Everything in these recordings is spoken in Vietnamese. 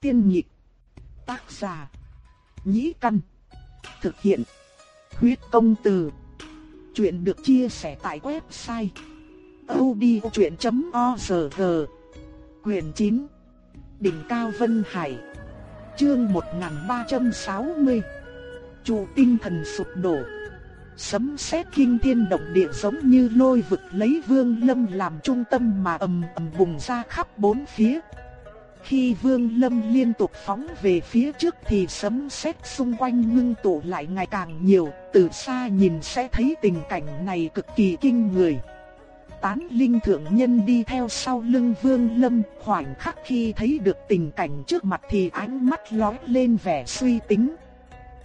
Tiên nhịp. Tác giả. Nhĩ căn. Thực hiện. Huyết công từ. Chuyện được chia sẻ tại website. odchuyện.org Quyền 9. Đỉnh Cao Vân Hải. Chương 1360. Chủ tinh thần sụp đổ. Sấm sét kinh thiên động địa giống như lôi vực lấy Vương Lâm làm trung tâm mà ầm ầm bùng ra khắp bốn phía. Khi Vương Lâm liên tục phóng về phía trước thì sấm sét xung quanh ngưng tụ lại ngày càng nhiều, từ xa nhìn sẽ thấy tình cảnh này cực kỳ kinh người. Tán linh thượng nhân đi theo sau lưng Vương Lâm, khoảnh khắc khi thấy được tình cảnh trước mặt thì ánh mắt lóe lên vẻ suy tính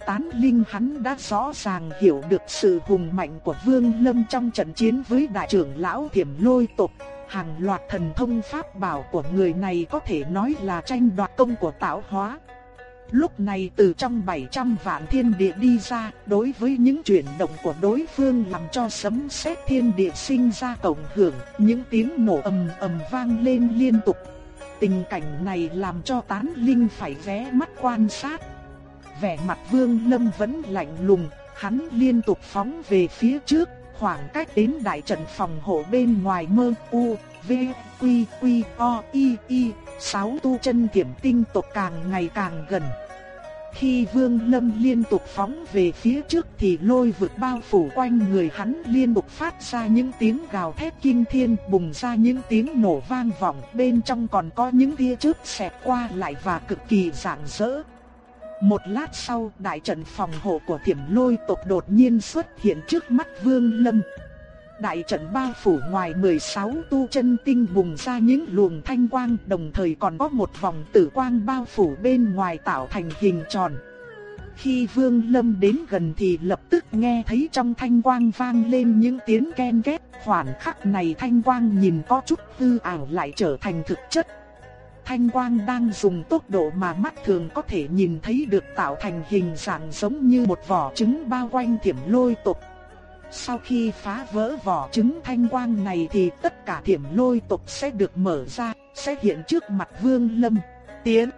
tán linh hắn đã rõ ràng hiểu được sự hùng mạnh của Vương Lâm trong trận chiến với đại trưởng lão Thiểm Lôi tộc. Hàng loạt thần thông pháp bảo của người này có thể nói là tranh đoạt công của tạo hóa. Lúc này từ trong 700 vạn thiên địa đi ra, đối với những chuyển động của đối phương làm cho sấm sét thiên địa sinh ra cộng hưởng, những tiếng nổ ầm ầm vang lên liên tục. Tình cảnh này làm cho tán linh phải ghé mắt quan sát vẻ mặt Vương Lâm vẫn lạnh lùng, hắn liên tục phóng về phía trước, khoảng cách đến đại trận phòng hộ bên ngoài mơ u, v, quy, quy, o, y, y, sáu tu chân kiểm tinh tộc càng ngày càng gần. Khi Vương Lâm liên tục phóng về phía trước thì lôi vực bao phủ quanh người hắn liên tục phát ra những tiếng gào thét kinh thiên bùng ra những tiếng nổ vang vọng bên trong còn có những tia chớp xẹt qua lại và cực kỳ rạng rỡ. Một lát sau, đại trận phòng hộ của thiểm lôi tộc đột nhiên xuất hiện trước mắt Vương Lâm. Đại trận bao phủ ngoài 16 tu chân tinh bùng ra những luồng thanh quang đồng thời còn có một vòng tử quang bao phủ bên ngoài tạo thành hình tròn. Khi Vương Lâm đến gần thì lập tức nghe thấy trong thanh quang vang lên những tiếng ken két, khoảnh khắc này thanh quang nhìn có chút hư ảo lại trở thành thực chất thanh quang đang dùng tốc độ mà mắt thường có thể nhìn thấy được tạo thành hình dạng giống như một vỏ trứng bao quanh thiểm lôi tộc. Sau khi phá vỡ vỏ trứng thanh quang này thì tất cả thiểm lôi tộc sẽ được mở ra, sẽ hiện trước mặt Vương Lâm. Tiến!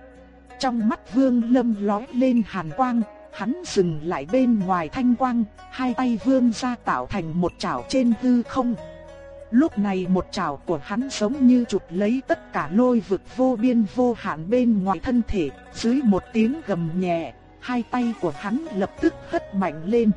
Trong mắt Vương Lâm lóe lên hàn quang, hắn dừng lại bên ngoài thanh quang, hai tay vương ra tạo thành một chảo trên hư không. Lúc này một chảo của hắn giống như chụp lấy tất cả lôi vực vô biên vô hạn bên ngoài thân thể, dưới một tiếng gầm nhẹ, hai tay của hắn lập tức hất mạnh lên.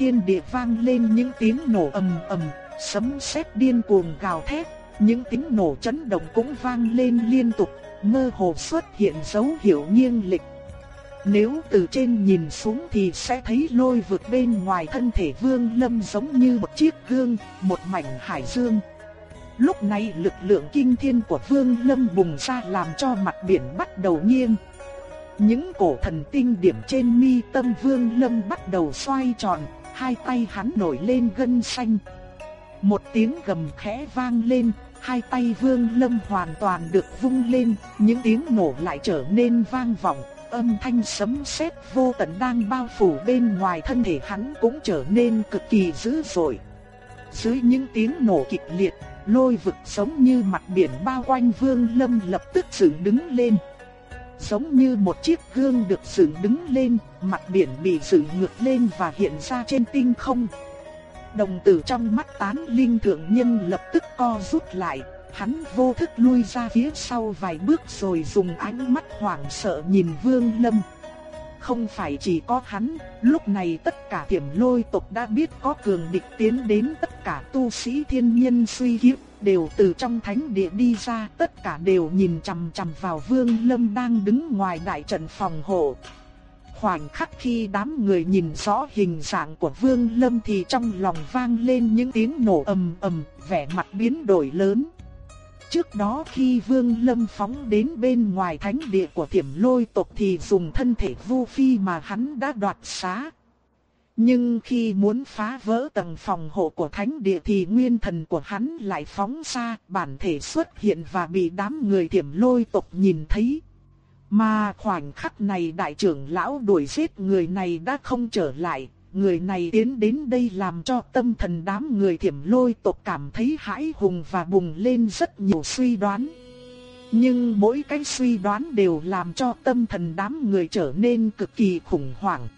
Thiên địa vang lên những tiếng nổ ầm ầm, sấm sét điên cuồng gào thét, những tiếng nổ chấn động cũng vang lên liên tục, mơ hồ xuất hiện dấu hiệu nghiêng lệch Nếu từ trên nhìn xuống thì sẽ thấy lôi vực bên ngoài thân thể Vương Lâm giống như một chiếc gương, một mảnh hải dương. Lúc này lực lượng kinh thiên của Vương Lâm bùng ra làm cho mặt biển bắt đầu nghiêng. Những cổ thần tinh điểm trên mi tâm Vương Lâm bắt đầu xoay tròn, hai tay hắn nổi lên gân xanh. Một tiếng gầm khẽ vang lên, hai tay Vương Lâm hoàn toàn được vung lên, những tiếng nổ lại trở nên vang vọng, âm thanh sấm sét vô tận đang bao phủ bên ngoài thân thể hắn cũng trở nên cực kỳ dữ dội. Dưới những tiếng nổ kịch liệt, lôi vực giống như mặt biển bao quanh Vương Lâm lập tức dựng đứng lên. Giống như một chiếc gương được dựng đứng lên, mặt biển bị dựng ngược lên và hiện ra trên tinh không. Đồng tử trong mắt tán linh thượng nhân lập tức co rút lại, Hắn vô thức lui ra phía sau vài bước rồi dùng ánh mắt hoảng sợ nhìn Vương Lâm. Không phải chỉ có hắn, lúc này tất cả tiềm lôi tộc đã biết có cường địch tiến đến tất cả tu sĩ thiên nhân suy hiếp, đều từ trong thánh địa đi ra, tất cả đều nhìn chằm chằm vào Vương Lâm đang đứng ngoài đại trận phòng hộ. Khoảnh khắc khi đám người nhìn rõ hình dạng của Vương Lâm thì trong lòng vang lên những tiếng nổ ầm ầm, vẻ mặt biến đổi lớn. Trước đó khi Vương Lâm phóng đến bên ngoài thánh địa của thiểm lôi tộc thì dùng thân thể vu phi mà hắn đã đoạt xá. Nhưng khi muốn phá vỡ tầng phòng hộ của thánh địa thì nguyên thần của hắn lại phóng ra, bản thể xuất hiện và bị đám người thiểm lôi tộc nhìn thấy. Mà khoảnh khắc này đại trưởng lão đuổi giết người này đã không trở lại, người này tiến đến đây làm cho tâm thần đám người thiểm lôi tộc cảm thấy hãi hùng và bùng lên rất nhiều suy đoán. Nhưng mỗi cái suy đoán đều làm cho tâm thần đám người trở nên cực kỳ khủng hoảng.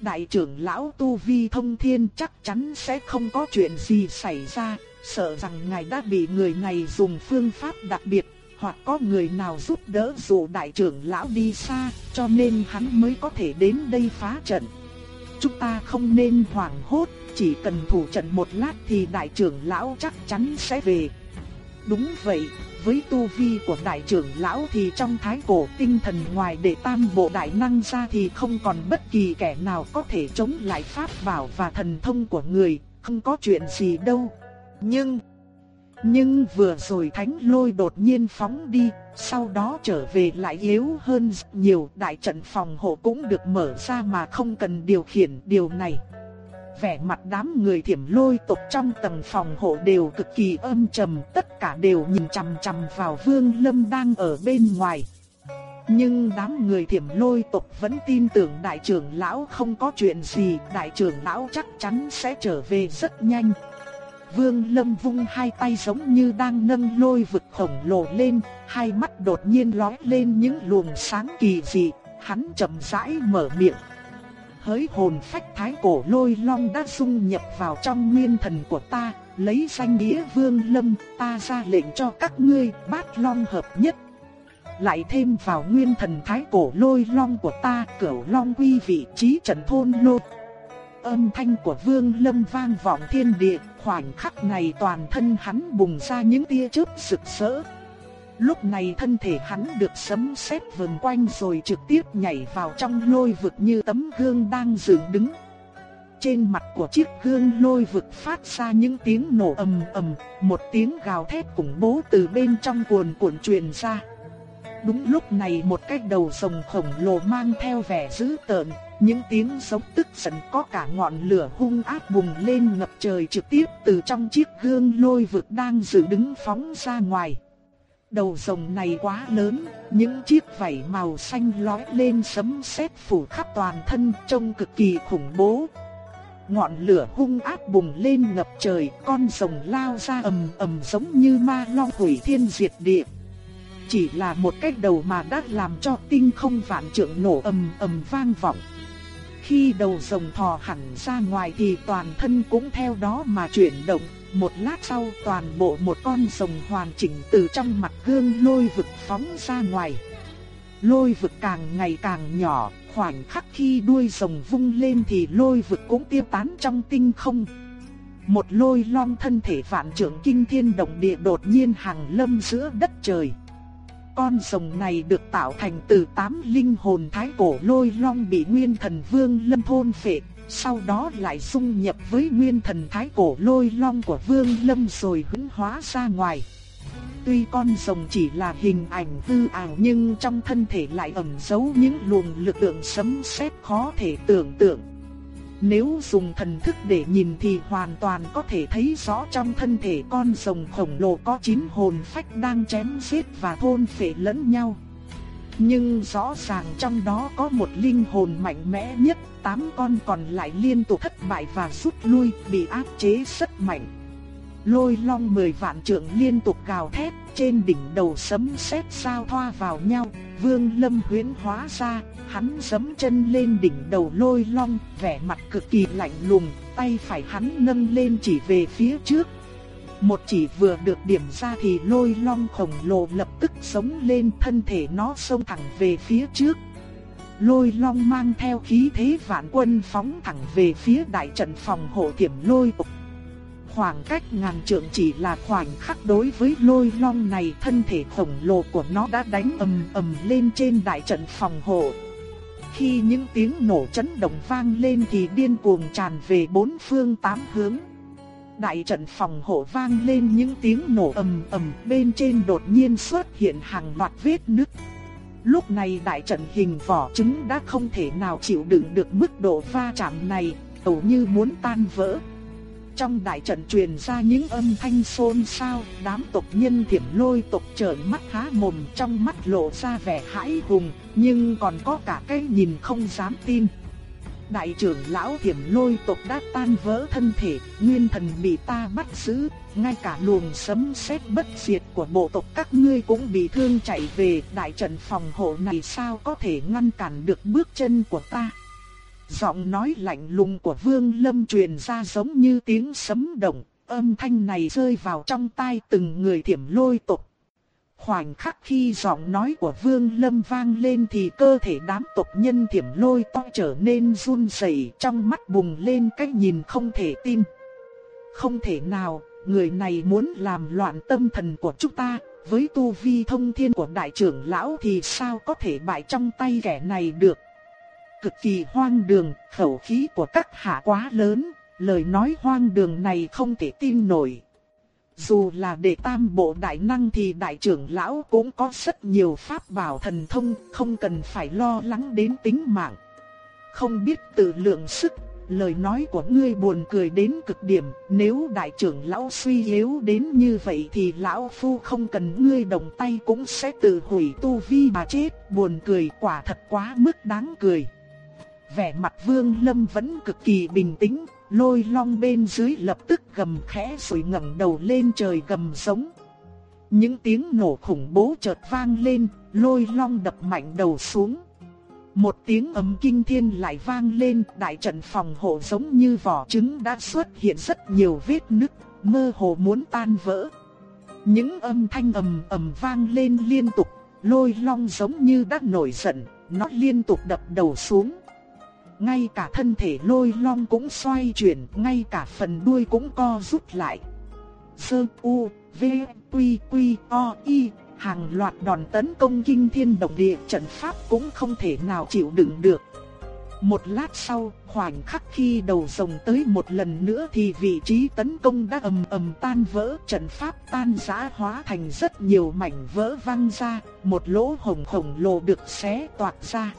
Đại trưởng lão Tu Vi thông thiên chắc chắn sẽ không có chuyện gì xảy ra, sợ rằng ngài đã bị người này dùng phương pháp đặc biệt, hoặc có người nào giúp đỡ dụ đại trưởng lão đi xa, cho nên hắn mới có thể đến đây phá trận. Chúng ta không nên hoảng hốt, chỉ cần thủ trận một lát thì đại trưởng lão chắc chắn sẽ về. Đúng vậy, với tu vi của đại trưởng lão thì trong thái cổ tinh thần ngoài để tam bộ đại năng ra thì không còn bất kỳ kẻ nào có thể chống lại pháp bảo và thần thông của người, không có chuyện gì đâu. Nhưng, nhưng vừa rồi thánh lôi đột nhiên phóng đi, sau đó trở về lại yếu hơn rất nhiều, đại trận phòng hộ cũng được mở ra mà không cần điều khiển điều này vẻ mặt đám người thiểm lôi tộc trong tầng phòng hộ đều cực kỳ âm trầm, tất cả đều nhìn chằm chằm vào Vương Lâm đang ở bên ngoài. Nhưng đám người thiểm lôi tộc vẫn tin tưởng đại trưởng lão không có chuyện gì, đại trưởng lão chắc chắn sẽ trở về rất nhanh. Vương Lâm vung hai tay giống như đang nâng lôi vực khổng lồ lên, hai mắt đột nhiên lóe lên những luồng sáng kỳ dị, hắn chậm rãi mở miệng hỡi hồn phách thái cổ lôi long đã dung nhập vào trong nguyên thần của ta, lấy danh nghĩa vương lâm, ta ra lệnh cho các ngươi bát long hợp nhất. Lại thêm vào nguyên thần thái cổ lôi long của ta, cửu long quy vị trí trận thôn lôi. Âm thanh của vương lâm vang vọng thiên địa, khoảnh khắc này toàn thân hắn bùng ra những tia chớp rực rỡ, Lúc này thân thể hắn được sấm sét vần quanh rồi trực tiếp nhảy vào trong lôi vực như tấm gương đang dựng đứng. Trên mặt của chiếc gương lôi vực phát ra những tiếng nổ ầm ầm, một tiếng gào thét khủng bố từ bên trong cuồn cuộn truyền ra. Đúng lúc này một cái đầu rồng khổng lồ mang theo vẻ dữ tợn, những tiếng sống tức giận có cả ngọn lửa hung ác bùng lên ngập trời trực tiếp từ trong chiếc gương lôi vực đang dự đứng phóng ra ngoài. Đầu rồng này quá lớn, những chiếc vảy màu xanh lói lên sấm sét phủ khắp toàn thân trông cực kỳ khủng bố. Ngọn lửa hung ác bùng lên ngập trời, con rồng lao ra ầm ầm giống như ma long hủy thiên diệt địa. Chỉ là một cái đầu mà đã làm cho tinh không vạn trượng nổ ầm ầm vang vọng. Khi đầu rồng thò hẳn ra ngoài thì toàn thân cũng theo đó mà chuyển động, một lát sau toàn bộ một con rồng hoàn chỉnh từ trong mặt gương lôi vực phóng ra ngoài. Lôi vực càng ngày càng nhỏ, khoảnh khắc khi đuôi rồng vung lên thì lôi vực cũng tiêu tán trong tinh không. Một lôi long thân thể vạn trưởng kinh thiên động địa đột nhiên hàng lâm giữa đất trời. Con rồng này được tạo thành từ tám linh hồn thái cổ lôi long bị nguyên thần vương lâm thôn phệ, sau đó lại dung nhập với nguyên thần thái cổ lôi long của Vương Lâm rồi hứng hóa ra ngoài. Tuy con rồng chỉ là hình ảnh hư ảo nhưng trong thân thể lại ẩn giấu những luồng lực lượng sấm sét khó thể tưởng tượng. Nếu dùng thần thức để nhìn thì hoàn toàn có thể thấy rõ trong thân thể con rồng khổng lồ có chín hồn phách đang chém giết và thôn phệ lẫn nhau. Nhưng rõ ràng trong đó có một linh hồn mạnh mẽ nhất, tám con còn lại liên tục thất bại và rút lui, bị áp chế rất mạnh. Lôi long mười vạn trượng liên tục gào thét, trên đỉnh đầu sấm sét sao thoa vào nhau, Vương Lâm huyễn hóa ra, hắn sấm chân lên đỉnh đầu lôi long, vẻ mặt cực kỳ lạnh lùng, tay phải hắn nâng lên chỉ về phía trước, một chỉ vừa được điểm ra thì lôi long khổng lồ lập tức sống lên thân thể nó xông thẳng về phía trước. Lôi long mang theo khí thế vạn quân phóng thẳng về phía đại trận phòng hộ tiềm lôi tộc. Khoảng cách ngàn trượng chỉ là khoảnh khắc đối với lôi long này thân thể khổng lồ của nó đã đánh ầm ầm lên trên đại trận phòng hộ. Khi những tiếng nổ chấn động vang lên thì điên cuồng tràn về bốn phương tám hướng. Đại trận phòng hộ vang lên những tiếng nổ ầm ầm, bên trên đột nhiên xuất hiện hàng loạt vết nứt. Lúc này đại trận hình vỏ trứng đã không thể nào chịu đựng được mức độ va chạm này, hầu như muốn tan vỡ. Trong đại trận truyền ra những âm thanh xôn xao, đám tộc nhân thiểm lôi tộc trợn mắt há mồm trong mắt lộ ra vẻ hãi hùng, nhưng còn có cả cái nhìn không dám tin. đại trưởng lão thiểm lôi tộc đã tan vỡ thân thể, nguyên thần bị ta bắt giữ, ngay cả luồng sấm sét bất diệt của bộ tộc các ngươi cũng bị thương chạy về, đại trận phòng hộ này sao có thể ngăn cản được bước chân của ta. Giọng nói lạnh lùng của Vương Lâm truyền ra giống như tiếng sấm động, âm thanh này rơi vào trong tai từng người thiểm lôi tộc. Khoảnh khắc khi giọng nói của Vương Lâm vang lên thì cơ thể đám tộc nhân thiểm lôi to trở nên run rẩy trong mắt bùng lên cái nhìn không thể tin. Không thể nào, người này muốn làm loạn tâm thần của chúng ta, với tu vi thông thiên của đại trưởng lão thì sao có thể bại trong tay kẻ này được. Cực kỳ hoang đường, khẩu khí của các hạ quá lớn, lời nói hoang đường này không thể tin nổi. Dù là đệ tam bộ đại năng thì đại trưởng lão cũng có rất nhiều pháp bảo thần thông, không cần phải lo lắng đến tính mạng. Không biết tự lượng sức, lời nói của ngươi buồn cười đến cực điểm, nếu đại trưởng lão suy yếu đến như vậy thì lão phu không cần ngươi động tay cũng sẽ tự hủy tu vi mà chết, buồn cười quả thật quá mức đáng cười. Vẻ mặt Vương Lâm vẫn cực kỳ bình tĩnh, Lôi long bên dưới lập tức gầm khẽ rồi ngẩng đầu lên trời gầm giống. Những tiếng nổ khủng bố chợt vang lên, lôi long đập mạnh đầu xuống. Một tiếng ầm kinh thiên lại vang lên, đại trận phòng hộ giống như vỏ trứng đã xuất hiện rất nhiều vết nứt, mơ hồ muốn tan vỡ. Những âm thanh ầm ầm vang lên liên tục, lôi long giống như đã nổi giận, nó liên tục đập đầu xuống ngay cả thân thể lôi long cũng xoay chuyển, ngay cả phần đuôi cũng co rút lại. Sơ U, V, Quy, Quy, O, Y, hàng loạt đòn tấn công kinh thiên động địa trận pháp cũng không thể nào chịu đựng được. Một lát sau, khoảnh khắc khi đầu rồng tới một lần nữa thì vị trí tấn công đã ầm ầm tan vỡ, trận pháp tan rã hóa thành rất nhiều mảnh vỡ văng ra, một lỗ hồng khổng lồ được xé toạc ra.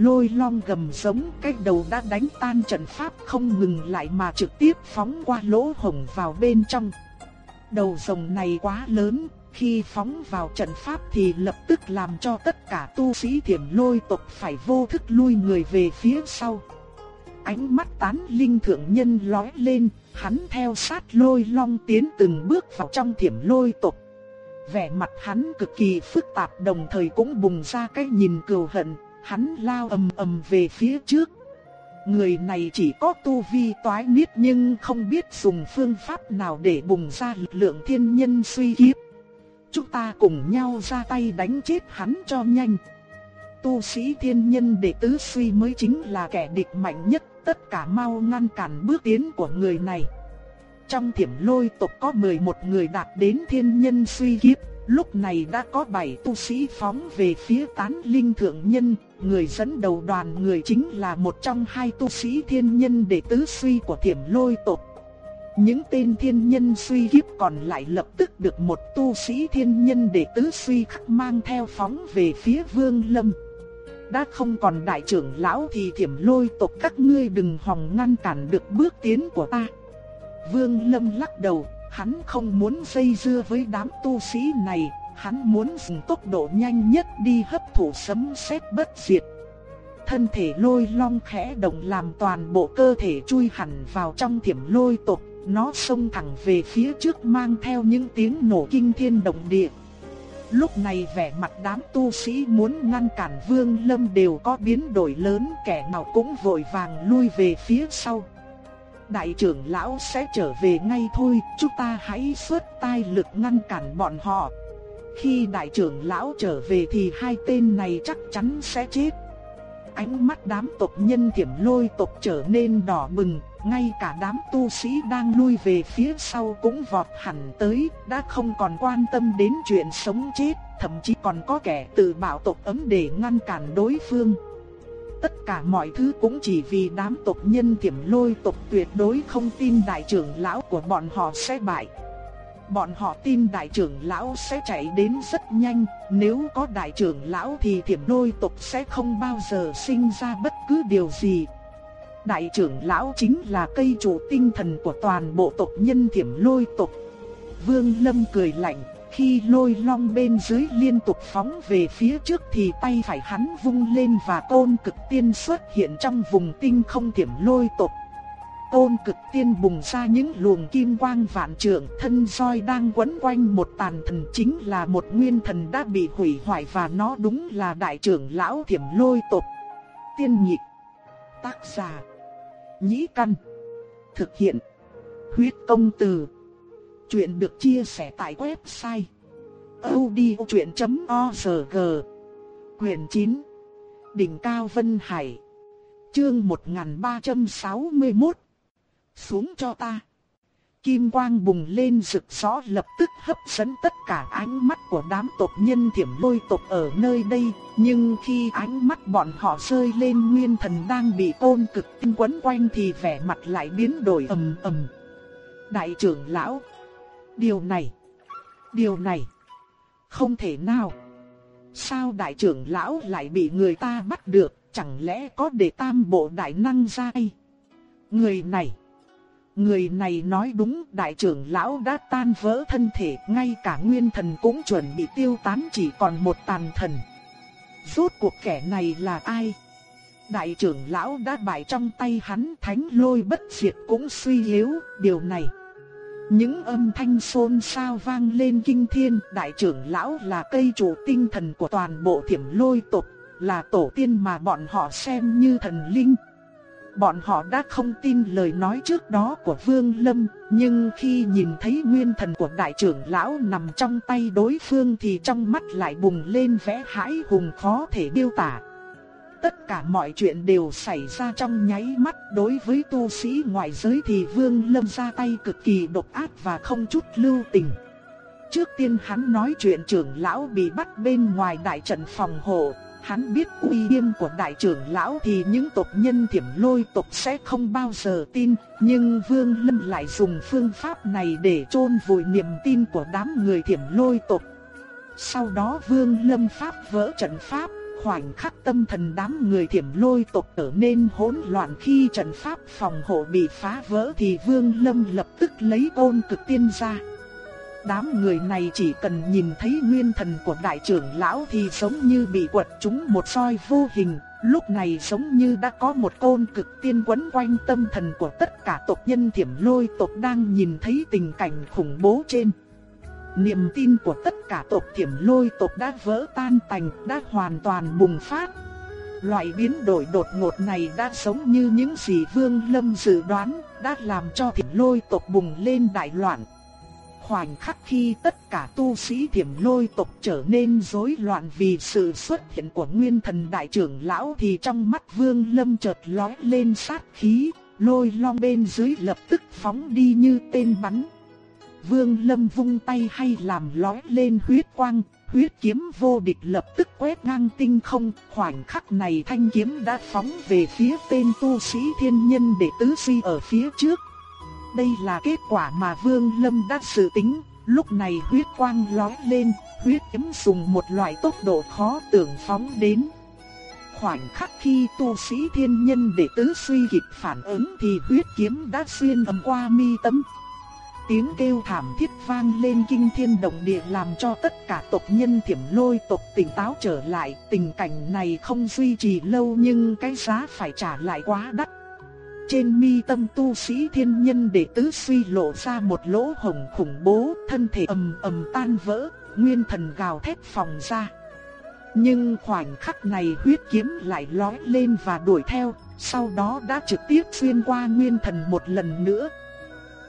Lôi long gầm giống cái đầu đã đánh tan trận pháp không ngừng lại mà trực tiếp phóng qua lỗ hổng vào bên trong. Đầu rồng này quá lớn, khi phóng vào trận pháp thì lập tức làm cho tất cả tu sĩ thiểm lôi tộc phải vô thức lui người về phía sau. Ánh mắt tán linh thượng nhân lóe lên, hắn theo sát lôi long tiến từng bước vào trong thiểm lôi tộc. Vẻ mặt hắn cực kỳ phức tạp đồng thời cũng bùng ra cái nhìn cừu hận, hắn lao ầm ầm về phía trước. Người này chỉ có tu vi toái niết nhưng không biết dùng phương pháp nào để bùng ra lực lượng thiên nhân suy kiếp. Chúng ta cùng nhau ra tay đánh chết hắn cho nhanh. Tu sĩ thiên nhân đệ tứ suy mới chính là kẻ địch mạnh nhất, tất cả mau ngăn cản bước tiến của người này. Trong thiểm lôi tộc có 11 người đạt đến thiên nhân suy kiếp, lúc này đã có 7 tu sĩ phóng về phía tán linh thượng nhân, người dẫn đầu đoàn người chính là một trong hai tu sĩ thiên nhân đệ tứ suy của thiểm lôi tộc. Những tên thiên nhân suy kiếp còn lại lập tức được một tu sĩ thiên nhân đệ tứ suy khắc mang theo phóng về phía vương lâm. Đã không còn đại trưởng lão thì thiểm lôi tộc các ngươi đừng hòng ngăn cản được bước tiến của ta. Vương lâm lắc đầu, hắn không muốn dây dưa với đám tu sĩ này, hắn muốn dùng tốc độ nhanh nhất đi hấp thụ sấm sét bất diệt. Thân thể lôi long khẽ động làm toàn bộ cơ thể chui hẳn vào trong thiểm lôi tộc, nó xông thẳng về phía trước mang theo những tiếng nổ kinh thiên động địa. Lúc này vẻ mặt đám tu sĩ muốn ngăn cản Vương Lâm đều có biến đổi lớn, kẻ nào cũng vội vàng lui về phía sau. Đại trưởng lão sẽ trở về ngay thôi, chúng ta hãy xuất tai lực ngăn cản bọn họ. Khi đại trưởng lão trở về thì hai tên này chắc chắn sẽ chết. Ánh mắt đám tộc nhân thiểm lôi tộc trở nên đỏ bừng, ngay cả đám tu sĩ đang lui về phía sau cũng vọt hẳn tới, đã không còn quan tâm đến chuyện sống chết, thậm chí còn có kẻ tự bảo tộc ấm để ngăn cản đối phương. Tất cả mọi thứ cũng chỉ vì đám tộc nhân tiềm lôi tộc tuyệt đối không tin đại trưởng lão của bọn họ sẽ bại. Bọn họ tin đại trưởng lão sẽ chạy đến rất nhanh, nếu có đại trưởng lão thì thiểm lôi tộc sẽ không bao giờ sinh ra bất cứ điều gì. Đại trưởng lão chính là cây trụ tinh thần của toàn bộ tộc nhân thiểm lôi tộc. Vương Lâm cười lạnh, khi lôi long bên dưới liên tục phóng về phía trước thì tay phải hắn vung lên và tôn cực tiên xuất hiện trong vùng tinh không thiểm lôi tộc. Tôn cực tiên bùng ra những luồng kim quang vạn trượng, thân roi đang quấn quanh một tàn thần chính là một nguyên thần đã bị hủy hoại và nó đúng là đại trưởng lão thiểm lôi tộc. Tiên nhịp Tác giả, Nhĩ Căn, Thực hiện, Huyết công từ Chuyện được chia sẻ tại website odchuyện.org Quyền 9 Đỉnh Cao Vân Hải Chương 1361 Xuống cho ta Kim quang bùng lên rực rõ lập tức hấp dẫn tất cả ánh mắt của đám tộc nhân thiểm lôi tộc ở nơi đây. Nhưng khi ánh mắt bọn họ rơi lên nguyên thần đang bị ôn cực tinh quấn quanh thì vẻ mặt lại biến đổi ầm ầm. Đại trưởng lão, điều này, điều này, không thể nào. Sao đại trưởng lão lại bị người ta bắt được, chẳng lẽ có để tam bộ đại năng ra đây? Người này Người này nói đúng đại trưởng lão đã tan vỡ thân thể ngay cả nguyên thần cũng chuẩn bị tiêu tán chỉ còn một tàn thần. Rốt cuộc kẻ này là ai? Đại trưởng lão đã bại trong tay hắn thánh lôi bất diệt cũng suy yếu điều này. Những âm thanh xôn xao vang lên kinh thiên đại trưởng lão là cây trụ tinh thần của toàn bộ thiểm lôi tộc, là tổ tiên mà bọn họ xem như thần linh. Bọn họ đã không tin lời nói trước đó của Vương Lâm, nhưng khi nhìn thấy nguyên thần của đại trưởng lão nằm trong tay đối phương thì trong mắt lại bùng lên vẻ hãi hùng khó thể miêu tả. Tất cả mọi chuyện đều xảy ra trong nháy mắt đối với tu sĩ ngoại giới thì Vương Lâm ra tay cực kỳ độc ác và không chút lưu tình. Trước tiên hắn nói chuyện trưởng lão bị bắt bên ngoài đại trận phòng hộ, Hắn biết uy nghiêm của đại trưởng lão thì những tộc nhân thiểm lôi tộc sẽ không bao giờ tin, nhưng Vương Lâm lại dùng phương pháp này để chôn vùi niềm tin của đám người thiểm lôi tộc. Sau đó Vương Lâm pháp vỡ trận pháp, khoảnh khắc tâm thần đám người thiểm lôi tộc trở nên hỗn loạn khi trận pháp phòng hộ bị phá vỡ thì Vương Lâm lập tức lấy ôn cực tiên ra. Đám người này chỉ cần nhìn thấy nguyên thần của đại trưởng lão thì giống như bị quật trúng một soi vô hình, lúc này giống như đã có một côn cực tiên quấn quanh tâm thần của tất cả tộc nhân thiểm lôi tộc đang nhìn thấy tình cảnh khủng bố trên. Niềm tin của tất cả tộc thiểm lôi tộc đã vỡ tan tành, đã hoàn toàn bùng phát. Loại biến đổi đột ngột này đã giống như những gì Vương Lâm dự đoán, đã làm cho thiểm lôi tộc bùng lên đại loạn khoảnh khắc khi tất cả tu sĩ thiểm lôi tộc trở nên rối loạn vì sự xuất hiện của nguyên thần đại trưởng lão thì trong mắt vương lâm chợt lóe lên sát khí, lôi long bên dưới lập tức phóng đi như tên bắn. Vương lâm vung tay hay làm lóe lên huyết quang, huyết kiếm vô địch lập tức quét ngang tinh không, khoảnh khắc này thanh kiếm đã phóng về phía tên tu sĩ thiên nhân để tứ suy ở phía trước. Đây là kết quả mà Vương Lâm đã dự tính, lúc này huyết quang lóe lên, huyết kiếm dùng một loại tốc độ khó tưởng phóng đến. Khoảnh khắc khi tu sĩ thiên nhân đệ tứ suy kịp phản ứng thì huyết kiếm đã xuyên ầm qua mi tâm. Tiếng kêu thảm thiết vang lên kinh thiên động địa làm cho tất cả tộc nhân thiểm lôi tộc tỉnh táo trở lại. Tình cảnh này không duy trì lâu nhưng cái giá phải trả lại quá đắt. Trên mi tâm tu sĩ thiên nhân đệ tứ suy lộ ra một lỗ hồng khủng bố, thân thể ầm ầm tan vỡ, nguyên thần gào thét phòng ra. Nhưng khoảnh khắc này huyết kiếm lại lói lên và đuổi theo, sau đó đã trực tiếp xuyên qua nguyên thần một lần nữa.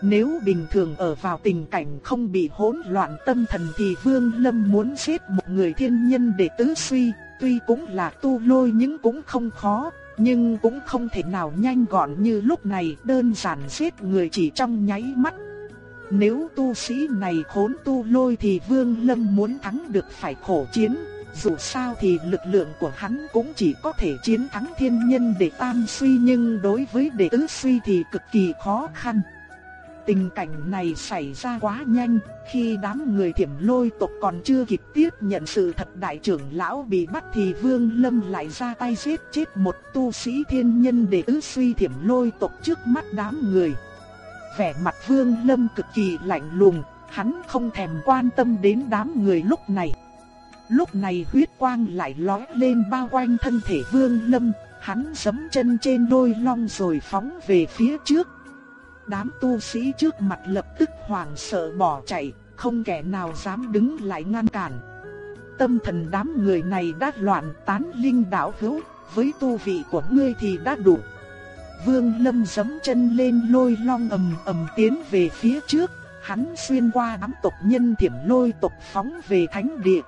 Nếu bình thường ở vào tình cảnh không bị hỗn loạn tâm thần thì Vương Lâm muốn giết một người thiên nhân để tứ suy, tuy cũng là tu lôi nhưng cũng không khó, nhưng cũng không thể nào nhanh gọn như lúc này đơn giản giết người chỉ trong nháy mắt. Nếu tu sĩ này khốn tu lôi thì Vương Lâm muốn thắng được phải khổ chiến, dù sao thì lực lượng của hắn cũng chỉ có thể chiến thắng thiên nhân để tam suy nhưng đối với đệ tứ suy thì cực kỳ khó khăn. Tình cảnh này xảy ra quá nhanh, khi đám người thiểm lôi tộc còn chưa kịp tiếp nhận sự thật đại trưởng lão bị bắt thì Vương Lâm lại ra tay giết chết một tu sĩ thiên nhân để ứ suy thiểm lôi tộc trước mắt đám người. Vẻ mặt Vương Lâm cực kỳ lạnh lùng, hắn không thèm quan tâm đến đám người lúc này. Lúc này huyết quang lại lóe lên bao quanh thân thể Vương Lâm, hắn giẫm chân trên đôi long rồi phóng về phía trước. Đám tu sĩ trước mặt lập tức hoảng sợ bỏ chạy, không kẻ nào dám đứng lại ngăn cản. Tâm thần đám người này đã loạn tán linh đạo hữu, với tu vị của ngươi thì đã đủ. Vương Lâm giẫm chân lên lôi long ầm ầm tiến về phía trước, hắn xuyên qua đám tộc nhân thiểm lôi tộc phóng về thánh địa.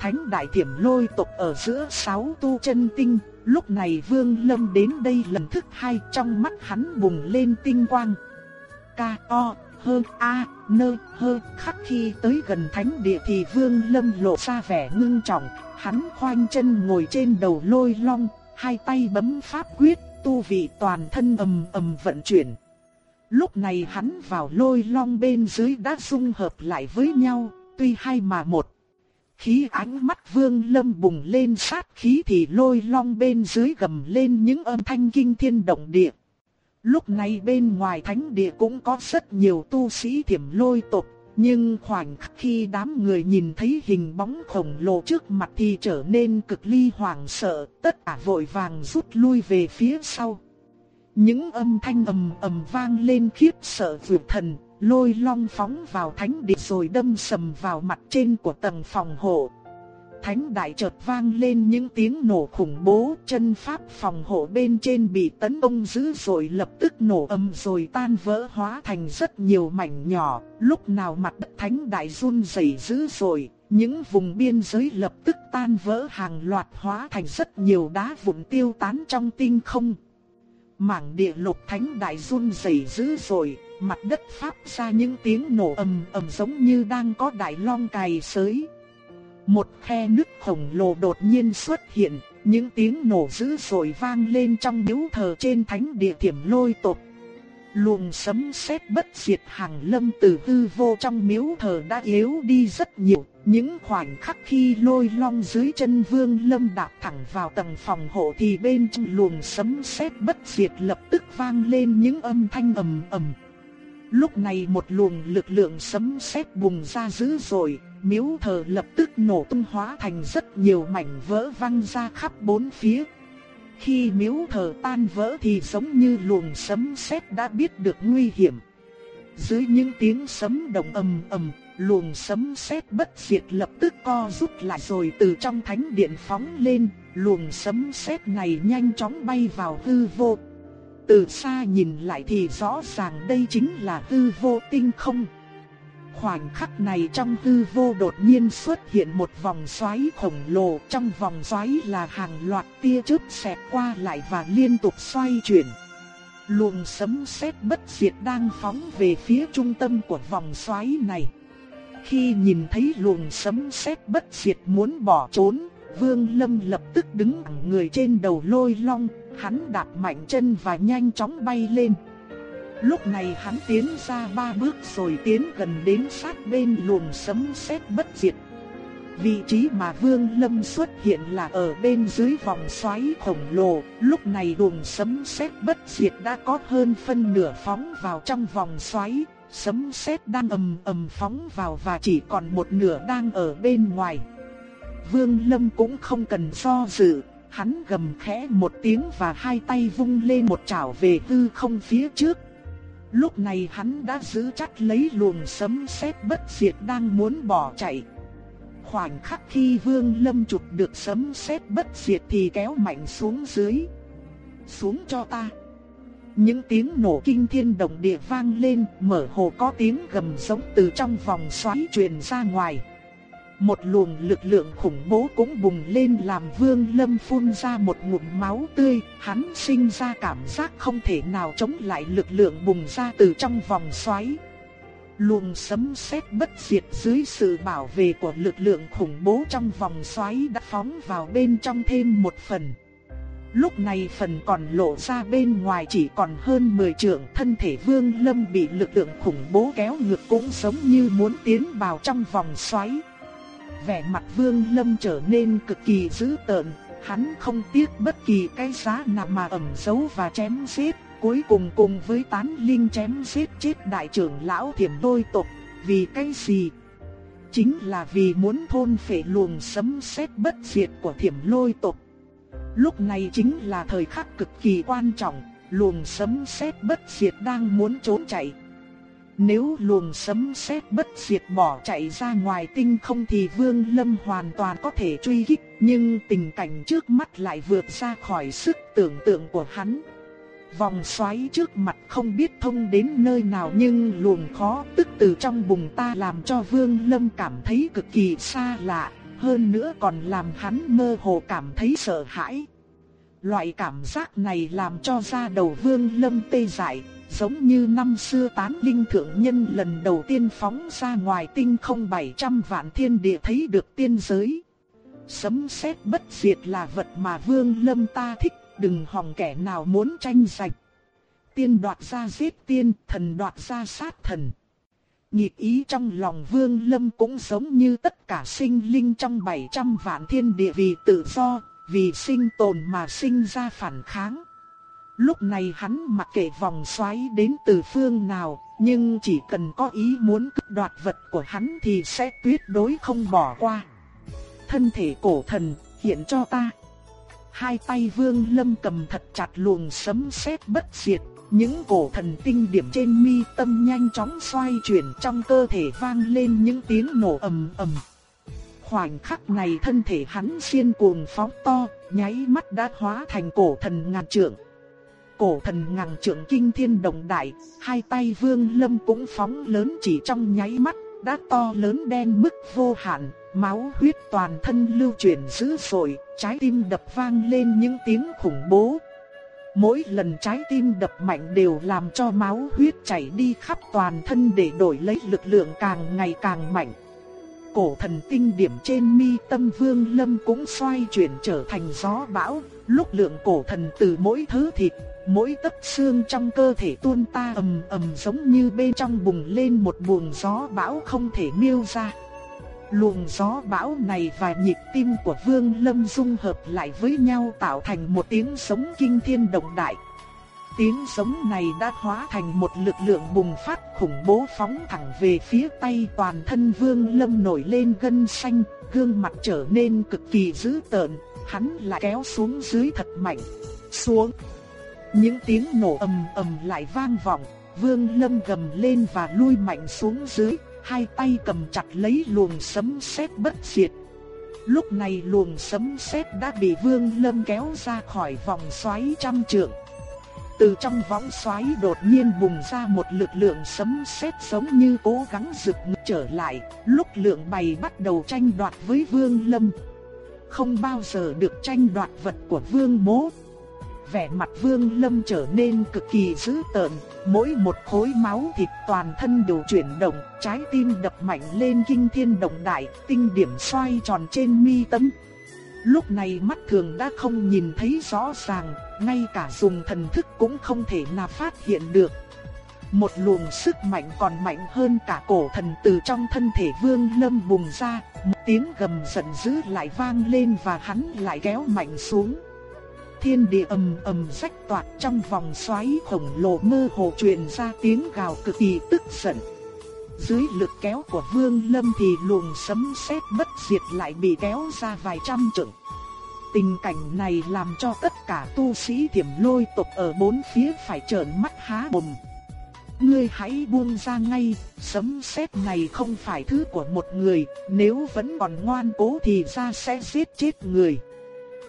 Thánh đại thiểm lôi tộc ở giữa sáu tu chân tinh, lúc này Vương Lâm đến đây lần thứ hai trong mắt hắn bùng lên tinh quang. Ca o hơn a nơ hơ khắc khi tới gần thánh địa thì Vương Lâm lộ ra vẻ ngưng trọng, hắn khoanh chân ngồi trên đầu lôi long, hai tay bấm pháp quyết, tu vị toàn thân ầm ầm vận chuyển. Lúc này hắn vào lôi long bên dưới đã dung hợp lại với nhau, tuy hai mà một. Khí ánh mắt vương lâm bùng lên sát khí thì lôi long bên dưới gầm lên những âm thanh kinh thiên động địa. Lúc này bên ngoài thánh địa cũng có rất nhiều tu sĩ thiểm lôi tộc, nhưng khoảnh khắc khi đám người nhìn thấy hình bóng khổng lồ trước mặt thì trở nên cực ly hoảng sợ, tất cả vội vàng rút lui về phía sau. Những âm thanh ầm ầm vang lên khiếp sợ vượt thần, lôi long phóng vào thánh địa rồi đâm sầm vào mặt trên của tầng phòng hộ. Thánh đại chợt vang lên những tiếng nổ khủng bố, chân pháp phòng hộ bên trên bị tấn công dữ rồi lập tức nổ âm rồi tan vỡ hóa thành rất nhiều mảnh nhỏ, lúc nào mặt đất thánh đại run rẩy dữ rồi, những vùng biên giới lập tức tan vỡ hàng loạt hóa thành rất nhiều đá vụn tiêu tán trong tinh không. Mảng địa lục thánh đại run rẩy dữ rồi, mặt đất phát ra những tiếng nổ ầm ầm giống như đang có đại long cày sới. Một khe nứt khổng lồ đột nhiên xuất hiện, những tiếng nổ dữ dội vang lên trong miếu thờ trên thánh địa thiểm lôi tộc. Luồng sấm sét bất diệt hàng lâm từ hư vô trong miếu thờ đã yếu đi rất nhiều. Những khoảnh khắc khi lôi long dưới chân vương lâm đạp thẳng vào tầng phòng hộ thì bên trong luồng sấm sét bất diệt lập tức vang lên những âm thanh ầm ầm. Lúc này một luồng lực lượng sấm sét bùng ra dữ dội, miếu thờ lập tức nổ tung hóa thành rất nhiều mảnh vỡ văng ra khắp bốn phía. Khi miếu thờ tan vỡ thì giống như luồng sấm sét đã biết được nguy hiểm. Dưới những tiếng sấm động ầm ầm, luồng sấm sét bất diệt lập tức co rút lại rồi từ trong thánh điện phóng lên, luồng sấm sét này nhanh chóng bay vào hư vô. Từ xa nhìn lại thì rõ ràng đây chính là hư vô tinh không. Khoảnh khắc này trong hư vô đột nhiên xuất hiện một vòng xoáy khổng lồ, trong vòng xoáy là hàng loạt tia chớp xẹt qua lại và liên tục xoay chuyển. Luồng sấm sét bất diệt đang phóng về phía trung tâm của vòng xoáy này. Khi nhìn thấy luồng sấm sét bất diệt muốn bỏ trốn, Vương Lâm lập tức đứng người trên đầu lôi long, hắn đạp mạnh chân và nhanh chóng bay lên. Lúc này hắn tiến ra ba bước rồi tiến gần đến sát bên luồng sấm sét bất diệt. Vị trí mà Vương Lâm xuất hiện là ở bên dưới vòng xoáy khổng lồ, lúc này luồng sấm sét bất diệt đã có hơn phân nửa phóng vào trong vòng xoáy, sấm sét đang ầm ầm phóng vào và chỉ còn một nửa đang ở bên ngoài. Vương Lâm cũng không cần do dự, hắn gầm khẽ một tiếng và hai tay vung lên một chảo về hư không phía trước. Lúc này hắn đã giữ chặt lấy luồng sấm sét bất diệt đang muốn bỏ chạy. Khoảnh khắc khi Vương Lâm chụp được sấm sét bất diệt thì kéo mạnh xuống dưới. Xuống cho ta. Những tiếng nổ kinh thiên động địa vang lên, mở hồ có tiếng gầm giống từ trong vòng xoáy truyền ra ngoài. Một luồng lực lượng khủng bố cũng bùng lên làm Vương Lâm phun ra một ngụm máu tươi, hắn sinh ra cảm giác không thể nào chống lại lực lượng bùng ra từ trong vòng xoáy. Luồng sấm sét bất diệt dưới sự bảo vệ của lực lượng khủng bố trong vòng xoáy đã phóng vào bên trong thêm một phần. Lúc này phần còn lộ ra bên ngoài chỉ còn hơn 10 trượng thân thể vương lâm bị lực lượng khủng bố kéo ngược cũng giống như muốn tiến vào trong vòng xoáy vẻ mặt Vương Lâm trở nên cực kỳ dữ tợn, hắn không tiếc bất kỳ cái giá nào mà ẩn giấu và chém giết, cuối cùng cùng với tán linh chém giết chết đại trưởng lão Thiểm Đôi tộc. vì cái gì? Chính là vì muốn thôn phệ luồng sấm sét bất diệt của thiểm lôi tộc. Lúc này chính là thời khắc cực kỳ quan trọng, luồng sấm sét bất diệt đang muốn trốn chạy. Nếu luồng sấm sét bất diệt bỏ chạy ra ngoài tinh không thì Vương Lâm hoàn toàn có thể truy kích, nhưng tình cảnh trước mắt lại vượt ra khỏi sức tưởng tượng của hắn. Vòng xoáy trước mặt không biết thông đến nơi nào nhưng luồng khó tức từ trong bùng ta làm cho Vương Lâm cảm thấy cực kỳ xa lạ, hơn nữa còn làm hắn mơ hồ cảm thấy sợ hãi. Loại cảm giác này làm cho da đầu Vương Lâm tê dại, giống như năm xưa tán linh thượng nhân lần đầu tiên phóng ra ngoài tinh không 700 vạn thiên địa thấy được tiên giới. Sấm sét bất diệt là vật mà Vương Lâm ta thích đừng hòng kẻ nào muốn tranh giành. Tiên đoạt ra giết tiên, thần đoạt ra sát thần. Nhịp ý trong lòng Vương Lâm cũng giống như tất cả sinh linh trong 700 vạn thiên địa vì tự do, vì sinh tồn mà sinh ra phản kháng. Lúc này hắn mặc kệ vòng xoáy đến từ phương nào, nhưng chỉ cần có ý muốn cướp đoạt vật của hắn thì sẽ tuyệt đối không bỏ qua. Thân thể cổ thần, hiện cho ta. Hai tay vương lâm cầm thật chặt luồng sấm sét bất diệt, những cổ thần tinh điểm trên mi tâm nhanh chóng xoay chuyển trong cơ thể vang lên những tiếng nổ ầm ầm. Khoảnh khắc này thân thể hắn xiên cuồng phóng to, nháy mắt đã hóa thành cổ thần ngàn trượng. Cổ thần ngàn trưởng kinh thiên động đại, hai tay vương lâm cũng phóng lớn chỉ trong nháy mắt, đã to lớn đen mức vô hạn, máu huyết toàn thân lưu chuyển dữ dội, trái tim đập vang lên những tiếng khủng bố. Mỗi lần trái tim đập mạnh đều làm cho máu huyết chảy đi khắp toàn thân để đổi lấy lực lượng càng ngày càng mạnh. Cổ thần tinh điểm trên mi tâm vương lâm cũng xoay chuyển trở thành gió bão, lúc lượng cổ thần từ mỗi thứ thịt, mỗi tấc xương trong cơ thể tuôn ta ầm ầm giống như bên trong bùng lên một buồng gió bão không thể miêu ra. Luồng gió bão này và nhịp tim của Vương Lâm dung hợp lại với nhau tạo thành một tiếng sống kinh thiên động đại. Tiếng sống này đã hóa thành một lực lượng bùng phát khủng bố phóng thẳng về phía tay toàn thân Vương Lâm nổi lên gân xanh, gương mặt trở nên cực kỳ dữ tợn, hắn lại kéo xuống dưới thật mạnh. Xuống. Những tiếng nổ ầm ầm lại vang vọng, Vương Lâm gầm lên và lui mạnh xuống dưới, hai tay cầm chặt lấy luồng sấm sét bất diệt. Lúc này luồng sấm sét đã bị Vương Lâm kéo ra khỏi vòng xoáy trăm trượng. Từ trong võng xoáy đột nhiên bùng ra một lực lượng sấm sét giống như cố gắng rực trở lại, lúc lượng bày bắt đầu tranh đoạt với Vương Lâm. Không bao giờ được tranh đoạt vật của Vương Mố. Vẻ mặt Vương Lâm trở nên cực kỳ dữ tợn, mỗi một khối máu thịt toàn thân đều chuyển động, trái tim đập mạnh lên kinh thiên động đại, tinh điểm xoay tròn trên mi tâm. Lúc này mắt thường đã không nhìn thấy rõ ràng, ngay cả dùng thần thức cũng không thể nào phát hiện được. Một luồng sức mạnh còn mạnh hơn cả cổ thần từ trong thân thể vương lâm bùng ra, một tiếng gầm giận dữ lại vang lên và hắn lại kéo mạnh xuống. Thiên địa ầm ầm rách toạc trong vòng xoáy khổng lồ mơ hồ truyền ra tiếng gào cực kỳ tức giận. Dưới lực kéo của Vương Lâm thì luồng sấm sét bất diệt lại bị kéo ra vài trăm trượng. Tình cảnh này làm cho tất cả tu sĩ thiểm lôi tộc ở bốn phía phải trợn mắt há mồm. Ngươi hãy buông ra ngay, sấm sét này không phải thứ của một người, nếu vẫn còn ngoan cố thì ra sẽ giết chết người.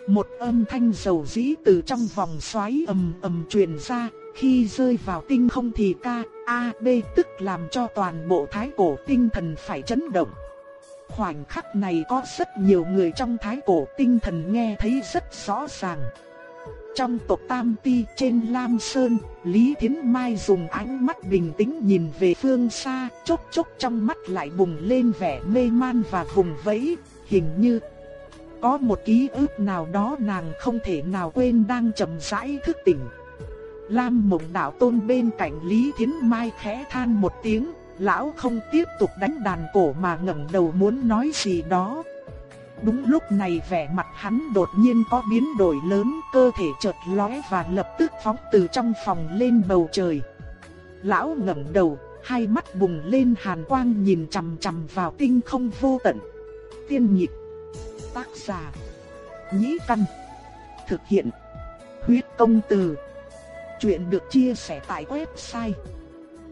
Một âm thanh dầu dĩ từ trong vòng xoáy ầm ầm truyền ra, khi rơi vào tinh không thì ca, A, B tức làm cho toàn bộ thái cổ tinh thần phải chấn động. Khoảnh khắc này có rất nhiều người trong thái cổ tinh thần nghe thấy rất rõ ràng. Trong tộc Tam Ti trên Lam Sơn, Lý Thiến Mai dùng ánh mắt bình tĩnh nhìn về phương xa, chốc chốc trong mắt lại bùng lên vẻ mê man và vùng vẫy, hình như có một ký ức nào đó nàng không thể nào quên đang chậm rãi thức tỉnh. Lam Mộng Đạo Tôn bên cạnh Lý Thiến Mai khẽ than một tiếng, lão không tiếp tục đánh đàn cổ mà ngẩng đầu muốn nói gì đó. Đúng lúc này vẻ mặt hắn đột nhiên có biến đổi lớn, cơ thể chợt lóe và lập tức phóng từ trong phòng lên bầu trời. Lão ngẩng đầu, hai mắt bùng lên hàn quang nhìn chằm chằm vào tinh không vô tận. Tiên nhịp, tác giả, nhĩ căn, thực hiện, huyết công từ. Chuyện được chia sẻ tại website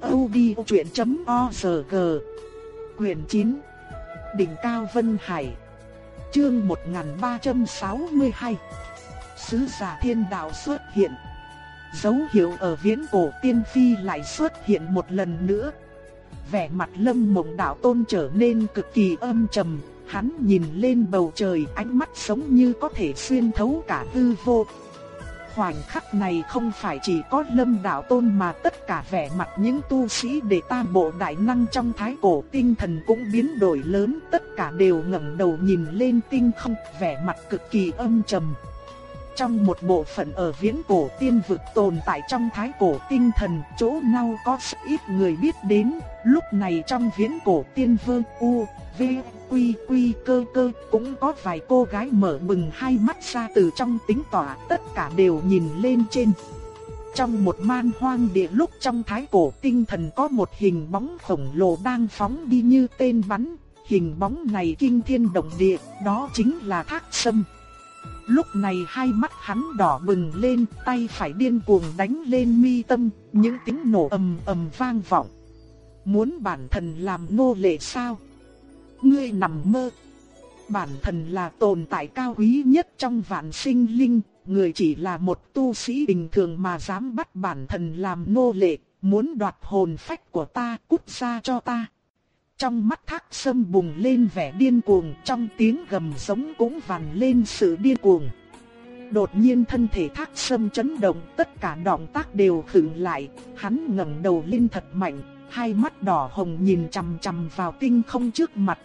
odchuyện.org Quyền 9 Đỉnh Cao Vân Hải. Chương 1362 Sứ giả thiên đạo xuất hiện. Dấu hiệu ở viễn cổ tiên phi lại xuất hiện một lần nữa. Vẻ mặt lâm mộng đạo tôn trở nên cực kỳ âm trầm. Hắn nhìn lên bầu trời, ánh mắt sống như có thể xuyên thấu cả hư vô khoảnh khắc này không phải chỉ có lâm đạo tôn mà tất cả vẻ mặt những tu sĩ để tam bộ đại năng trong thái cổ tinh thần cũng biến đổi lớn, tất cả đều ngẩng đầu nhìn lên tinh không, vẻ mặt cực kỳ âm trầm. Trong một bộ phận ở viễn cổ tiên vực tồn tại trong thái cổ tinh thần, chỗ nào có ít người biết đến, lúc này trong viễn cổ tiên vương U, V, quy quy cơ cơ, cũng có vài cô gái mở bừng hai mắt ra từ trong tính tỏa, tất cả đều nhìn lên trên. Trong một man hoang địa lúc trong thái cổ tinh thần có một hình bóng khổng lồ đang phóng đi như tên bắn, hình bóng này kinh thiên động địa, đó chính là thác sâm. Lúc này hai mắt hắn đỏ bừng lên, tay phải điên cuồng đánh lên mi tâm, những tiếng nổ ầm ầm vang vọng. Muốn bản thần làm nô lệ sao? Ngươi nằm mơ. Bản thần là tồn tại cao quý nhất trong vạn sinh linh, người chỉ là một tu sĩ bình thường mà dám bắt bản thần làm nô lệ, muốn đoạt hồn phách của ta, cút ra cho ta. Trong mắt thác sâm bùng lên vẻ điên cuồng, trong tiếng gầm sống cũng vằn lên sự điên cuồng. Đột nhiên thân thể thác sâm chấn động, tất cả động tác đều khựng lại, hắn ngẩng đầu lên thật mạnh, hai mắt đỏ hồng nhìn chằm chằm vào tinh không trước mặt.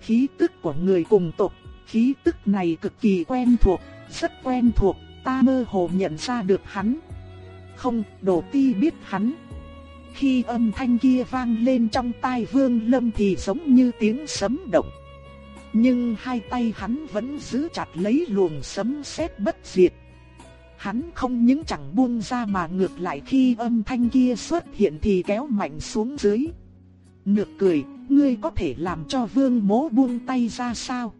Khí tức của người cùng tộc, khí tức này cực kỳ quen thuộc, rất quen thuộc, ta mơ hồ nhận ra được hắn. Không, đồ ti biết hắn. Khi âm thanh kia vang lên trong tai vương lâm thì giống như tiếng sấm động. Nhưng hai tay hắn vẫn giữ chặt lấy luồng sấm sét bất diệt. Hắn không những chẳng buông ra mà ngược lại khi âm thanh kia xuất hiện thì kéo mạnh xuống dưới. Nược cười, ngươi có thể làm cho vương mố buông tay ra sao?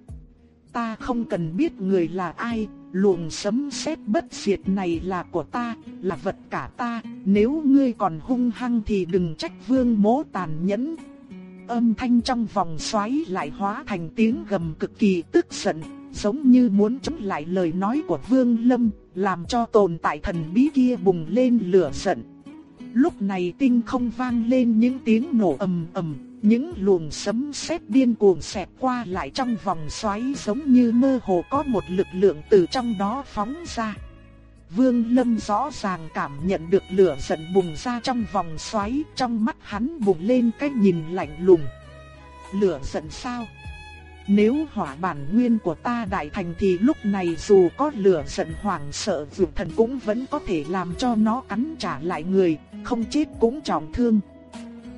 Ta không cần biết người là ai, luồng sấm sét bất diệt này là của ta, là vật cả ta, nếu ngươi còn hung hăng thì đừng trách vương mố tàn nhẫn. Âm thanh trong vòng xoáy lại hóa thành tiếng gầm cực kỳ tức giận, giống như muốn chống lại lời nói của vương lâm, làm cho tồn tại thần bí kia bùng lên lửa giận. Lúc này tinh không vang lên những tiếng nổ ầm ầm, những luồng sấm sét điên cuồng xẹt qua lại trong vòng xoáy giống như mơ hồ có một lực lượng từ trong đó phóng ra. Vương Lâm rõ ràng cảm nhận được lửa giận bùng ra trong vòng xoáy, trong mắt hắn bùng lên cái nhìn lạnh lùng. Lửa giận sao? Nếu hỏa bản nguyên của ta đại thành thì lúc này dù có lửa giận hoảng sợ dù thần cũng vẫn có thể làm cho nó cắn trả lại người, không chết cũng trọng thương.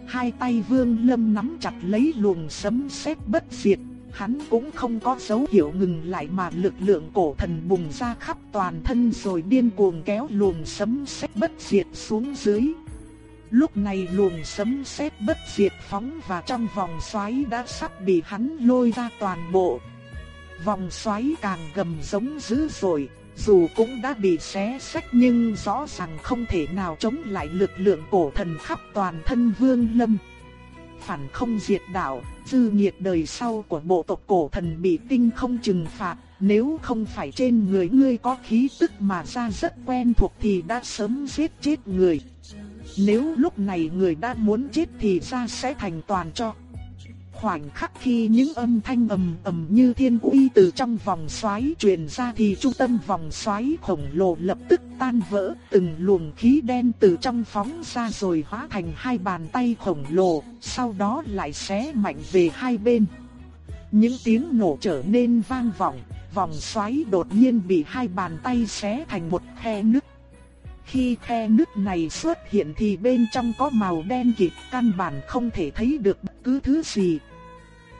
Hai tay vương lâm nắm chặt lấy luồng sấm sét bất diệt, hắn cũng không có dấu hiệu ngừng lại mà lực lượng cổ thần bùng ra khắp toàn thân rồi điên cuồng kéo luồng sấm sét bất diệt xuống dưới. Lúc này luồng sấm sét bất diệt phóng và trong vòng xoáy đã sắp bị hắn lôi ra toàn bộ. Vòng xoáy càng gầm giống dữ dội, dù cũng đã bị xé sách nhưng rõ ràng không thể nào chống lại lực lượng cổ thần khắp toàn thân Vương Lâm. Phản không diệt đạo, dư nghiệt đời sau của bộ tộc cổ thần bị tinh không trừng phạt, nếu không phải trên người ngươi có khí tức mà ra rất quen thuộc thì đã sớm giết chết người. Nếu lúc này người đã muốn chết thì ra sẽ thành toàn cho khoảnh khắc khi những âm thanh ầm ầm như thiên uy từ trong vòng xoáy truyền ra thì trung tâm vòng xoáy khổng lồ lập tức tan vỡ, từng luồng khí đen từ trong phóng ra rồi hóa thành hai bàn tay khổng lồ, sau đó lại xé mạnh về hai bên. Những tiếng nổ trở nên vang vọng, vòng xoáy đột nhiên bị hai bàn tay xé thành một khe nứt. Khi khe nứt này xuất hiện thì bên trong có màu đen kịt, căn bản không thể thấy được bất cứ thứ gì,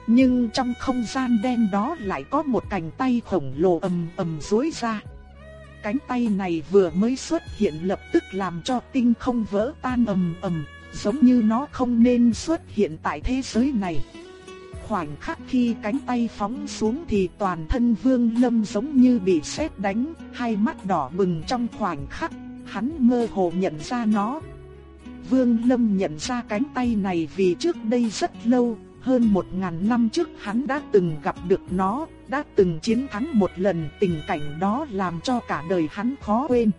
nhưng trong không gian đen đó lại có một cánh tay khổng lồ ầm ầm duỗi ra. Cánh tay này vừa mới xuất hiện lập tức làm cho tinh không vỡ tan ầm ầm, giống như nó không nên xuất hiện tại thế giới này. Khoảnh khắc khi cánh tay phóng xuống thì toàn thân Vương Lâm giống như bị sét đánh, hai mắt đỏ bừng trong khoảnh khắc, hắn mơ hồ nhận ra nó. Vương Lâm nhận ra cánh tay này vì trước đây rất lâu, hơn một ngàn năm trước hắn đã từng gặp được nó, đã từng chiến thắng một lần tình cảnh đó làm cho cả đời hắn khó quên.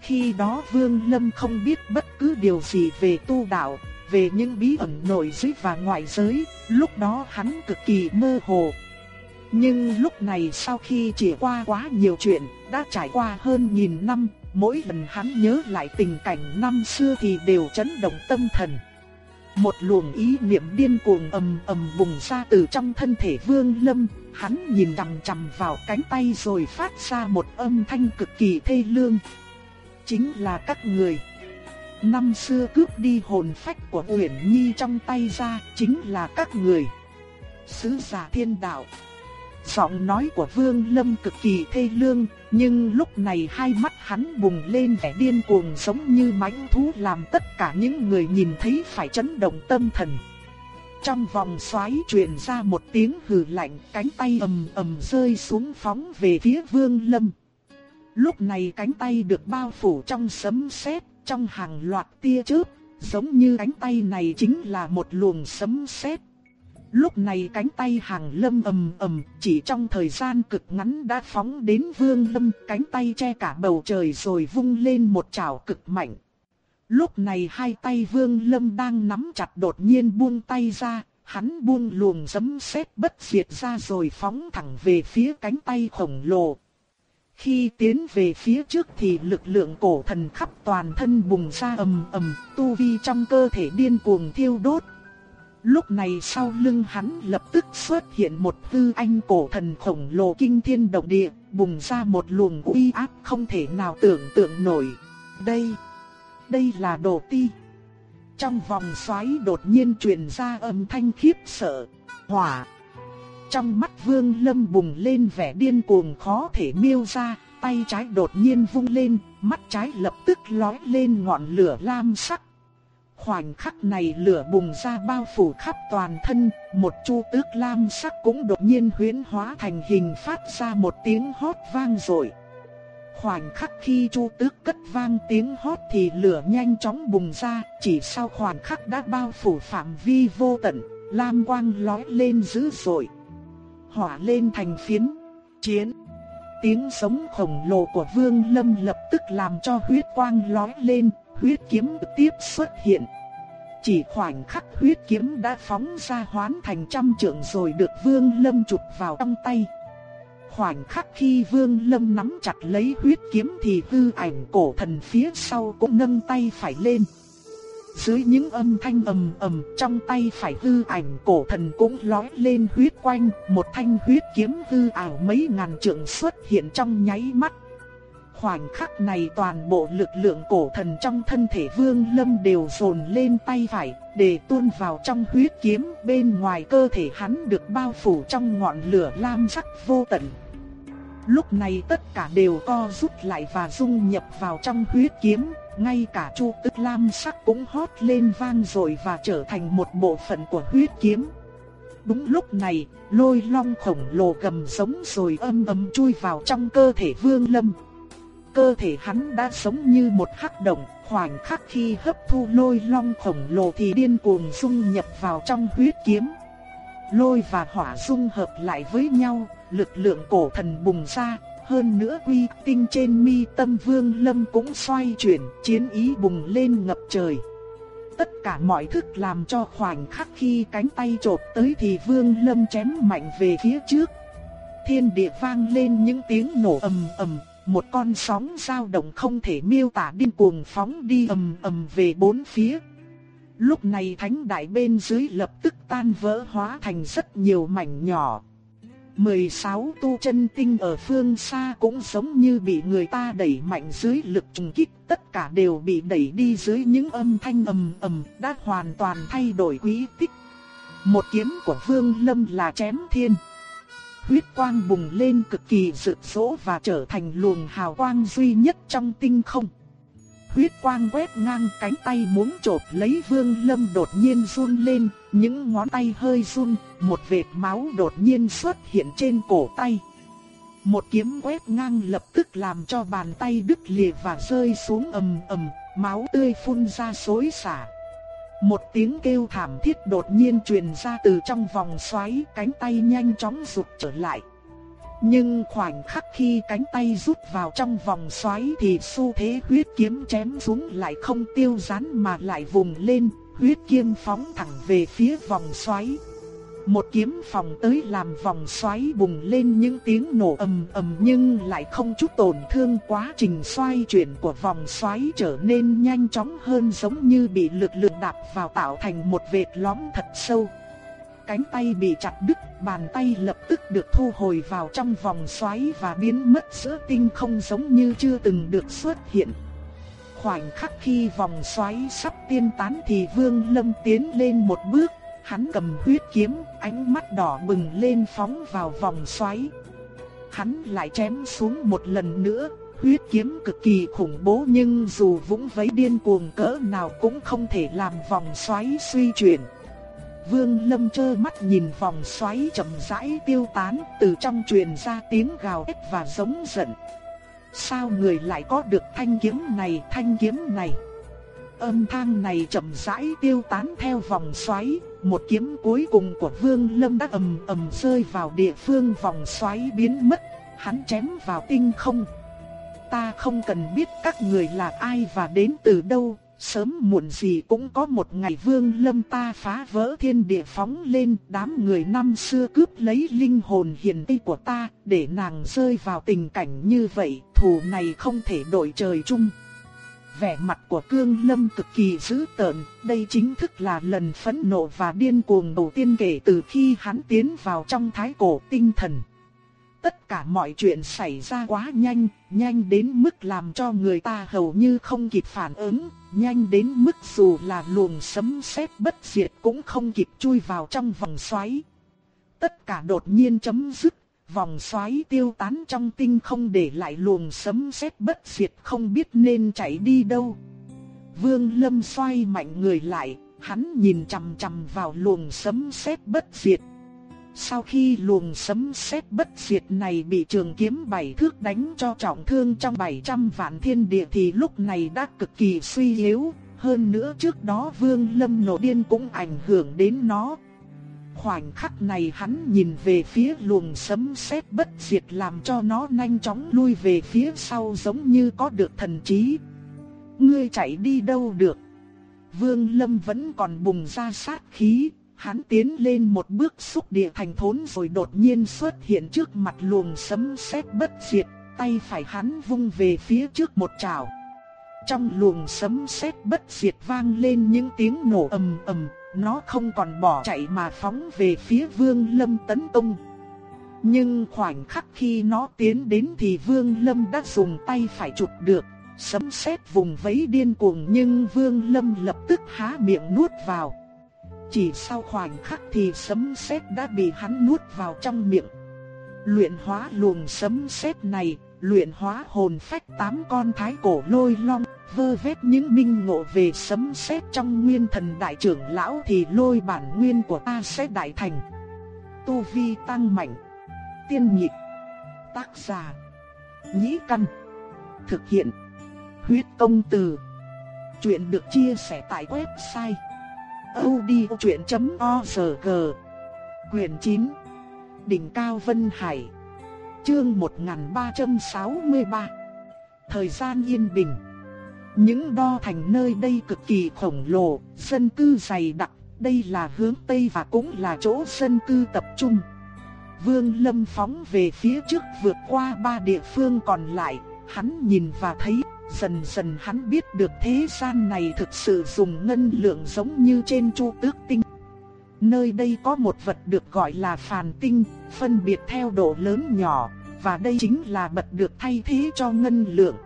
Khi đó Vương Lâm không biết bất cứ điều gì về tu đạo, về những bí ẩn nội giới và ngoại giới, lúc đó hắn cực kỳ mơ hồ. Nhưng lúc này sau khi trải qua quá nhiều chuyện, đã trải qua hơn nghìn năm, mỗi lần hắn nhớ lại tình cảnh năm xưa thì đều chấn động tâm thần. Một luồng ý niệm điên cuồng ầm ầm bùng ra từ trong thân thể Vương Lâm, hắn nhìn chằm chằm vào cánh tay rồi phát ra một âm thanh cực kỳ thê lương. Chính là các người. Năm xưa cướp đi hồn phách của Uyển Nhi trong tay ra, chính là các người. Sứ giả thiên đạo. Giọng nói của Vương Lâm cực kỳ thê lương, nhưng lúc này hai mắt hắn bùng lên vẻ điên cuồng giống như mãnh thú làm tất cả những người nhìn thấy phải chấn động tâm thần. Trong vòng xoáy truyền ra một tiếng hừ lạnh, cánh tay ầm ầm rơi xuống phóng về phía Vương Lâm. Lúc này cánh tay được bao phủ trong sấm sét, trong hàng loạt tia chớp, giống như cánh tay này chính là một luồng sấm sét. Lúc này cánh tay hàng lâm ầm ầm, chỉ trong thời gian cực ngắn đã phóng đến vương lâm, cánh tay che cả bầu trời rồi vung lên một chảo cực mạnh. Lúc này hai tay vương lâm đang nắm chặt đột nhiên buông tay ra, hắn buông luồng giấm sét bất diệt ra rồi phóng thẳng về phía cánh tay khổng lồ. Khi tiến về phía trước thì lực lượng cổ thần khắp toàn thân bùng ra ầm ầm, tu vi trong cơ thể điên cuồng thiêu đốt, Lúc này sau lưng hắn lập tức xuất hiện một hư anh cổ thần khổng lồ kinh thiên động địa, bùng ra một luồng uy áp không thể nào tưởng tượng nổi. Đây, đây là đồ ti. Trong vòng xoáy đột nhiên truyền ra âm thanh khiếp sợ, hỏa. Trong mắt vương lâm bùng lên vẻ điên cuồng khó thể miêu ra, tay trái đột nhiên vung lên, mắt trái lập tức lói lên ngọn lửa lam sắc Khoảnh khắc này lửa bùng ra bao phủ khắp toàn thân, một chu tước lam sắc cũng đột nhiên huyễn hóa thành hình phát ra một tiếng hót vang rồi. Khoảnh khắc khi chu tước cất vang tiếng hót thì lửa nhanh chóng bùng ra, chỉ sau khoảnh khắc đã bao phủ phạm vi vô tận, lam quang lói lên dữ dội. Hỏa lên thành phiến, chiến. Tiếng sống khổng lồ của Vương Lâm lập tức làm cho huyết quang lói lên, huyết kiếm tiếp xuất hiện. Chỉ khoảnh khắc huyết kiếm đã phóng ra hoán thành trăm trượng rồi được Vương Lâm chụp vào trong tay. Khoảnh khắc khi Vương Lâm nắm chặt lấy huyết kiếm thì hư ảnh cổ thần phía sau cũng nâng tay phải lên. Dưới những âm thanh ầm ầm trong tay phải hư ảnh cổ thần cũng lói lên huyết quanh, một thanh huyết kiếm hư ảo mấy ngàn trượng xuất hiện trong nháy mắt. Khoảnh khắc này toàn bộ lực lượng cổ thần trong thân thể Vương Lâm đều dồn lên tay phải, để tuôn vào trong huyết kiếm, bên ngoài cơ thể hắn được bao phủ trong ngọn lửa lam sắc vô tận. Lúc này tất cả đều co rút lại và dung nhập vào trong huyết kiếm, ngay cả chu tức lam sắc cũng hót lên vang rồi và trở thành một bộ phận của huyết kiếm. Đúng lúc này, lôi long khổng lồ gầm sống rồi âm ầm chui vào trong cơ thể Vương Lâm cơ thể hắn đã sống như một hắc động, khoảnh khắc khi hấp thu lôi long khổng lồ thì điên cuồng dung nhập vào trong huyết kiếm. Lôi và hỏa dung hợp lại với nhau, lực lượng cổ thần bùng ra, hơn nữa quy tinh trên mi tâm vương lâm cũng xoay chuyển, chiến ý bùng lên ngập trời. Tất cả mọi thức làm cho khoảnh khắc khi cánh tay chộp tới thì vương lâm chém mạnh về phía trước. Thiên địa vang lên những tiếng nổ ầm ầm, một con sóng dao động không thể miêu tả điên cuồng phóng đi ầm ầm về bốn phía. Lúc này thánh đại bên dưới lập tức tan vỡ hóa thành rất nhiều mảnh nhỏ. 16 tu chân tinh ở phương xa cũng giống như bị người ta đẩy mạnh dưới lực trùng kích, tất cả đều bị đẩy đi dưới những âm thanh ầm ầm, đã hoàn toàn thay đổi quý tích. Một kiếm của Vương Lâm là chém thiên huyết quang bùng lên cực kỳ rực rỡ và trở thành luồng hào quang duy nhất trong tinh không. huyết quang quét ngang cánh tay muốn chộp lấy Vương Lâm đột nhiên run lên, những ngón tay hơi run, một vệt máu đột nhiên xuất hiện trên cổ tay. Một kiếm quét ngang lập tức làm cho bàn tay đứt lìa và rơi xuống ầm ầm, máu tươi phun ra xối xả. Một tiếng kêu thảm thiết đột nhiên truyền ra từ trong vòng xoáy, cánh tay nhanh chóng rụt trở lại. Nhưng khoảnh khắc khi cánh tay rút vào trong vòng xoáy thì xu thế huyết kiếm chém xuống lại không tiêu rán mà lại vùng lên, huyết kiếm phóng thẳng về phía vòng xoáy. Một kiếm phòng tới làm vòng xoáy bùng lên những tiếng nổ ầm ầm nhưng lại không chút tổn thương quá trình xoay chuyển của vòng xoáy trở nên nhanh chóng hơn giống như bị lực lượng đạp vào tạo thành một vệt lõm thật sâu. Cánh tay bị chặt đứt, bàn tay lập tức được thu hồi vào trong vòng xoáy và biến mất giữa tinh không giống như chưa từng được xuất hiện. Khoảnh khắc khi vòng xoáy sắp tiên tán thì Vương Lâm tiến lên một bước Hắn cầm huyết kiếm, ánh mắt đỏ bừng lên phóng vào vòng xoáy. Hắn lại chém xuống một lần nữa, huyết kiếm cực kỳ khủng bố nhưng dù vũng vẫy điên cuồng cỡ nào cũng không thể làm vòng xoáy suy chuyển. Vương Lâm trơ mắt nhìn vòng xoáy chậm rãi tiêu tán, từ trong truyền ra tiếng gào thét và giống giận. Sao người lại có được thanh kiếm này, thanh kiếm này? Âm thanh này chậm rãi tiêu tán theo vòng xoáy, một kiếm cuối cùng của Vương Lâm đã ầm ầm rơi vào địa phương vòng xoáy biến mất, hắn chém vào tinh không. Ta không cần biết các người là ai và đến từ đâu, sớm muộn gì cũng có một ngày Vương Lâm ta phá vỡ thiên địa phóng lên, đám người năm xưa cướp lấy linh hồn hiền tây của ta, để nàng rơi vào tình cảnh như vậy, thù này không thể đổi trời chung. Vẻ mặt của Cương Lâm cực kỳ dữ tợn, đây chính thức là lần phẫn nộ và điên cuồng đầu tiên kể từ khi hắn tiến vào trong thái cổ tinh thần. Tất cả mọi chuyện xảy ra quá nhanh, nhanh đến mức làm cho người ta hầu như không kịp phản ứng, nhanh đến mức dù là luồng sấm sét bất diệt cũng không kịp chui vào trong vòng xoáy. Tất cả đột nhiên chấm dứt, vòng xoáy tiêu tán trong tinh không để lại luồng sấm sét bất diệt không biết nên chạy đi đâu. Vương Lâm xoay mạnh người lại, hắn nhìn chằm chằm vào luồng sấm sét bất diệt. Sau khi luồng sấm sét bất diệt này bị trường kiếm bảy thước đánh cho trọng thương trong 700 vạn thiên địa thì lúc này đã cực kỳ suy yếu, hơn nữa trước đó Vương Lâm nổ điên cũng ảnh hưởng đến nó, Khoảnh khắc này hắn nhìn về phía luồng sấm sét bất diệt làm cho nó nhanh chóng lui về phía sau giống như có được thần trí. Ngươi chạy đi đâu được? Vương Lâm vẫn còn bùng ra sát khí, hắn tiến lên một bước xúc địa thành thốn rồi đột nhiên xuất hiện trước mặt luồng sấm sét bất diệt, tay phải hắn vung về phía trước một trảo. Trong luồng sấm sét bất diệt vang lên những tiếng nổ ầm ầm, nó không còn bỏ chạy mà phóng về phía Vương Lâm tấn công. Nhưng khoảnh khắc khi nó tiến đến thì Vương Lâm đã dùng tay phải chụp được, sấm sét vùng vẫy điên cuồng nhưng Vương Lâm lập tức há miệng nuốt vào. Chỉ sau khoảnh khắc thì sấm sét đã bị hắn nuốt vào trong miệng. Luyện hóa luồng sấm sét này, luyện hóa hồn phách tám con thái cổ lôi long, vơ vét những minh ngộ về sấm sét trong nguyên thần đại trưởng lão thì lôi bản nguyên của ta sẽ đại thành. Tu vi tăng mạnh. Tiên nhịp. Tác giả. Nhĩ căn. Thực hiện. Huyết công từ. Chuyện được chia sẻ tại website. odchuyện.org Quyền 9. Đỉnh Cao Vân Hải. Chương 1363. Thời gian yên bình. Những đo thành nơi đây cực kỳ khổng lồ, dân cư dày đặc, đây là hướng Tây và cũng là chỗ dân cư tập trung. Vương Lâm phóng về phía trước vượt qua ba địa phương còn lại, hắn nhìn và thấy, dần dần hắn biết được thế gian này thực sự dùng ngân lượng giống như trên chu tước tinh. Nơi đây có một vật được gọi là phàn tinh, phân biệt theo độ lớn nhỏ, và đây chính là bật được thay thế cho ngân lượng.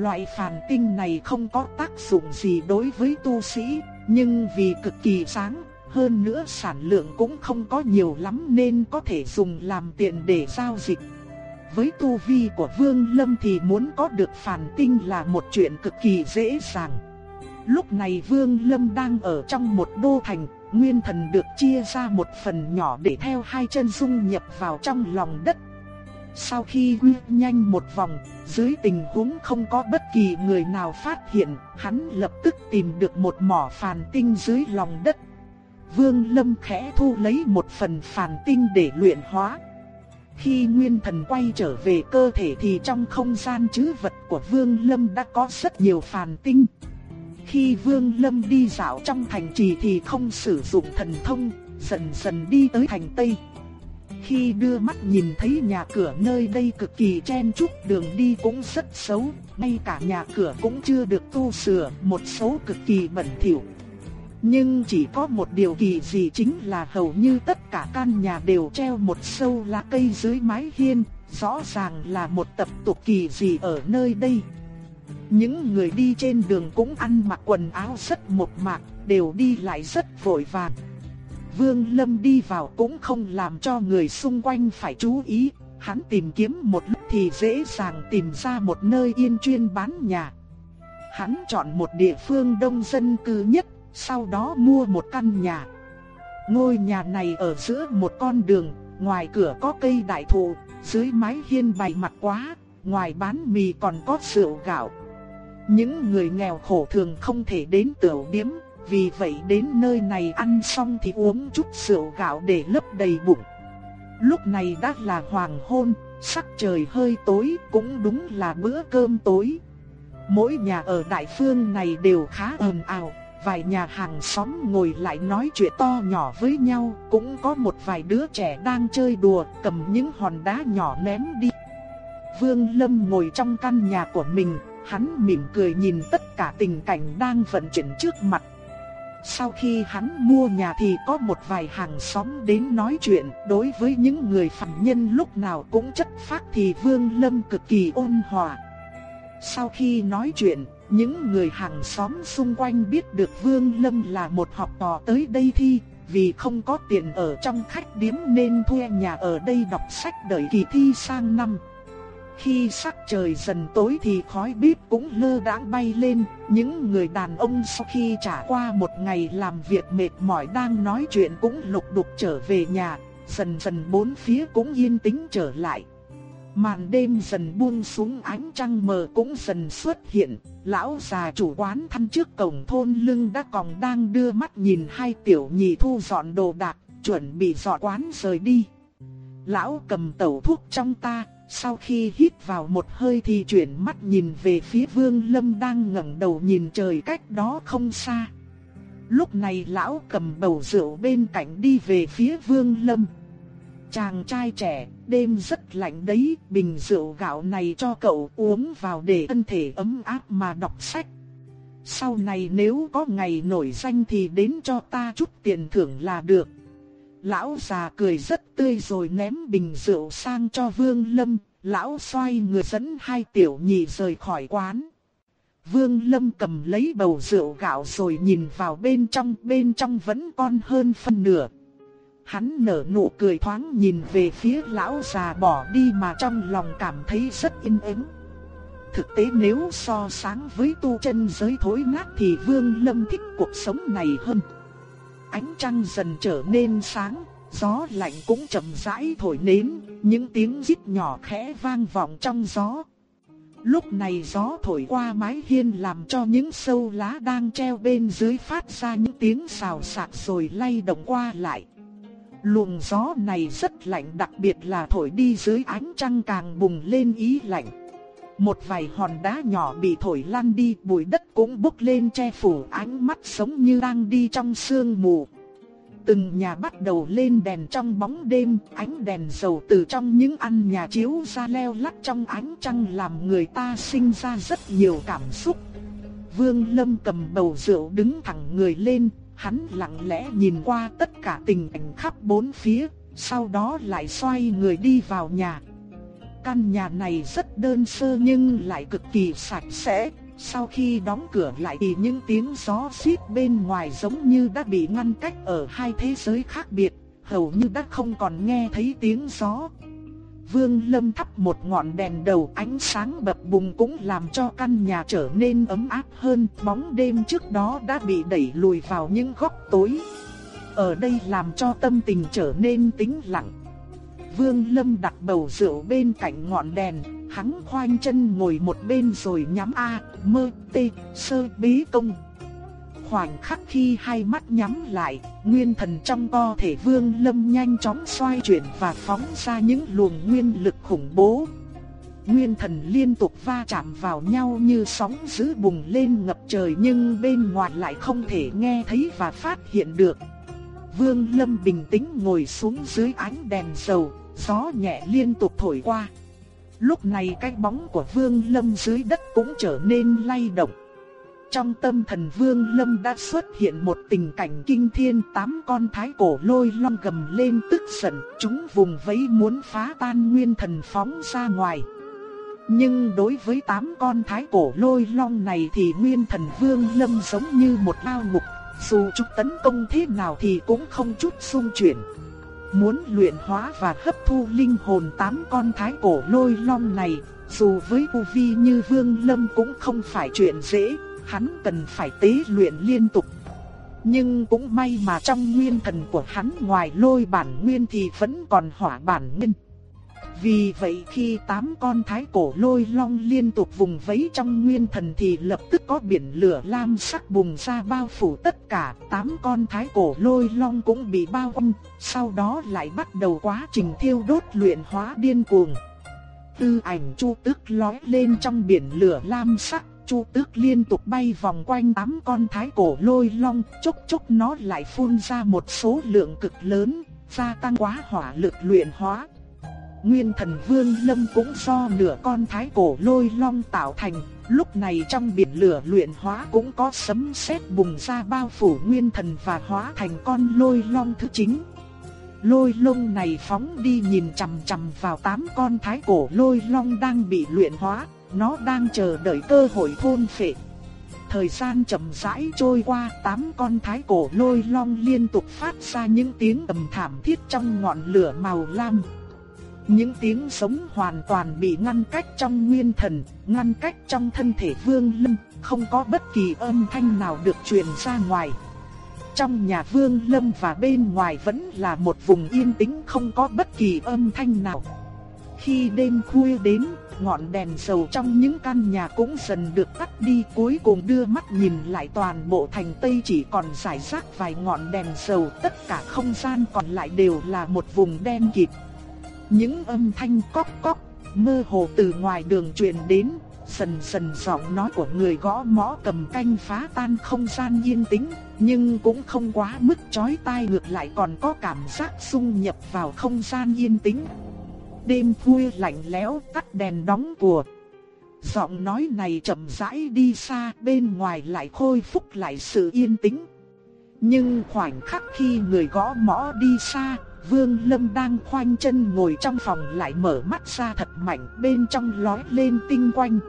Loại phản tinh này không có tác dụng gì đối với tu sĩ, nhưng vì cực kỳ sáng, hơn nữa sản lượng cũng không có nhiều lắm nên có thể dùng làm tiền để giao dịch. với tu vi của Vương Lâm thì muốn có được phản tinh là một chuyện cực kỳ dễ dàng. Lúc này Vương Lâm đang ở trong một đô thành, nguyên thần được chia ra một phần nhỏ để theo hai chân dung nhập vào trong lòng đất. Sau khi quy nhanh một vòng, dưới tình huống không có bất kỳ người nào phát hiện, hắn lập tức tìm được một mỏ phàn tinh dưới lòng đất. Vương Lâm khẽ thu lấy một phần phàn tinh để luyện hóa. Khi nguyên thần quay trở về cơ thể thì trong không gian trữ vật của Vương Lâm đã có rất nhiều phàn tinh. Khi Vương Lâm đi dạo trong thành trì thì không sử dụng thần thông, dần dần đi tới thành Tây. Khi đưa mắt nhìn thấy nhà cửa nơi đây cực kỳ chen chúc đường đi cũng rất xấu, ngay cả nhà cửa cũng chưa được tu sửa, một số cực kỳ bẩn thỉu. Nhưng chỉ có một điều kỳ gì chính là hầu như tất cả căn nhà đều treo một sâu lá cây dưới mái hiên, rõ ràng là một tập tục kỳ gì ở nơi đây. Những người đi trên đường cũng ăn mặc quần áo rất một mạc, đều đi lại rất vội vàng. Vương Lâm đi vào cũng không làm cho người xung quanh phải chú ý, hắn tìm kiếm một lúc thì dễ dàng tìm ra một nơi yên chuyên bán nhà. Hắn chọn một địa phương đông dân cư nhất, sau đó mua một căn nhà. Ngôi nhà này ở giữa một con đường, ngoài cửa có cây đại thụ, dưới mái hiên bày mặt quá, ngoài bán mì còn có rượu gạo. Những người nghèo khổ thường không thể đến tiểu điếm, vì vậy đến nơi này ăn xong thì uống chút rượu gạo để lấp đầy bụng. Lúc này đã là hoàng hôn, sắc trời hơi tối, cũng đúng là bữa cơm tối. Mỗi nhà ở đại phương này đều khá ồn ào, vài nhà hàng xóm ngồi lại nói chuyện to nhỏ với nhau, cũng có một vài đứa trẻ đang chơi đùa, cầm những hòn đá nhỏ ném đi. Vương Lâm ngồi trong căn nhà của mình, hắn mỉm cười nhìn tất cả tình cảnh đang vận chuyển trước mặt. Sau khi hắn mua nhà thì có một vài hàng xóm đến nói chuyện, đối với những người phạm nhân lúc nào cũng chất phác thì Vương Lâm cực kỳ ôn hòa. Sau khi nói chuyện, những người hàng xóm xung quanh biết được Vương Lâm là một học trò tới đây thi, vì không có tiền ở trong khách điếm nên thuê nhà ở đây đọc sách đợi kỳ thi sang năm. Khi sắc trời dần tối thì khói bếp cũng lơ đãng bay lên, những người đàn ông sau khi trải qua một ngày làm việc mệt mỏi đang nói chuyện cũng lục đục trở về nhà, dần dần bốn phía cũng yên tĩnh trở lại. Màn đêm dần buông xuống ánh trăng mờ cũng dần xuất hiện, lão già chủ quán thân trước cổng thôn lưng đã còn đang đưa mắt nhìn hai tiểu nhị thu dọn đồ đạc, chuẩn bị dọn quán rời đi. Lão cầm tẩu thuốc trong ta, sau khi hít vào một hơi thì chuyển mắt nhìn về phía Vương Lâm đang ngẩng đầu nhìn trời cách đó không xa. Lúc này lão cầm bầu rượu bên cạnh đi về phía Vương Lâm. Chàng trai trẻ, đêm rất lạnh đấy, bình rượu gạo này cho cậu uống vào để thân thể ấm áp mà đọc sách. Sau này nếu có ngày nổi danh thì đến cho ta chút tiền thưởng là được. Lão già cười rất tươi rồi ném bình rượu sang cho Vương Lâm, lão xoay người dẫn hai tiểu nhị rời khỏi quán. Vương Lâm cầm lấy bầu rượu gạo rồi nhìn vào bên trong, bên trong vẫn còn hơn phân nửa. Hắn nở nụ cười thoáng nhìn về phía lão già bỏ đi mà trong lòng cảm thấy rất yên ắng. Thực tế nếu so sánh với tu chân giới thối nát thì Vương Lâm thích cuộc sống này hơn. Ánh trăng dần trở nên sáng, gió lạnh cũng chậm rãi thổi đến, những tiếng rít nhỏ khẽ vang vọng trong gió. Lúc này gió thổi qua mái hiên làm cho những sâu lá đang treo bên dưới phát ra những tiếng xào xạc rồi lay động qua lại. Luồng gió này rất lạnh đặc biệt là thổi đi dưới ánh trăng càng bùng lên ý lạnh. Một vài hòn đá nhỏ bị thổi lăn đi, bụi đất cũng bốc lên che phủ ánh mắt sống như đang đi trong sương mù. Từng nhà bắt đầu lên đèn trong bóng đêm, ánh đèn dầu từ trong những ăn nhà chiếu ra leo lắt trong ánh trăng làm người ta sinh ra rất nhiều cảm xúc. Vương Lâm cầm bầu rượu đứng thẳng người lên, hắn lặng lẽ nhìn qua tất cả tình cảnh khắp bốn phía, sau đó lại xoay người đi vào nhà. Căn nhà này rất đơn sơ nhưng lại cực kỳ sạch sẽ, sau khi đóng cửa lại thì những tiếng gió xít bên ngoài giống như đã bị ngăn cách ở hai thế giới khác biệt, hầu như đã không còn nghe thấy tiếng gió. Vương Lâm thắp một ngọn đèn đầu ánh sáng bập bùng cũng làm cho căn nhà trở nên ấm áp hơn, bóng đêm trước đó đã bị đẩy lùi vào những góc tối. Ở đây làm cho tâm tình trở nên tĩnh lặng. Vương Lâm đặt bầu rượu bên cạnh ngọn đèn, hắn khoanh chân ngồi một bên rồi nhắm A, mơ, tê, sơ bí công. Khoảnh khắc khi hai mắt nhắm lại, nguyên thần trong cơ thể Vương Lâm nhanh chóng xoay chuyển và phóng ra những luồng nguyên lực khủng bố. Nguyên thần liên tục va chạm vào nhau như sóng dữ bùng lên ngập trời nhưng bên ngoài lại không thể nghe thấy và phát hiện được. Vương Lâm bình tĩnh ngồi xuống dưới ánh đèn dầu, gió nhẹ liên tục thổi qua. Lúc này cái bóng của Vương Lâm dưới đất cũng trở nên lay động. Trong tâm thần Vương Lâm đã xuất hiện một tình cảnh kinh thiên tám con thái cổ lôi long gầm lên tức giận, chúng vùng vẫy muốn phá tan nguyên thần phóng ra ngoài. Nhưng đối với tám con thái cổ lôi long này thì nguyên thần Vương Lâm giống như một lao ngục, dù chúng tấn công thế nào thì cũng không chút xung chuyển. Muốn luyện hóa và hấp thu linh hồn tám con thái cổ lôi long này, dù với u vi như Vương Lâm cũng không phải chuyện dễ hắn cần phải tế luyện liên tục. Nhưng cũng may mà trong nguyên thần của hắn ngoài lôi bản nguyên thì vẫn còn hỏa bản nguyên. Vì vậy khi tám con thái cổ lôi long liên tục vùng vẫy trong nguyên thần thì lập tức có biển lửa lam sắc bùng ra bao phủ tất cả. Tám con thái cổ lôi long cũng bị bao quanh, sau đó lại bắt đầu quá trình thiêu đốt luyện hóa điên cuồng. Tư ảnh chu tức lói lên trong biển lửa lam sắc Chu Tước liên tục bay vòng quanh tám con thái cổ lôi long, chốc chốc nó lại phun ra một số lượng cực lớn, gia tăng quá hỏa lực luyện hóa. Nguyên thần vương lâm cũng do nửa con thái cổ lôi long tạo thành, lúc này trong biển lửa luyện hóa cũng có sấm sét bùng ra bao phủ nguyên thần và hóa thành con lôi long thứ chính. Lôi long này phóng đi nhìn chằm chằm vào tám con thái cổ lôi long đang bị luyện hóa, nó đang chờ đợi cơ hội thôn phệ. Thời gian chậm rãi trôi qua, tám con thái cổ lôi long liên tục phát ra những tiếng ầm thảm thiết trong ngọn lửa màu lam. Những tiếng sống hoàn toàn bị ngăn cách trong nguyên thần, ngăn cách trong thân thể Vương Lâm, không có bất kỳ âm thanh nào được truyền ra ngoài. Trong nhà Vương Lâm và bên ngoài vẫn là một vùng yên tĩnh không có bất kỳ âm thanh nào. Khi đêm khuya đến, ngọn đèn dầu trong những căn nhà cũng dần được tắt đi cuối cùng đưa mắt nhìn lại toàn bộ thành Tây chỉ còn rải rác vài ngọn đèn dầu tất cả không gian còn lại đều là một vùng đen kịt. Những âm thanh cóc cóc mơ hồ từ ngoài đường truyền đến, dần dần giọng nói của người gõ mõ cầm canh phá tan không gian yên tĩnh, nhưng cũng không quá mức chói tai ngược lại còn có cảm giác xung nhập vào không gian yên tĩnh đêm khuya lạnh lẽo tắt đèn đóng của. Giọng nói này chậm rãi đi xa bên ngoài lại khôi phục lại sự yên tĩnh. Nhưng khoảnh khắc khi người gõ mõ đi xa, Vương Lâm đang khoanh chân ngồi trong phòng lại mở mắt ra thật mạnh bên trong lói lên tinh quanh.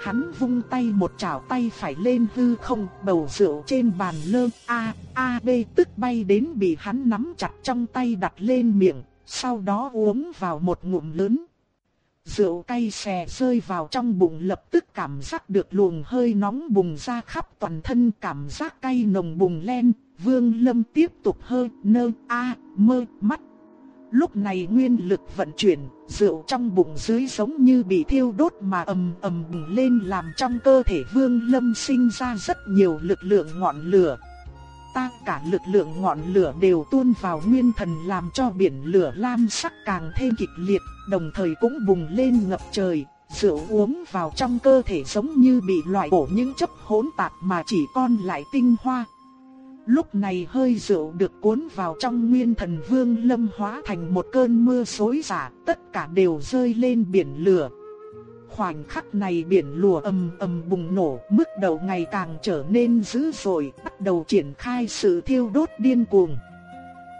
Hắn vung tay một chảo tay phải lên hư không, bầu rượu trên bàn lơ A, A, B tức bay đến bị hắn nắm chặt trong tay đặt lên miệng, sau đó uống vào một ngụm lớn. Rượu cay xè rơi vào trong bụng lập tức cảm giác được luồng hơi nóng bùng ra khắp toàn thân cảm giác cay nồng bùng lên, vương lâm tiếp tục hơi nơ a mơ mắt. Lúc này nguyên lực vận chuyển, rượu trong bụng dưới giống như bị thiêu đốt mà ầm ầm bùng lên làm trong cơ thể vương lâm sinh ra rất nhiều lực lượng ngọn lửa ta cả lực lượng ngọn lửa đều tuôn vào nguyên thần làm cho biển lửa lam sắc càng thêm kịch liệt, đồng thời cũng bùng lên ngập trời, rượu uống vào trong cơ thể giống như bị loại bổ những chất hỗn tạp mà chỉ còn lại tinh hoa. Lúc này hơi rượu được cuốn vào trong nguyên thần vương lâm hóa thành một cơn mưa xối xả, tất cả đều rơi lên biển lửa, Khoảnh khắc này biển lùa ầm ầm bùng nổ, mức đầu ngày càng trở nên dữ dội, bắt đầu triển khai sự thiêu đốt điên cuồng.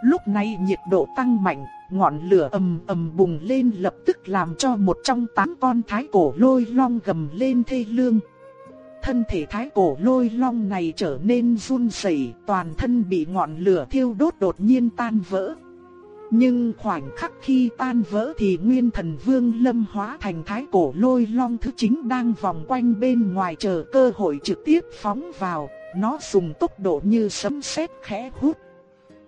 Lúc này nhiệt độ tăng mạnh, ngọn lửa ầm ầm bùng lên lập tức làm cho một trong tám con thái cổ lôi long gầm lên thê lương. Thân thể thái cổ lôi long này trở nên run rẩy, toàn thân bị ngọn lửa thiêu đốt đột nhiên tan vỡ. Nhưng khoảnh khắc khi tan vỡ thì Nguyên Thần Vương Lâm hóa thành thái cổ lôi long thứ chính đang vòng quanh bên ngoài chờ cơ hội trực tiếp phóng vào, nó dùng tốc độ như sấm sét khẽ hút.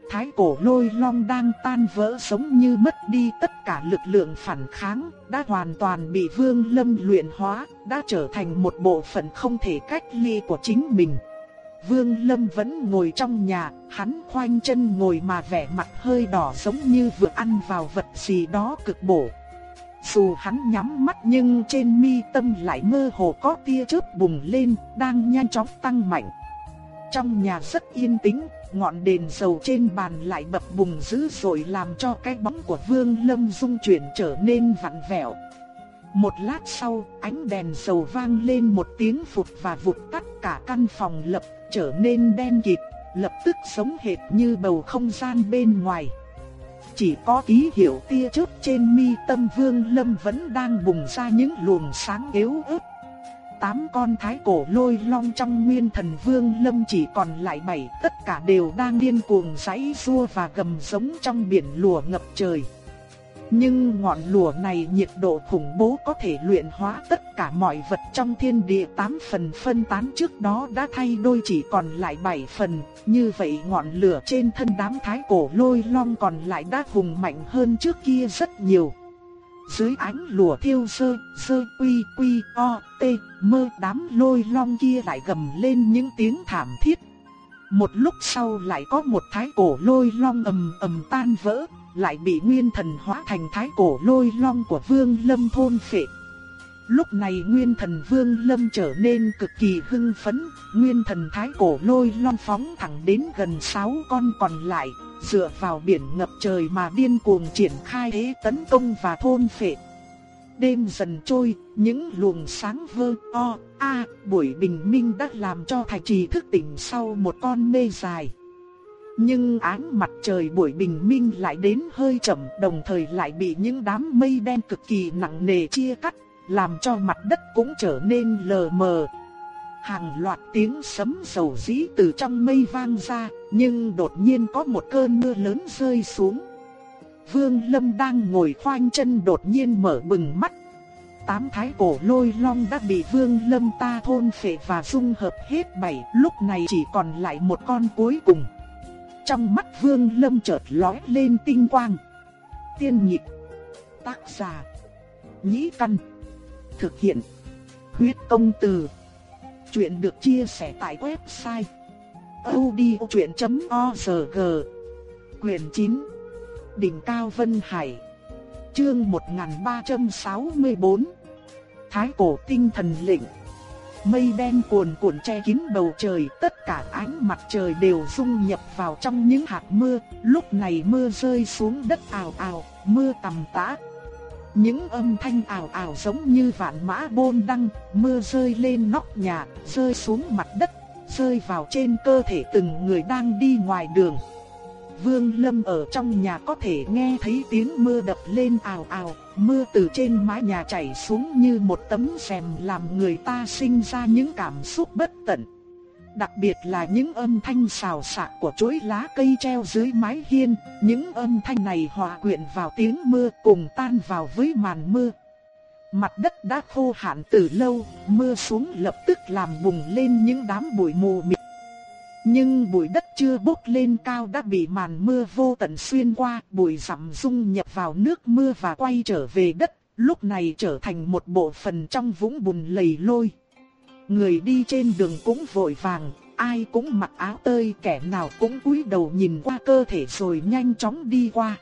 Thái cổ lôi long đang tan vỡ giống như mất đi tất cả lực lượng phản kháng, đã hoàn toàn bị Vương Lâm luyện hóa, đã trở thành một bộ phận không thể cách ly của chính mình. Vương Lâm vẫn ngồi trong nhà, hắn khoanh chân ngồi mà vẻ mặt hơi đỏ giống như vừa ăn vào vật gì đó cực bổ. Dù hắn nhắm mắt nhưng trên mi tâm lại mơ hồ có tia chớp bùng lên, đang nhanh chóng tăng mạnh. Trong nhà rất yên tĩnh, ngọn đèn dầu trên bàn lại bập bùng dữ dội làm cho cái bóng của Vương Lâm rung chuyển trở nên vặn vẹo. Một lát sau, ánh đèn dầu vang lên một tiếng phụt và vụt tắt cả căn phòng lập trở nên đen kịt, lập tức sống hệt như bầu không gian bên ngoài. Chỉ có ký hiệu tia chớp trên mi tâm Vương Lâm vẫn đang bùng ra những luồng sáng yếu ớt tám con thái cổ lôi long trong nguyên thần vương lâm chỉ còn lại bảy, tất cả đều đang điên cuồng giãy xua và gầm giống trong biển lùa ngập trời. Nhưng ngọn lùa này nhiệt độ khủng bố có thể luyện hóa tất cả mọi vật trong thiên địa tám phần phân tán trước đó đã thay đôi chỉ còn lại bảy phần, như vậy ngọn lửa trên thân đám thái cổ lôi long còn lại đã hùng mạnh hơn trước kia rất nhiều. Dưới ánh lùa thiêu sơ, sơ quy quy o, t, mơ đám lôi long kia lại gầm lên những tiếng thảm thiết. Một lúc sau lại có một thái cổ lôi long ầm ầm tan vỡ, lại bị nguyên thần hóa thành thái cổ lôi long của vương lâm thôn phệ. Lúc này nguyên thần vương lâm trở nên cực kỳ hưng phấn, nguyên thần thái cổ lôi long phóng thẳng đến gần sáu con còn lại, dựa vào biển ngập trời mà điên cuồng triển khai thế tấn công và thôn phệ. Đêm dần trôi, những luồng sáng vơ o, a, buổi bình minh đã làm cho thạch trì thức tỉnh sau một con mê dài. Nhưng ánh mặt trời buổi bình minh lại đến hơi chậm đồng thời lại bị những đám mây đen cực kỳ nặng nề chia cắt, làm cho mặt đất cũng trở nên lờ mờ, Hàng loạt tiếng sấm sầu dĩ từ trong mây vang ra, nhưng đột nhiên có một cơn mưa lớn rơi xuống. Vương Lâm đang ngồi khoanh chân đột nhiên mở bừng mắt. Tám thái cổ lôi long đã bị Vương Lâm ta thôn phệ và dung hợp hết bảy, lúc này chỉ còn lại một con cuối cùng. Trong mắt Vương Lâm chợt lóe lên tinh quang. Tiên nhịp, tác giả, nhĩ căn, thực hiện, huyết công từ. Chuyện được chia sẻ tại website odchuyện.org Quyền 9 Đỉnh Cao Vân Hải Chương 1364 Thái cổ tinh thần lệnh. Mây đen cuồn cuộn che kín bầu trời, tất cả ánh mặt trời đều dung nhập vào trong những hạt mưa, lúc này mưa rơi xuống đất ào ào, mưa tầm tã, những âm thanh ảo ảo giống như vạn mã bôn đăng, mưa rơi lên nóc nhà, rơi xuống mặt đất, rơi vào trên cơ thể từng người đang đi ngoài đường. Vương Lâm ở trong nhà có thể nghe thấy tiếng mưa đập lên ào ào, mưa từ trên mái nhà chảy xuống như một tấm rèm làm người ta sinh ra những cảm xúc bất tận. Đặc biệt là những âm thanh xào xạc của chuỗi lá cây treo dưới mái hiên, những âm thanh này hòa quyện vào tiếng mưa cùng tan vào với màn mưa. Mặt đất đã khô hạn từ lâu, mưa xuống lập tức làm bùng lên những đám bụi mù mịt. Nhưng bụi đất chưa bốc lên cao đã bị màn mưa vô tận xuyên qua, bụi rậm dung nhập vào nước mưa và quay trở về đất, lúc này trở thành một bộ phận trong vũng bùn lầy lôi. Người đi trên đường cũng vội vàng, ai cũng mặc áo tơi, kẻ nào cũng cúi đầu nhìn qua cơ thể rồi nhanh chóng đi qua.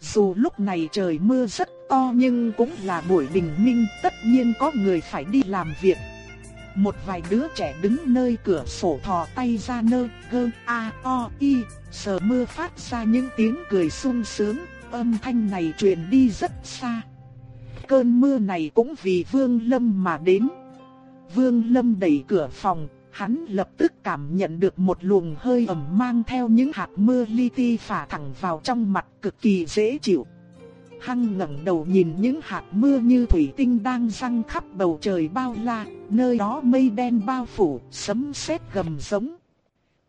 Dù lúc này trời mưa rất to nhưng cũng là buổi bình minh, tất nhiên có người phải đi làm việc. Một vài đứa trẻ đứng nơi cửa sổ thò tay ra nơ, gơ, a, o, y, sờ mưa phát ra những tiếng cười sung sướng, âm thanh này truyền đi rất xa. Cơn mưa này cũng vì Vương Lâm mà đến. Vương Lâm đẩy cửa phòng, hắn lập tức cảm nhận được một luồng hơi ẩm mang theo những hạt mưa li ti phả thẳng vào trong mặt cực kỳ dễ chịu. Hăng ngẩng đầu nhìn những hạt mưa như thủy tinh đang răng khắp bầu trời bao la, nơi đó mây đen bao phủ, sấm sét gầm giống.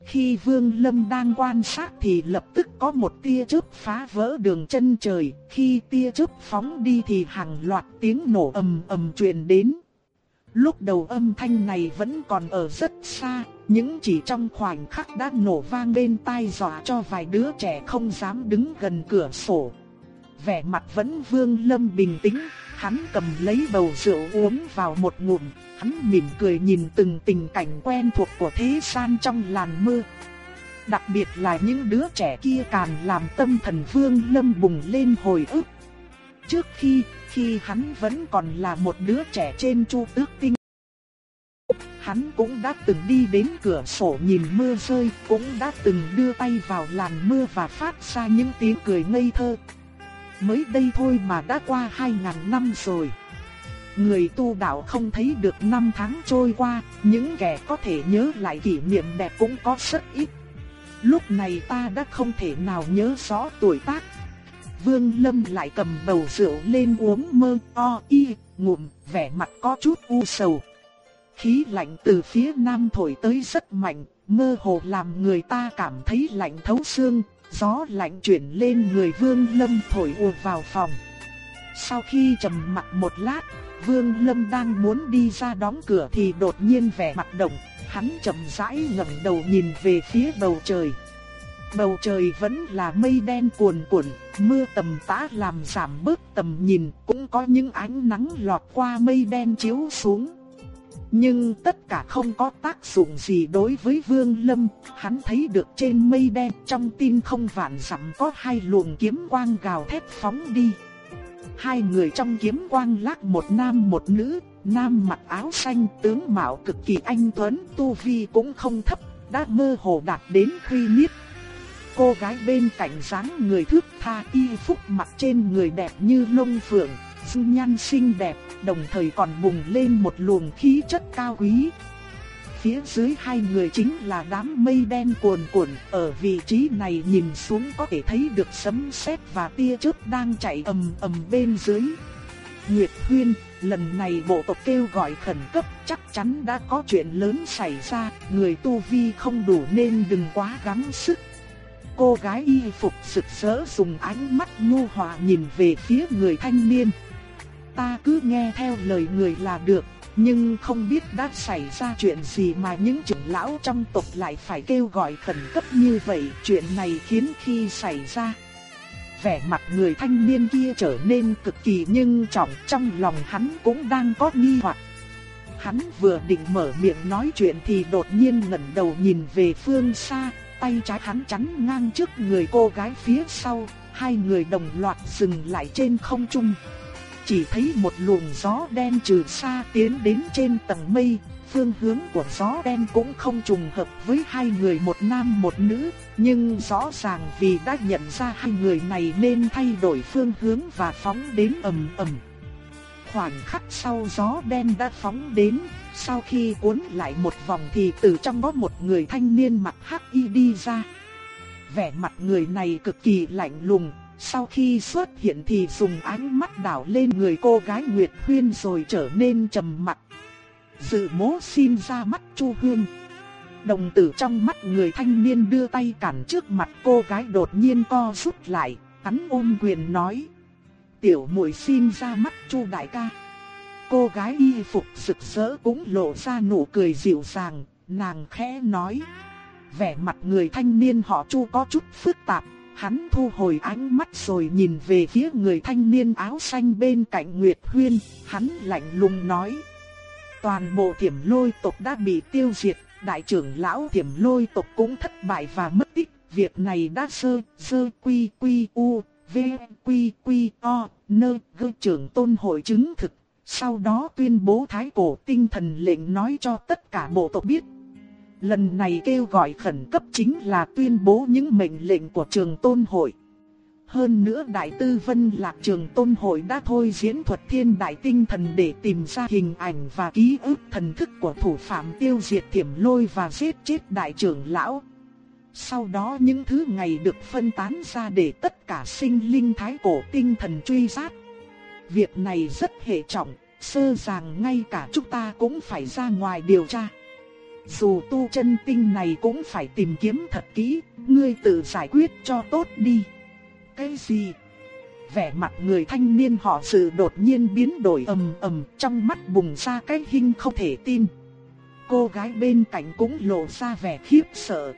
Khi Vương Lâm đang quan sát thì lập tức có một tia chớp phá vỡ đường chân trời, khi tia chớp phóng đi thì hàng loạt tiếng nổ ầm ầm truyền đến. Lúc đầu âm thanh này vẫn còn ở rất xa, những chỉ trong khoảnh khắc đã nổ vang bên tai dọa cho vài đứa trẻ không dám đứng gần cửa sổ. Vẻ mặt vẫn Vương Lâm bình tĩnh, hắn cầm lấy bầu rượu uống vào một ngụm, hắn mỉm cười nhìn từng tình cảnh quen thuộc của thế gian trong làn mưa. Đặc biệt là những đứa trẻ kia càng làm tâm thần Vương Lâm bùng lên hồi ức. Trước khi, khi hắn vẫn còn là một đứa trẻ trên chu tước tinh. Hắn cũng đã từng đi đến cửa sổ nhìn mưa rơi, cũng đã từng đưa tay vào làn mưa và phát ra những tiếng cười ngây thơ. Mới đây thôi mà đã qua hai ngàn năm rồi. Người tu đạo không thấy được năm tháng trôi qua, những kẻ có thể nhớ lại kỷ niệm đẹp cũng có rất ít. Lúc này ta đã không thể nào nhớ rõ tuổi tác. Vương Lâm lại cầm bầu rượu lên uống mơ o y, ngụm, vẻ mặt có chút u sầu. Khí lạnh từ phía nam thổi tới rất mạnh, mơ hồ làm người ta cảm thấy lạnh thấu xương, gió lạnh chuyển lên người Vương Lâm thổi ùa vào phòng. Sau khi trầm mặc một lát, Vương Lâm đang muốn đi ra đóng cửa thì đột nhiên vẻ mặt động, hắn chậm rãi ngẩng đầu nhìn về phía bầu trời. Bầu trời vẫn là mây đen cuồn cuộn, mưa tầm tã làm giảm bớt tầm nhìn, cũng có những ánh nắng lọt qua mây đen chiếu xuống. Nhưng tất cả không có tác dụng gì đối với Vương Lâm, hắn thấy được trên mây đen trong tim không vạn dặm có hai luồng kiếm quang gào thét phóng đi. Hai người trong kiếm quang lắc một nam một nữ, nam mặc áo xanh tướng mạo cực kỳ anh tuấn, tu vi cũng không thấp, đã mơ hồ đạt đến khuy niết. Cô gái bên cạnh dáng người thước tha y phúc mặc trên người đẹp như lông phượng, dung nhan xinh đẹp, đồng thời còn bùng lên một luồng khí chất cao quý. Phía dưới hai người chính là đám mây đen cuồn cuộn, ở vị trí này nhìn xuống có thể thấy được sấm sét và tia chớp đang chạy ầm ầm bên dưới. Nguyệt Huyên, lần này bộ tộc kêu gọi khẩn cấp chắc chắn đã có chuyện lớn xảy ra, người tu vi không đủ nên đừng quá gắng sức. Cô gái y phục sực sỡ dùng ánh mắt nhu hòa nhìn về phía người thanh niên. Ta cứ nghe theo lời người là được, nhưng không biết đã xảy ra chuyện gì mà những trưởng lão trong tộc lại phải kêu gọi khẩn cấp như vậy. Chuyện này khiến khi xảy ra, vẻ mặt người thanh niên kia trở nên cực kỳ nhưng trọng trong lòng hắn cũng đang có nghi hoặc. Hắn vừa định mở miệng nói chuyện thì đột nhiên ngẩng đầu nhìn về phương xa, tay trái hắn chắn ngang trước người cô gái phía sau, hai người đồng loạt dừng lại trên không trung chỉ thấy một luồng gió đen trừ xa tiến đến trên tầng mây, phương hướng của gió đen cũng không trùng hợp với hai người một nam một nữ, nhưng rõ ràng vì đã nhận ra hai người này nên thay đổi phương hướng và phóng đến ầm ầm. Khoảnh khắc sau gió đen đã phóng đến, sau khi cuốn lại một vòng thì từ trong đó một người thanh niên mặc hắc y đi ra. Vẻ mặt người này cực kỳ lạnh lùng, sau khi xuất hiện thì dùng ánh mắt đảo lên người cô gái Nguyệt Huyên rồi trở nên trầm mặc. Dự mố xin ra mắt Chu Huyên. Đồng tử trong mắt người thanh niên đưa tay cản trước mặt cô gái đột nhiên co rút lại, hắn ôm quyền nói. Tiểu muội xin ra mắt Chu đại ca. Cô gái y phục sực sỡ cũng lộ ra nụ cười dịu dàng, nàng khẽ nói. Vẻ mặt người thanh niên họ Chu có chút phức tạp, Hắn thu hồi ánh mắt rồi nhìn về phía người thanh niên áo xanh bên cạnh Nguyệt Huyên, hắn lạnh lùng nói. Toàn bộ thiểm lôi tộc đã bị tiêu diệt, đại trưởng lão thiểm lôi tộc cũng thất bại và mất tích. Việc này đã sơ, sơ quy quy u, v quy quy o, nơ gơ trưởng tôn hội chứng thực. Sau đó tuyên bố thái cổ tinh thần lệnh nói cho tất cả bộ tộc biết Lần này kêu gọi khẩn cấp chính là tuyên bố những mệnh lệnh của trường tôn hội. Hơn nữa Đại Tư Vân Lạc Trường Tôn Hội đã thôi diễn thuật thiên đại tinh thần để tìm ra hình ảnh và ký ức thần thức của thủ phạm tiêu diệt thiểm lôi và giết chết đại trưởng lão. Sau đó những thứ ngày được phân tán ra để tất cả sinh linh thái cổ tinh thần truy sát. Việc này rất hệ trọng, sơ ràng ngay cả chúng ta cũng phải ra ngoài điều tra dù tu chân tinh này cũng phải tìm kiếm thật kỹ, ngươi tự giải quyết cho tốt đi. Cái gì? Vẻ mặt người thanh niên họ sự đột nhiên biến đổi ầm ầm, trong mắt bùng ra cái hình không thể tin. Cô gái bên cạnh cũng lộ ra vẻ khiếp sợ.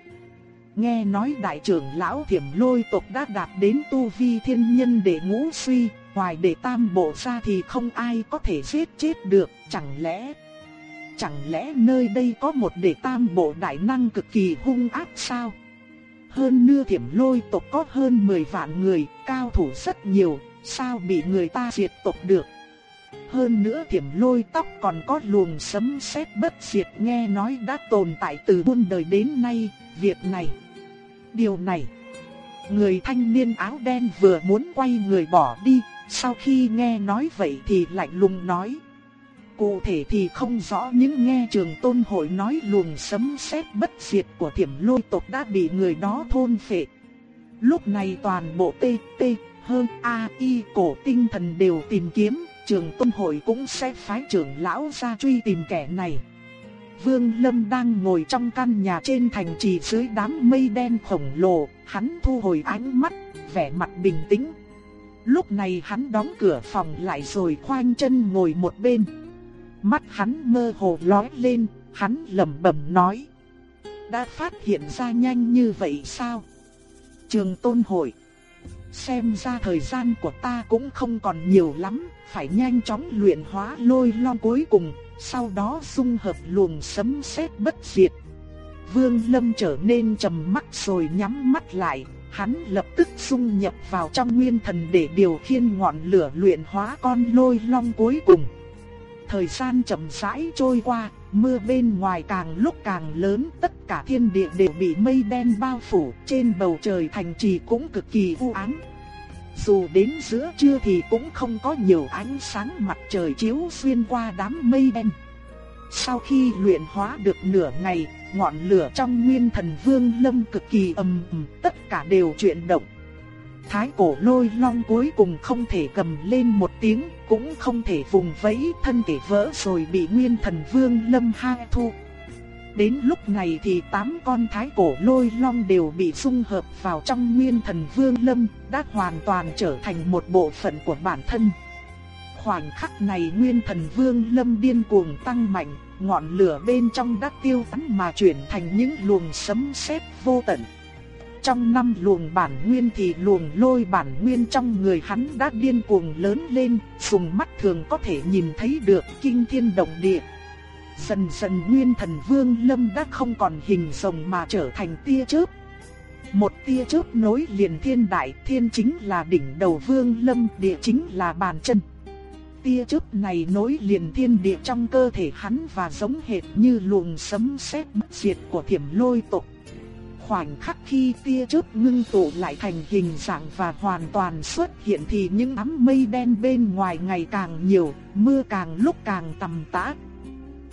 Nghe nói đại trưởng lão thiểm lôi tộc đã đạt đến tu vi thiên nhân để ngũ suy, ngoài để tam bộ ra thì không ai có thể giết chết được, chẳng lẽ... Chẳng lẽ nơi đây có một đệ tam bộ đại năng cực kỳ hung ác sao? Hơn nữa thiểm lôi tộc có hơn 10 vạn người, cao thủ rất nhiều, sao bị người ta diệt tộc được? Hơn nữa thiểm lôi tóc còn có luồng sấm sét bất diệt nghe nói đã tồn tại từ muôn đời đến nay, việc này. Điều này, người thanh niên áo đen vừa muốn quay người bỏ đi, sau khi nghe nói vậy thì lạnh lùng nói. Cụ thể thì không rõ những nghe trường tôn hội nói luồng sấm sét bất diệt của thiểm lôi tộc đã bị người đó thôn phệ. Lúc này toàn bộ T, T, hơn A, I cổ tinh thần đều tìm kiếm, trường tôn hội cũng sẽ phái trưởng lão ra truy tìm kẻ này. Vương Lâm đang ngồi trong căn nhà trên thành trì dưới đám mây đen khổng lồ, hắn thu hồi ánh mắt, vẻ mặt bình tĩnh. Lúc này hắn đóng cửa phòng lại rồi khoanh chân ngồi một bên. Mắt hắn mơ hồ lóe lên, hắn lẩm bẩm nói: "Đã phát hiện ra nhanh như vậy sao?" Trường Tôn hội Xem ra thời gian của ta cũng không còn nhiều lắm, phải nhanh chóng luyện hóa lôi long cuối cùng, sau đó dung hợp luồng sấm sét bất diệt. Vương Lâm trở nên trầm mắt rồi nhắm mắt lại, hắn lập tức dung nhập vào trong nguyên thần để điều khiển ngọn lửa luyện hóa con lôi long cuối cùng. Thời gian chậm rãi trôi qua, mưa bên ngoài càng lúc càng lớn, tất cả thiên địa đều bị mây đen bao phủ, trên bầu trời thành trì cũng cực kỳ u ám. Dù đến giữa trưa thì cũng không có nhiều ánh sáng mặt trời chiếu xuyên qua đám mây đen. Sau khi luyện hóa được nửa ngày, ngọn lửa trong nguyên thần vương lâm cực kỳ ầm ầm, tất cả đều chuyển động. Thái cổ lôi long cuối cùng không thể cầm lên một tiếng, cũng không thể vùng vẫy thân thể vỡ rồi bị nguyên thần vương lâm ha thu. Đến lúc này thì tám con thái cổ lôi long đều bị dung hợp vào trong nguyên thần vương lâm, đã hoàn toàn trở thành một bộ phận của bản thân. Khoảnh khắc này nguyên thần vương lâm điên cuồng tăng mạnh, ngọn lửa bên trong đã tiêu tán mà chuyển thành những luồng sấm sét vô tận. Trong năm luồng bản nguyên thì luồng lôi bản nguyên trong người hắn đã điên cuồng lớn lên, dùng mắt thường có thể nhìn thấy được kinh thiên động địa. Dần dần nguyên thần vương lâm đã không còn hình rồng mà trở thành tia chớp. Một tia chớp nối liền thiên đại thiên chính là đỉnh đầu vương lâm địa chính là bàn chân. Tia chớp này nối liền thiên địa trong cơ thể hắn và giống hệt như luồng sấm sét bất diệt của thiểm lôi tộc. Khoảnh khắc khi tia chớp ngưng tụ lại thành hình dạng và hoàn toàn xuất hiện thì những đám mây đen bên ngoài ngày càng nhiều, mưa càng lúc càng tầm tã.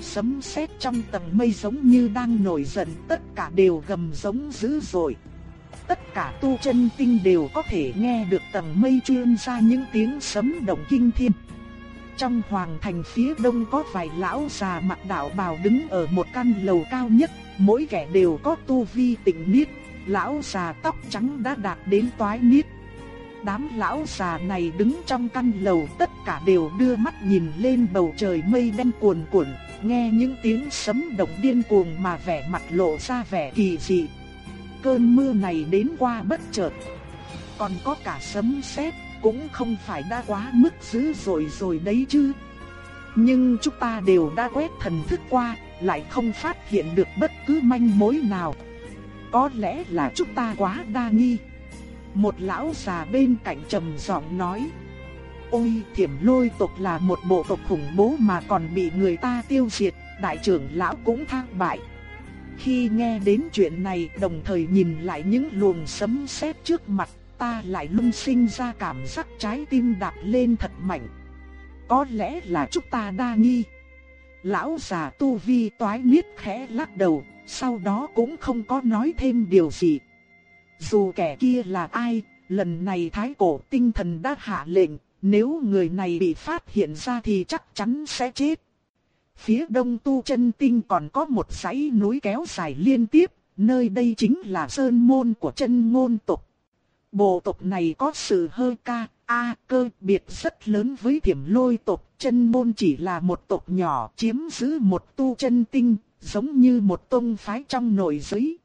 Sấm sét trong tầng mây giống như đang nổi giận, tất cả đều gầm giống dữ dội. Tất cả tu chân tinh đều có thể nghe được tầng mây truyền ra những tiếng sấm động kinh thiên. Trong hoàng thành phía đông có vài lão già mặc đạo bào đứng ở một căn lầu cao nhất, mỗi kẻ đều có tu vi tịnh niết, lão già tóc trắng đã đạt đến toái niết. Đám lão già này đứng trong căn lầu tất cả đều đưa mắt nhìn lên bầu trời mây đen cuồn cuộn, nghe những tiếng sấm động điên cuồng mà vẻ mặt lộ ra vẻ kỳ dị. Cơn mưa này đến qua bất chợt, còn có cả sấm sét, cũng không phải đã quá mức dữ rồi rồi đấy chứ. Nhưng chúng ta đều đã quét thần thức qua, lại không phát hiện được bất cứ manh mối nào. Có lẽ là chúng ta quá đa nghi. Một lão già bên cạnh trầm giọng nói. Ôi thiểm lôi tộc là một bộ tộc khủng bố mà còn bị người ta tiêu diệt, đại trưởng lão cũng thang bại. Khi nghe đến chuyện này đồng thời nhìn lại những luồng sấm sét trước mặt ta lại luôn sinh ra cảm giác trái tim đập lên thật mạnh. Có lẽ là chúng ta đa nghi. Lão già tu vi toái niết khẽ lắc đầu, sau đó cũng không có nói thêm điều gì. Dù kẻ kia là ai, lần này thái cổ tinh thần đã hạ lệnh, nếu người này bị phát hiện ra thì chắc chắn sẽ chết. Phía đông tu chân tinh còn có một dãy núi kéo dài liên tiếp, nơi đây chính là sơn môn của chân ngôn tộc. Bộ tộc này có sự hơi ca, a cơ biệt rất lớn với thiểm lôi tộc, chân môn chỉ là một tộc nhỏ chiếm giữ một tu chân tinh, giống như một tông phái trong nội giới.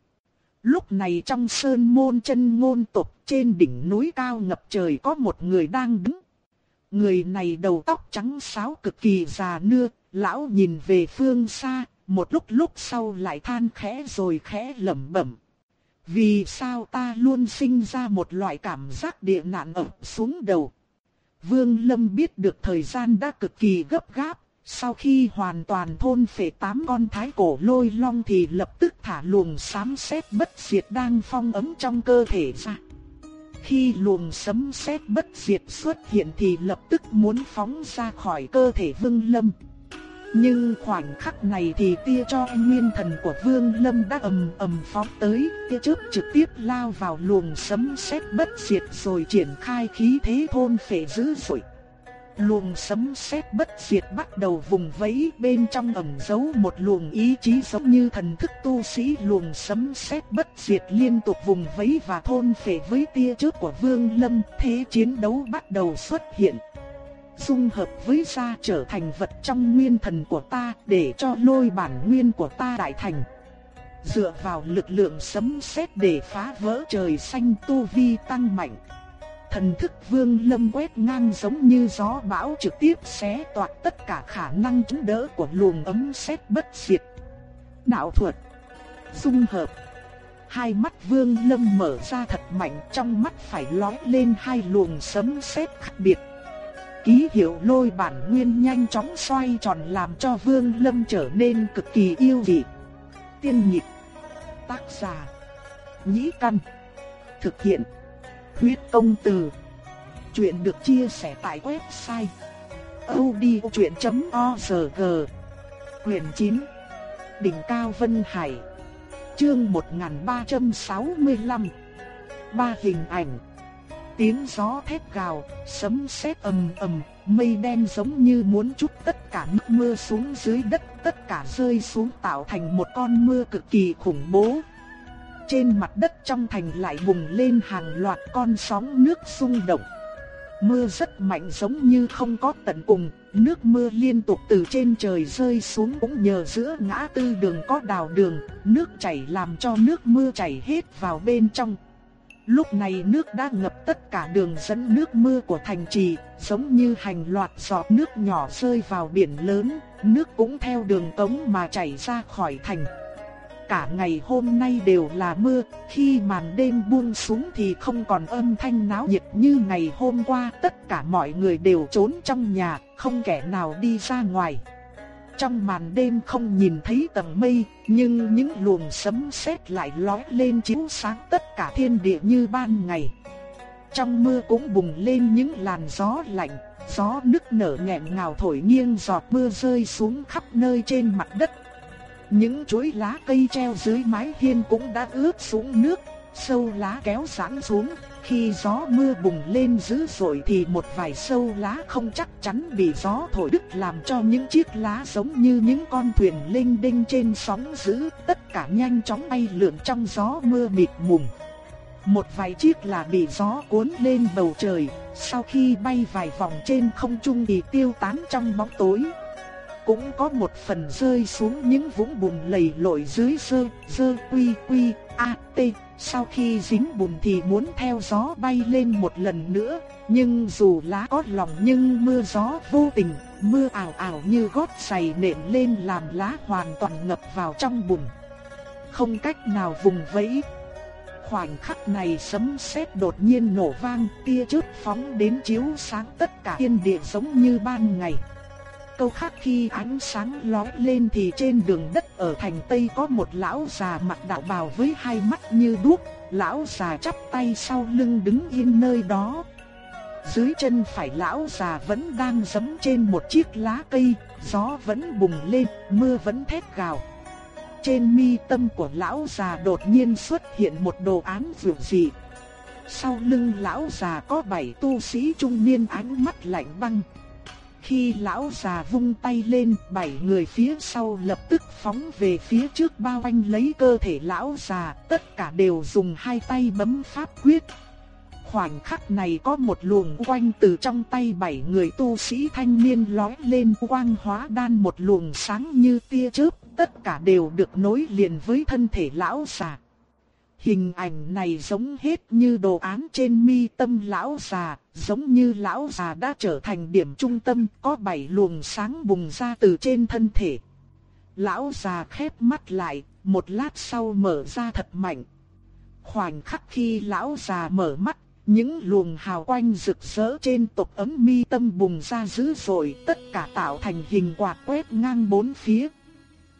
Lúc này trong sơn môn chân ngôn tộc trên đỉnh núi cao ngập trời có một người đang đứng. Người này đầu tóc trắng xáo cực kỳ già nưa, lão nhìn về phương xa, một lúc lúc sau lại than khẽ rồi khẽ lẩm bẩm. Vì sao ta luôn sinh ra một loại cảm giác địa nạn ập xuống đầu. Vương Lâm biết được thời gian đã cực kỳ gấp gáp, sau khi hoàn toàn thôn phệ tám con thái cổ lôi long thì lập tức thả luồng sấm sét bất diệt đang phong ấm trong cơ thể ra. Khi luồng sấm sét bất diệt xuất hiện thì lập tức muốn phóng ra khỏi cơ thể Vương Lâm. Nhưng khoảnh khắc này thì tia cho nguyên thần của Vương Lâm đã ầm ầm phóng tới, tia chớp trực tiếp lao vào luồng sấm sét bất diệt rồi triển khai khí thế thôn phệ dữ dội. Luồng sấm sét bất diệt bắt đầu vùng vẫy bên trong ẩn giấu một luồng ý chí giống như thần thức tu sĩ luồng sấm sét bất diệt liên tục vùng vẫy và thôn phệ với tia chớp của Vương Lâm, thế chiến đấu bắt đầu xuất hiện. Dung hợp với ra trở thành vật trong nguyên thần của ta để cho lôi bản nguyên của ta đại thành. Dựa vào lực lượng sấm sét để phá vỡ trời xanh tu vi tăng mạnh thần thức vương lâm quét ngang giống như gió bão trực tiếp xé toạc tất cả khả năng chống đỡ của luồng ấm sét bất diệt. Đạo thuật, dung hợp. Hai mắt vương lâm mở ra thật mạnh trong mắt phải lói lên hai luồng sấm sét khác biệt. Ký hiệu lôi bản nguyên nhanh chóng xoay tròn làm cho vương lâm trở nên cực kỳ yêu dị. Tiên nhịp, tác giả, nhĩ căn, thực hiện Huyết công từ. Chuyện được chia sẻ tại website odchuyện.org. Quyền 9. Đỉnh cao Vân Hải. Chương 1365. Ba hình ảnh. Tiếng gió thét gào, sấm sét ầm ầm, mây đen giống như muốn chút tất cả nước mưa xuống dưới đất, tất cả rơi xuống tạo thành một con mưa cực kỳ khủng bố, trên mặt đất trong thành lại bùng lên hàng loạt con sóng nước xung động. Mưa rất mạnh giống như không có tận cùng, nước mưa liên tục từ trên trời rơi xuống cũng nhờ giữa ngã tư đường có đào đường, nước chảy làm cho nước mưa chảy hết vào bên trong. Lúc này nước đã ngập tất cả đường dẫn nước mưa của thành trì, giống như hành loạt giọt nước nhỏ rơi vào biển lớn, nước cũng theo đường cống mà chảy ra khỏi thành cả ngày hôm nay đều là mưa, khi màn đêm buông xuống thì không còn âm thanh náo nhiệt như ngày hôm qua, tất cả mọi người đều trốn trong nhà, không kẻ nào đi ra ngoài. Trong màn đêm không nhìn thấy tầng mây, nhưng những luồng sấm sét lại lóe lên chiếu sáng tất cả thiên địa như ban ngày. Trong mưa cũng bùng lên những làn gió lạnh, gió nức nở nghẹn ngào thổi nghiêng giọt mưa rơi xuống khắp nơi trên mặt đất những chuỗi lá cây treo dưới mái hiên cũng đã ướt xuống nước, sâu lá kéo giãn xuống. Khi gió mưa bùng lên dữ dội thì một vài sâu lá không chắc chắn bị gió thổi đứt làm cho những chiếc lá giống như những con thuyền linh đinh trên sóng dữ, tất cả nhanh chóng bay lượn trong gió mưa mịt mùng. Một vài chiếc là bị gió cuốn lên bầu trời, sau khi bay vài vòng trên không trung thì tiêu tán trong bóng tối cũng có một phần rơi xuống những vũng bùn lầy lội dưới sơ, sơ quy quy, a, t. Sau khi dính bùn thì muốn theo gió bay lên một lần nữa, nhưng dù lá có lòng nhưng mưa gió vô tình, mưa ảo ảo như gót giày nện lên làm lá hoàn toàn ngập vào trong bùn. Không cách nào vùng vẫy. Khoảnh khắc này sấm sét đột nhiên nổ vang, tia chớp phóng đến chiếu sáng tất cả thiên địa giống như ban ngày câu khác khi ánh sáng lóe lên thì trên đường đất ở thành Tây có một lão già mặc đạo bào với hai mắt như đuốc, lão già chắp tay sau lưng đứng yên nơi đó. Dưới chân phải lão già vẫn đang giẫm trên một chiếc lá cây, gió vẫn bùng lên, mưa vẫn thét gào. Trên mi tâm của lão già đột nhiên xuất hiện một đồ án vượt dị. Sau lưng lão già có bảy tu sĩ trung niên ánh mắt lạnh băng. Khi lão già vung tay lên, bảy người phía sau lập tức phóng về phía trước bao quanh lấy cơ thể lão già, tất cả đều dùng hai tay bấm pháp quyết. Khoảnh khắc này có một luồng quanh từ trong tay bảy người tu sĩ thanh niên lói lên quang hóa đan một luồng sáng như tia chớp, tất cả đều được nối liền với thân thể lão già. Hình ảnh này giống hết như đồ án trên mi tâm lão già, giống như lão già đã trở thành điểm trung tâm, có bảy luồng sáng bùng ra từ trên thân thể. Lão già khép mắt lại, một lát sau mở ra thật mạnh. Khoảnh khắc khi lão già mở mắt, những luồng hào quang rực rỡ trên tộc ấm mi tâm bùng ra dữ dội, tất cả tạo thành hình quạt quét ngang bốn phía.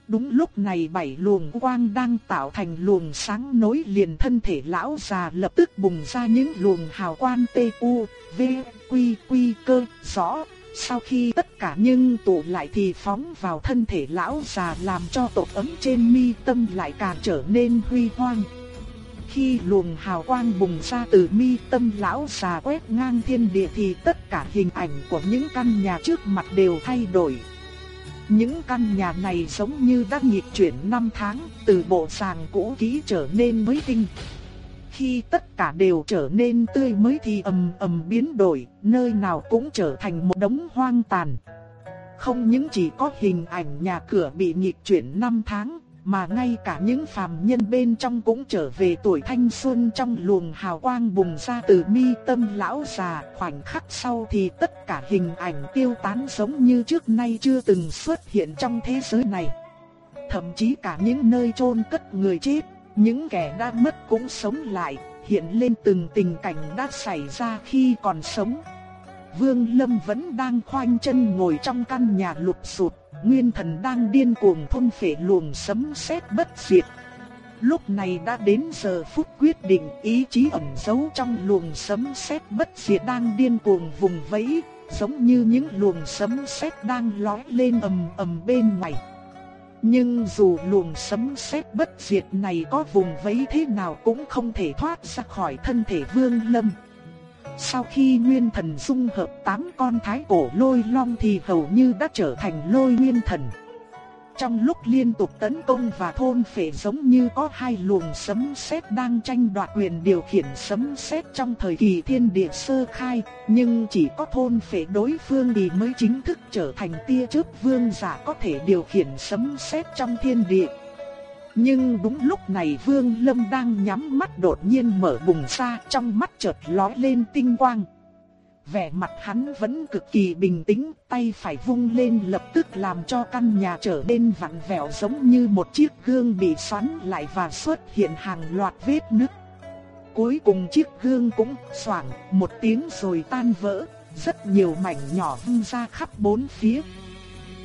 Đúng lúc này bảy luồng quang đang tạo thành luồng sáng nối liền thân thể lão già lập tức bùng ra những luồng hào quang tê u, v, quy, quy cơ, rõ. Sau khi tất cả nhưng tụ lại thì phóng vào thân thể lão già làm cho tột ấm trên mi tâm lại càng trở nên huy hoang. Khi luồng hào quang bùng ra từ mi tâm lão già quét ngang thiên địa thì tất cả hình ảnh của những căn nhà trước mặt đều thay đổi. Những căn nhà này giống như đã nghịch chuyển năm tháng, từ bộ sàng cũ kỹ trở nên mới tinh. Khi tất cả đều trở nên tươi mới thì ầm ầm biến đổi, nơi nào cũng trở thành một đống hoang tàn. Không những chỉ có hình ảnh nhà cửa bị nghịch chuyển năm tháng, mà ngay cả những phàm nhân bên trong cũng trở về tuổi thanh xuân trong luồng hào quang bùng ra từ mi tâm lão già, khoảnh khắc sau thì tất cả hình ảnh tiêu tán giống như trước nay chưa từng xuất hiện trong thế giới này. Thậm chí cả những nơi chôn cất người chết, những kẻ đã mất cũng sống lại, hiện lên từng tình cảnh đã xảy ra khi còn sống. Vương Lâm vẫn đang khoanh chân ngồi trong căn nhà lụp sụp. Nguyên thần đang điên cuồng thôn phệ luồng sấm sét bất diệt. Lúc này đã đến giờ phút quyết định ý chí ẩn giấu trong luồng sấm sét bất diệt đang điên cuồng vùng vẫy, giống như những luồng sấm sét đang lói lên ầm ầm bên ngoài. Nhưng dù luồng sấm sét bất diệt này có vùng vẫy thế nào cũng không thể thoát ra khỏi thân thể Vương Lâm. Sau khi nguyên thần dung hợp tám con thái cổ lôi long thì hầu như đã trở thành lôi nguyên thần. Trong lúc liên tục tấn công và thôn phệ giống như có hai luồng sấm sét đang tranh đoạt quyền điều khiển sấm sét trong thời kỳ thiên địa sơ khai, nhưng chỉ có thôn phệ đối phương thì mới chính thức trở thành tia chớp vương giả có thể điều khiển sấm sét trong thiên địa. Nhưng đúng lúc này Vương Lâm đang nhắm mắt đột nhiên mở bùng ra trong mắt chợt lóe lên tinh quang. Vẻ mặt hắn vẫn cực kỳ bình tĩnh, tay phải vung lên lập tức làm cho căn nhà trở nên vặn vẹo giống như một chiếc gương bị xoắn lại và xuất hiện hàng loạt vết nứt. Cuối cùng chiếc gương cũng xoảng một tiếng rồi tan vỡ, rất nhiều mảnh nhỏ văng ra khắp bốn phía.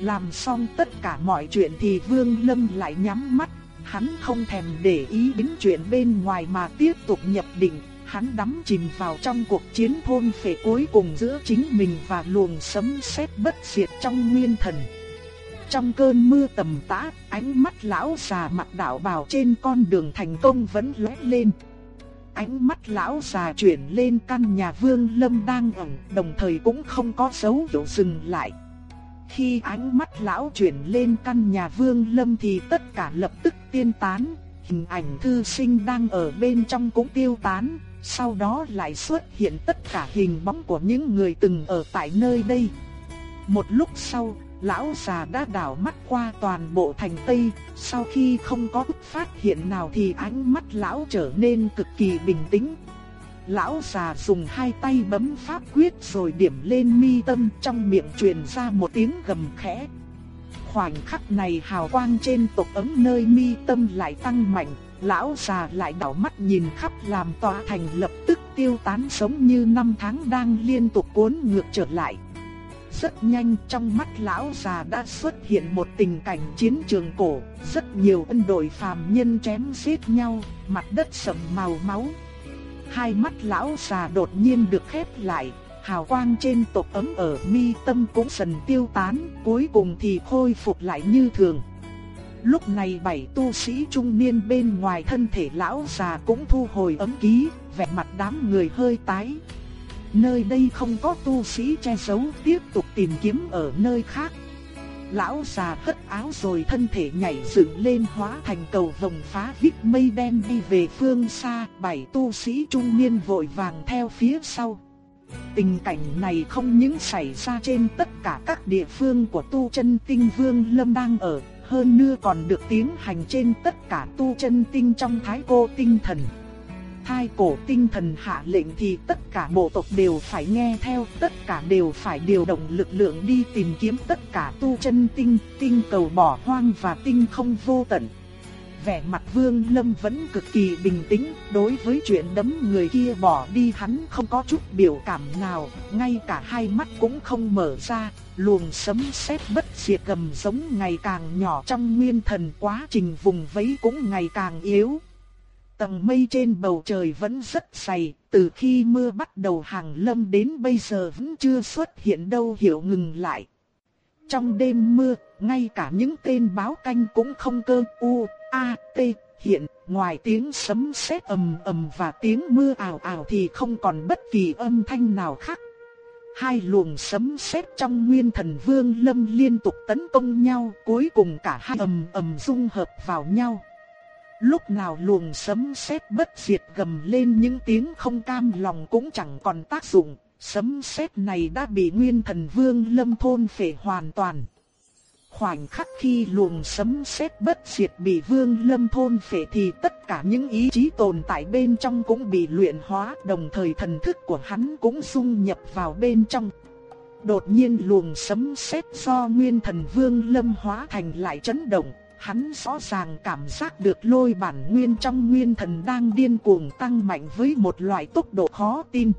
Làm xong tất cả mọi chuyện thì Vương Lâm lại nhắm mắt Hắn không thèm để ý đến chuyện bên ngoài mà tiếp tục nhập định, hắn đắm chìm vào trong cuộc chiến thôn phệ cuối cùng giữa chính mình và luồng sấm sét bất diệt trong nguyên thần. Trong cơn mưa tầm tã, ánh mắt lão già mặt đạo bào trên con đường thành công vẫn lóe lên. Ánh mắt lão già chuyển lên căn nhà Vương Lâm đang ẩn, đồng thời cũng không có dấu hiệu dừng lại. Khi ánh mắt lão chuyển lên căn nhà Vương Lâm thì tất cả lập tức tiên tán, hình ảnh thư sinh đang ở bên trong cũng tiêu tán, sau đó lại xuất hiện tất cả hình bóng của những người từng ở tại nơi đây. Một lúc sau, lão già đã đảo mắt qua toàn bộ thành Tây, sau khi không có phát hiện nào thì ánh mắt lão trở nên cực kỳ bình tĩnh, Lão già dùng hai tay bấm pháp quyết rồi điểm lên mi tâm trong miệng truyền ra một tiếng gầm khẽ. Khoảnh khắc này hào quang trên tộc ấm nơi mi tâm lại tăng mạnh, lão già lại đảo mắt nhìn khắp làm tòa thành lập tức tiêu tán giống như năm tháng đang liên tục cuốn ngược trở lại. Rất nhanh trong mắt lão già đã xuất hiện một tình cảnh chiến trường cổ, rất nhiều ân đội phàm nhân chém giết nhau, mặt đất sầm màu máu, hai mắt lão già đột nhiên được khép lại, hào quang trên tộc ấm ở mi tâm cũng dần tiêu tán, cuối cùng thì khôi phục lại như thường. Lúc này bảy tu sĩ trung niên bên ngoài thân thể lão già cũng thu hồi ấm ký, vẻ mặt đám người hơi tái. nơi đây không có tu sĩ che giấu tiếp tục tìm kiếm ở nơi khác. Lão già hất áo rồi thân thể nhảy dựng lên hóa thành cầu vồng phá vít mây đen đi về phương xa, bảy tu sĩ trung niên vội vàng theo phía sau. Tình cảnh này không những xảy ra trên tất cả các địa phương của tu chân tinh vương lâm đang ở, hơn nữa còn được tiến hành trên tất cả tu chân tinh trong thái cô tinh thần. Thai cổ tinh thần hạ lệnh thì tất cả bộ tộc đều phải nghe theo, tất cả đều phải điều động lực lượng đi tìm kiếm tất cả tu chân tinh, tinh cầu bỏ hoang và tinh không vô tận. Vẻ mặt Vương Lâm vẫn cực kỳ bình tĩnh, đối với chuyện đấm người kia bỏ đi hắn không có chút biểu cảm nào, ngay cả hai mắt cũng không mở ra, luồng sấm sét bất diệt gầm giống ngày càng nhỏ trong nguyên thần quá trình vùng vẫy cũng ngày càng yếu. Tầng mây trên bầu trời vẫn rất dày, từ khi mưa bắt đầu hàng lâm đến bây giờ vẫn chưa xuất hiện đâu hiểu ngừng lại. Trong đêm mưa, ngay cả những tên báo canh cũng không cơ u, a, t, hiện, ngoài tiếng sấm sét ầm ầm và tiếng mưa ảo ảo thì không còn bất kỳ âm thanh nào khác. Hai luồng sấm sét trong Nguyên Thần Vương Lâm liên tục tấn công nhau, cuối cùng cả hai ầm ầm dung hợp vào nhau. Lúc nào luồng sấm sét bất diệt gầm lên những tiếng không cam lòng cũng chẳng còn tác dụng, sấm sét này đã bị Nguyên Thần Vương Lâm thôn phệ hoàn toàn. Khoảnh khắc khi luồng sấm sét bất diệt bị Vương Lâm thôn phệ thì tất cả những ý chí tồn tại bên trong cũng bị luyện hóa, đồng thời thần thức của hắn cũng dung nhập vào bên trong. Đột nhiên luồng sấm sét do Nguyên Thần Vương Lâm hóa thành lại chấn động, hắn rõ ràng cảm giác được lôi bản nguyên trong nguyên thần đang điên cuồng tăng mạnh với một loại tốc độ khó tin.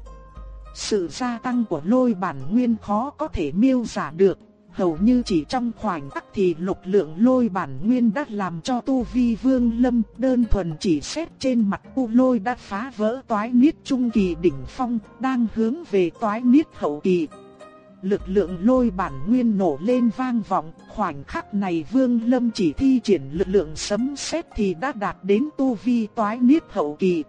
Sự gia tăng của lôi bản nguyên khó có thể miêu tả được, hầu như chỉ trong khoảnh khắc thì lục lượng lôi bản nguyên đã làm cho tu vi vương lâm đơn thuần chỉ xét trên mặt u lôi đã phá vỡ toái niết trung kỳ đỉnh phong, đang hướng về toái niết hậu kỳ. Lực lượng lôi bản nguyên nổ lên vang vọng, khoảnh khắc này vương lâm chỉ thi triển lực lượng sấm sét thì đã đạt đến tu vi toái niết hậu kỳ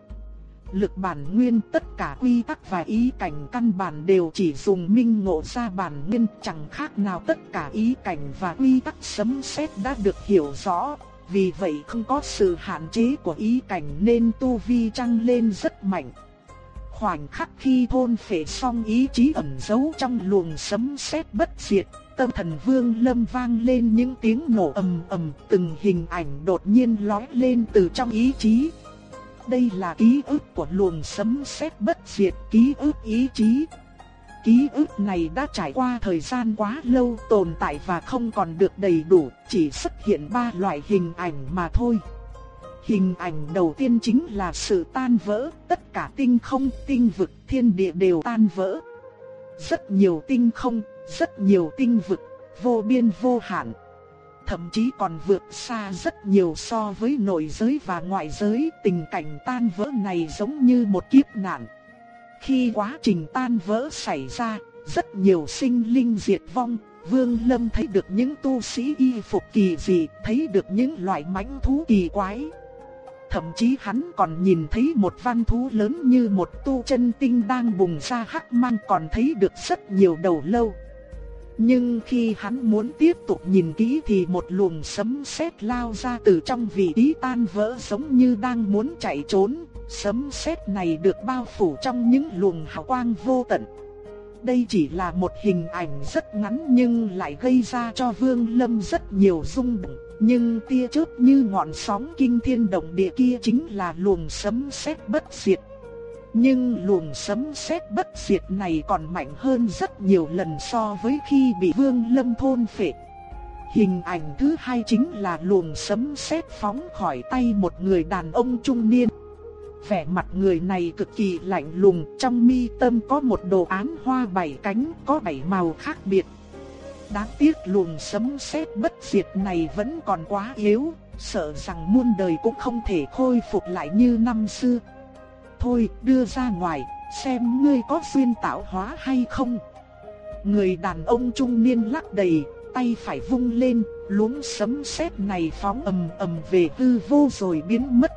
lực bản nguyên tất cả quy tắc và ý cảnh căn bản đều chỉ dùng minh ngộ ra bản nguyên chẳng khác nào tất cả ý cảnh và quy tắc sấm sét đã được hiểu rõ. Vì vậy không có sự hạn chế của ý cảnh nên tu vi tăng lên rất mạnh. Khoảnh khắc khi thôn phệ xong ý chí ẩn giấu trong luồng sấm sét bất diệt, tâm thần vương lâm vang lên những tiếng nổ ầm ầm, từng hình ảnh đột nhiên lói lên từ trong ý chí, đây là ký ức của luồng sấm sét bất diệt, ký ức ý chí. Ký ức này đã trải qua thời gian quá lâu tồn tại và không còn được đầy đủ, chỉ xuất hiện ba loại hình ảnh mà thôi. Hình ảnh đầu tiên chính là sự tan vỡ, tất cả tinh không, tinh vực, thiên địa đều tan vỡ. Rất nhiều tinh không, rất nhiều tinh vực, vô biên vô hạn, thậm chí còn vượt xa rất nhiều so với nội giới và ngoại giới. Tình cảnh tan vỡ này giống như một kiếp nạn. Khi quá trình tan vỡ xảy ra, rất nhiều sinh linh diệt vong. Vương Lâm thấy được những tu sĩ y phục kỳ dị, thấy được những loại mãnh thú kỳ quái. Thậm chí hắn còn nhìn thấy một văn thú lớn như một tu chân tinh đang bùng ra hắc mang còn thấy được rất nhiều đầu lâu. Nhưng khi hắn muốn tiếp tục nhìn kỹ thì một luồng sấm sét lao ra từ trong vị trí tan vỡ giống như đang muốn chạy trốn. Sấm sét này được bao phủ trong những luồng hào quang vô tận. Đây chỉ là một hình ảnh rất ngắn nhưng lại gây ra cho Vương Lâm rất nhiều rung động. Nhưng tia chớp như ngọn sóng kinh thiên động địa kia chính là luồng sấm sét bất diệt nhưng luồng sấm sét bất diệt này còn mạnh hơn rất nhiều lần so với khi bị Vương Lâm thôn phệ. Hình ảnh thứ hai chính là luồng sấm sét phóng khỏi tay một người đàn ông trung niên. Vẻ mặt người này cực kỳ lạnh lùng, trong mi tâm có một đồ án hoa bảy cánh có bảy màu khác biệt. Đáng tiếc luồng sấm sét bất diệt này vẫn còn quá yếu, sợ rằng muôn đời cũng không thể khôi phục lại như năm xưa thôi đưa ra ngoài, xem ngươi có duyên tạo hóa hay không. Người đàn ông trung niên lắc đầy, tay phải vung lên, luống sấm sét này phóng ầm ầm về hư vô rồi biến mất.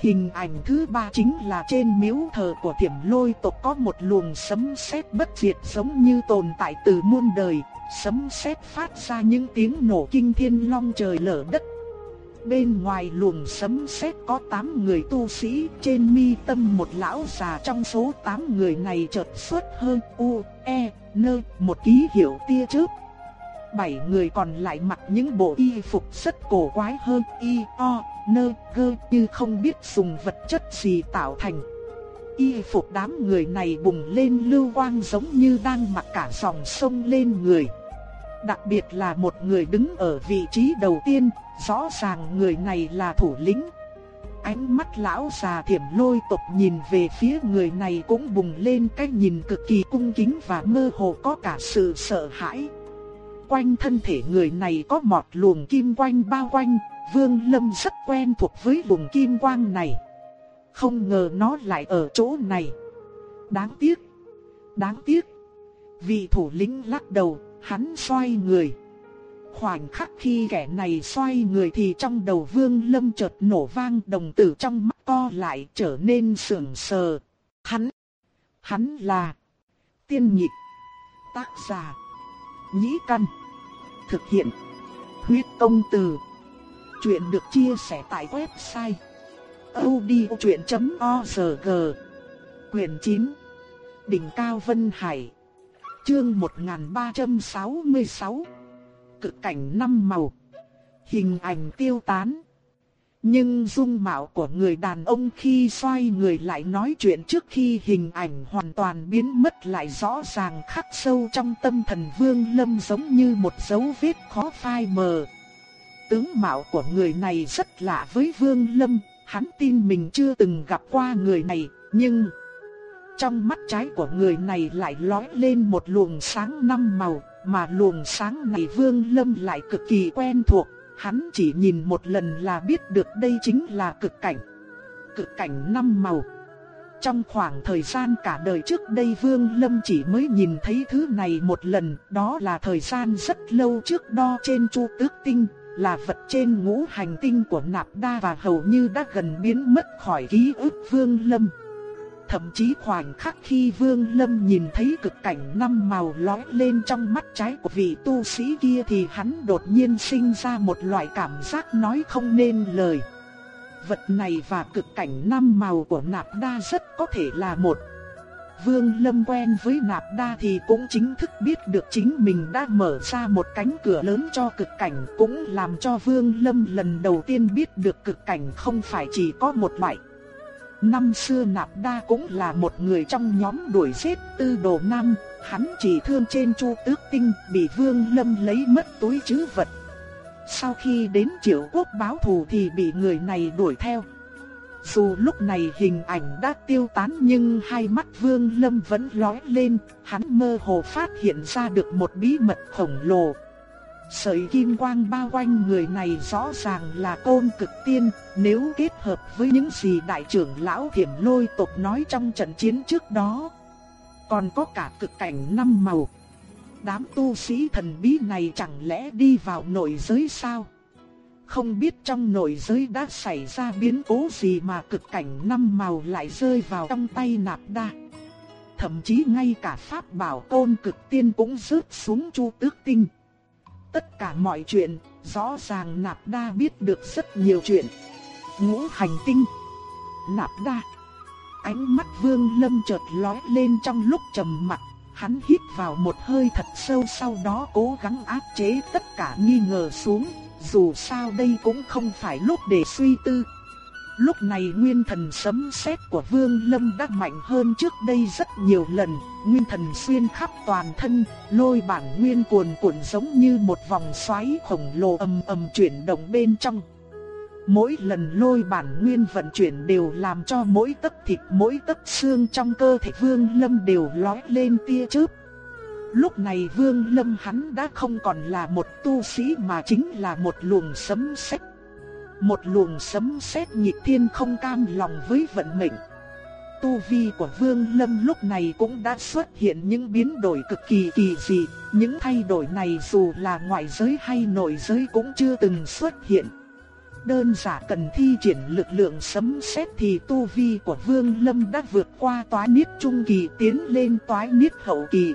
Hình ảnh thứ ba chính là trên miếu thờ của thiểm lôi tộc có một luồng sấm sét bất diệt giống như tồn tại từ muôn đời, sấm sét phát ra những tiếng nổ kinh thiên long trời lở đất. Bên ngoài luồng sấm sét có 8 người tu sĩ, trên mi tâm một lão già trong số 8 người này chợt xuất hơn u, e, nơ, một ký hiệu tia chớp. Bảy người còn lại mặc những bộ y phục rất cổ quái hơn y, o, nơ, gơ như không biết dùng vật chất gì tạo thành. Y phục đám người này bùng lên lưu quang giống như đang mặc cả dòng sông lên người. Đặc biệt là một người đứng ở vị trí đầu tiên, rõ ràng người này là thủ lĩnh. Ánh mắt lão già thiểm lôi tộc nhìn về phía người này cũng bùng lên cái nhìn cực kỳ cung kính và mơ hồ có cả sự sợ hãi. Quanh thân thể người này có một luồng kim quanh bao quanh, Vương Lâm rất quen thuộc với luồng kim quang này. Không ngờ nó lại ở chỗ này. Đáng tiếc, đáng tiếc. Vị thủ lĩnh lắc đầu, hắn xoay người. Khoảnh khắc khi kẻ này xoay người thì trong đầu Vương Lâm chợt nổ vang đồng tử trong mắt co lại trở nên sưởng sờ. Hắn, hắn là tiên nhịp, tác giả, nhĩ căn, thực hiện, huyết công từ. Chuyện được chia sẻ tại website odchuyện.org Quyền 9 Đỉnh Cao Vân Hải Chương 1366 Cực cảnh năm màu Hình ảnh tiêu tán Nhưng dung mạo của người đàn ông khi xoay người lại nói chuyện trước khi hình ảnh hoàn toàn biến mất lại rõ ràng khắc sâu trong tâm thần Vương Lâm giống như một dấu vết khó phai mờ. Tướng mạo của người này rất lạ với Vương Lâm, hắn tin mình chưa từng gặp qua người này, nhưng trong mắt trái của người này lại lóe lên một luồng sáng năm màu, mà luồng sáng này Vương Lâm lại cực kỳ quen thuộc, hắn chỉ nhìn một lần là biết được đây chính là cực cảnh. Cực cảnh năm màu. Trong khoảng thời gian cả đời trước đây Vương Lâm chỉ mới nhìn thấy thứ này một lần, đó là thời gian rất lâu trước đo trên chu tước tinh, là vật trên ngũ hành tinh của nạp đa và hầu như đã gần biến mất khỏi ký ức Vương Lâm. Thậm chí khoảnh khắc khi Vương Lâm nhìn thấy cực cảnh năm màu lóe lên trong mắt trái của vị tu sĩ kia thì hắn đột nhiên sinh ra một loại cảm giác nói không nên lời. Vật này và cực cảnh năm màu của nạp đa rất có thể là một. Vương Lâm quen với nạp đa thì cũng chính thức biết được chính mình đã mở ra một cánh cửa lớn cho cực cảnh cũng làm cho Vương Lâm lần đầu tiên biết được cực cảnh không phải chỉ có một loại. Năm xưa nạp đa cũng là một người trong nhóm đuổi giết tư đồ nam, hắn chỉ thương trên chu tước tinh bị Vương Lâm lấy mất túi chứ vật. Sau khi đến triệu quốc báo thù thì bị người này đuổi theo. Dù lúc này hình ảnh đã tiêu tán nhưng hai mắt Vương Lâm vẫn lóe lên, hắn mơ hồ phát hiện ra được một bí mật khổng lồ. Sợi kim quang bao quanh người này rõ ràng là côn cực tiên, nếu kết hợp với những gì đại trưởng lão thiểm lôi tộc nói trong trận chiến trước đó. Còn có cả cực cảnh năm màu. Đám tu sĩ thần bí này chẳng lẽ đi vào nội giới sao? Không biết trong nội giới đã xảy ra biến cố gì mà cực cảnh năm màu lại rơi vào trong tay nạp đa. Thậm chí ngay cả pháp bảo tôn cực tiên cũng rớt xuống chu tước tinh. Tất cả mọi chuyện, rõ ràng nạp đa biết được rất nhiều chuyện. Ngũ hành tinh, nạp đa. Ánh mắt vương lâm chợt lóe lên trong lúc trầm mặc. Hắn hít vào một hơi thật sâu sau đó cố gắng áp chế tất cả nghi ngờ xuống, dù sao đây cũng không phải lúc để suy tư. Lúc này nguyên thần sấm sét của Vương Lâm đã mạnh hơn trước đây rất nhiều lần, nguyên thần xuyên khắp toàn thân, lôi bản nguyên cuồn cuộn giống như một vòng xoáy khổng lồ ầm ầm chuyển động bên trong. Mỗi lần lôi bản nguyên vận chuyển đều làm cho mỗi tấc thịt mỗi tấc xương trong cơ thể Vương Lâm đều lói lên tia chớp. Lúc này Vương Lâm hắn đã không còn là một tu sĩ mà chính là một luồng sấm sét. Một luồng sấm sét nhịp thiên không cam lòng với vận mệnh. Tu vi của Vương Lâm lúc này cũng đã xuất hiện những biến đổi cực kỳ kỳ dị, những thay đổi này dù là ngoại giới hay nội giới cũng chưa từng xuất hiện. đơn giả cần thi triển lực lượng sấm sét thì tu vi của Vương Lâm đã vượt qua toái niết trung kỳ tiến lên toái niết hậu kỳ.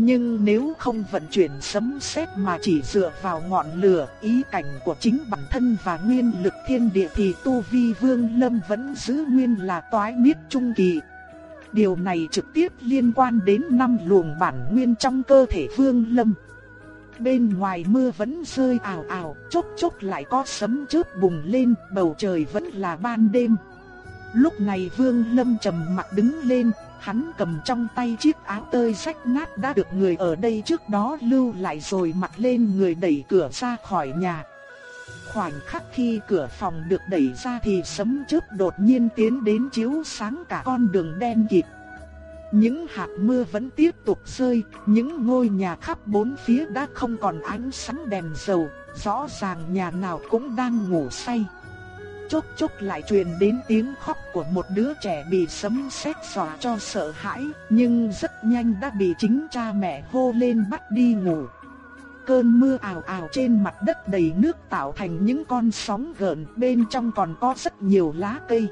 Nhưng nếu không vận chuyển sấm sét mà chỉ dựa vào ngọn lửa, ý cảnh của chính bản thân và nguyên lực thiên địa thì tu vi Vương Lâm vẫn giữ nguyên là toái niết trung kỳ. Điều này trực tiếp liên quan đến năm luồng bản nguyên trong cơ thể Vương Lâm. Bên ngoài mưa vẫn rơi ảo ảo, chốc chốc lại có sấm chớp bùng lên, bầu trời vẫn là ban đêm. Lúc này Vương Lâm trầm mặc đứng lên, hắn cầm trong tay chiếc áo tơi rách nát đã được người ở đây trước đó lưu lại rồi mặt lên người đẩy cửa ra khỏi nhà. Khoảnh khắc khi cửa phòng được đẩy ra thì sấm chớp đột nhiên tiến đến chiếu sáng cả con đường đen kịt. Những hạt mưa vẫn tiếp tục rơi, những ngôi nhà khắp bốn phía đã không còn ánh sáng đèn dầu, rõ ràng nhà nào cũng đang ngủ say. Chốc chốc lại truyền đến tiếng khóc của một đứa trẻ bị sấm sét dọa cho sợ hãi, nhưng rất nhanh đã bị chính cha mẹ hô lên bắt đi ngủ. Cơn mưa ảo ảo trên mặt đất đầy nước tạo thành những con sóng gợn, bên trong còn có rất nhiều lá cây.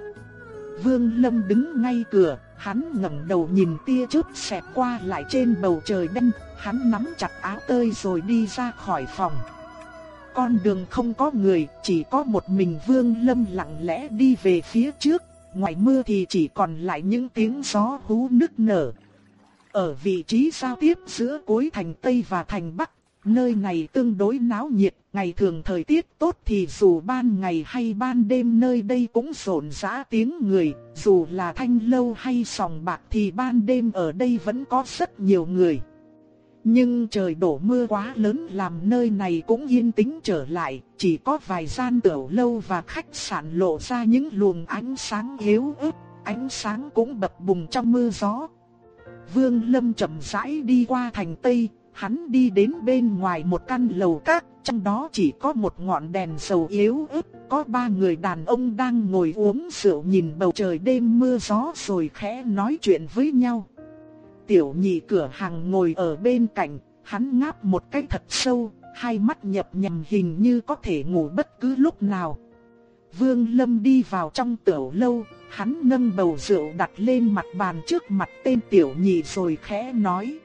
Vương Lâm đứng ngay cửa, hắn ngẩng đầu nhìn tia chớp xẹt qua lại trên bầu trời đen, hắn nắm chặt áo tơi rồi đi ra khỏi phòng. Con đường không có người, chỉ có một mình Vương Lâm lặng lẽ đi về phía trước, ngoài mưa thì chỉ còn lại những tiếng gió hú nức nở. Ở vị trí giao tiếp giữa cuối thành Tây và thành Bắc, nơi này tương đối náo nhiệt, ngày thường thời tiết tốt thì dù ban ngày hay ban đêm nơi đây cũng rộn rã tiếng người, dù là thanh lâu hay sòng bạc thì ban đêm ở đây vẫn có rất nhiều người. Nhưng trời đổ mưa quá lớn làm nơi này cũng yên tĩnh trở lại, chỉ có vài gian tiểu lâu và khách sạn lộ ra những luồng ánh sáng yếu ớt, ánh sáng cũng bập bùng trong mưa gió. Vương Lâm chậm rãi đi qua thành Tây, hắn đi đến bên ngoài một căn lầu các, trong đó chỉ có một ngọn đèn dầu yếu ớt, có ba người đàn ông đang ngồi uống rượu nhìn bầu trời đêm mưa gió rồi khẽ nói chuyện với nhau. Tiểu nhị cửa hàng ngồi ở bên cạnh, hắn ngáp một cái thật sâu, hai mắt nhập nhầm hình như có thể ngủ bất cứ lúc nào. Vương Lâm đi vào trong tiểu lâu, hắn nâng bầu rượu đặt lên mặt bàn trước mặt tên tiểu nhị rồi khẽ nói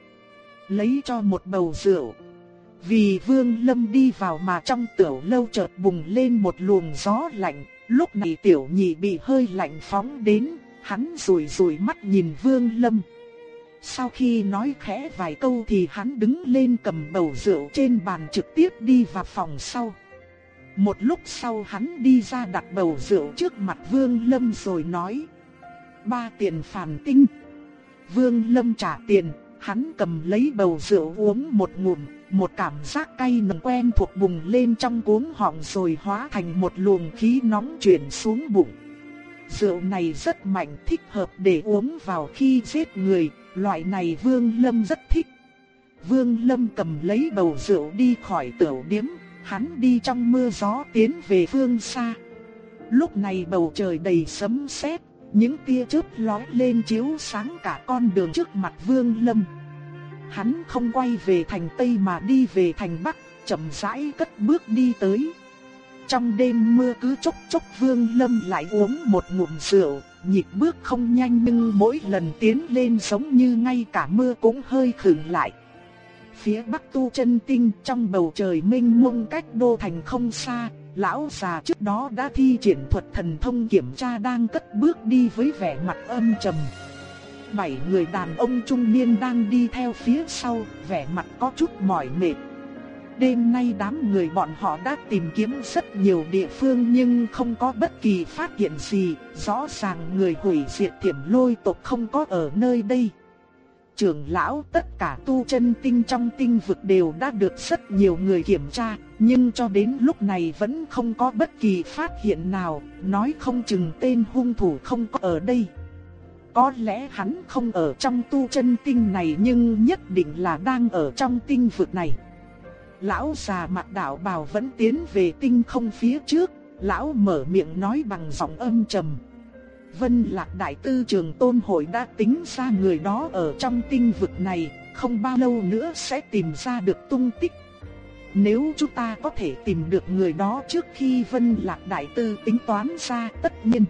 lấy cho một bầu rượu. Vì Vương Lâm đi vào mà trong tiểu lâu chợt bùng lên một luồng gió lạnh, lúc này tiểu nhị bị hơi lạnh phóng đến, hắn rủi rủi mắt nhìn Vương Lâm. Sau khi nói khẽ vài câu thì hắn đứng lên cầm bầu rượu trên bàn trực tiếp đi vào phòng sau. Một lúc sau hắn đi ra đặt bầu rượu trước mặt Vương Lâm rồi nói. Ba tiền phản tinh. Vương Lâm trả tiền, Hắn cầm lấy bầu rượu uống một ngụm, một cảm giác cay nồng quen thuộc bùng lên trong cuống họng rồi hóa thành một luồng khí nóng chuyển xuống bụng. Rượu này rất mạnh thích hợp để uống vào khi giết người, loại này Vương Lâm rất thích. Vương Lâm cầm lấy bầu rượu đi khỏi tiểu điếm, hắn đi trong mưa gió tiến về phương xa. Lúc này bầu trời đầy sấm sét, những tia chớp lóe lên chiếu sáng cả con đường trước mặt Vương Lâm. Hắn không quay về thành Tây mà đi về thành Bắc, chậm rãi cất bước đi tới. Trong đêm mưa cứ chốc chốc Vương Lâm lại uống một ngụm rượu, nhịp bước không nhanh nhưng mỗi lần tiến lên giống như ngay cả mưa cũng hơi khựng lại. Phía Bắc Tu chân Tinh trong bầu trời mênh mông cách đô thành không xa, Lão già trước đó đã thi triển thuật thần thông kiểm tra đang cất bước đi với vẻ mặt âm trầm. Bảy người đàn ông trung niên đang đi theo phía sau, vẻ mặt có chút mỏi mệt. Đêm nay đám người bọn họ đã tìm kiếm rất nhiều địa phương nhưng không có bất kỳ phát hiện gì, rõ ràng người hủy diệt tiềm lôi tộc không có ở nơi đây trưởng lão tất cả tu chân tinh trong tinh vực đều đã được rất nhiều người kiểm tra, nhưng cho đến lúc này vẫn không có bất kỳ phát hiện nào, nói không chừng tên hung thủ không có ở đây. Có lẽ hắn không ở trong tu chân tinh này nhưng nhất định là đang ở trong tinh vực này. Lão già mặt đạo bào vẫn tiến về tinh không phía trước, lão mở miệng nói bằng giọng âm trầm. Vân Lạc Đại Tư Trường Tôn Hội đã tính ra người đó ở trong tinh vực này, không bao lâu nữa sẽ tìm ra được tung tích. nếu chúng ta có thể tìm được người đó trước khi Vân Lạc Đại Tư tính toán ra tất nhiên.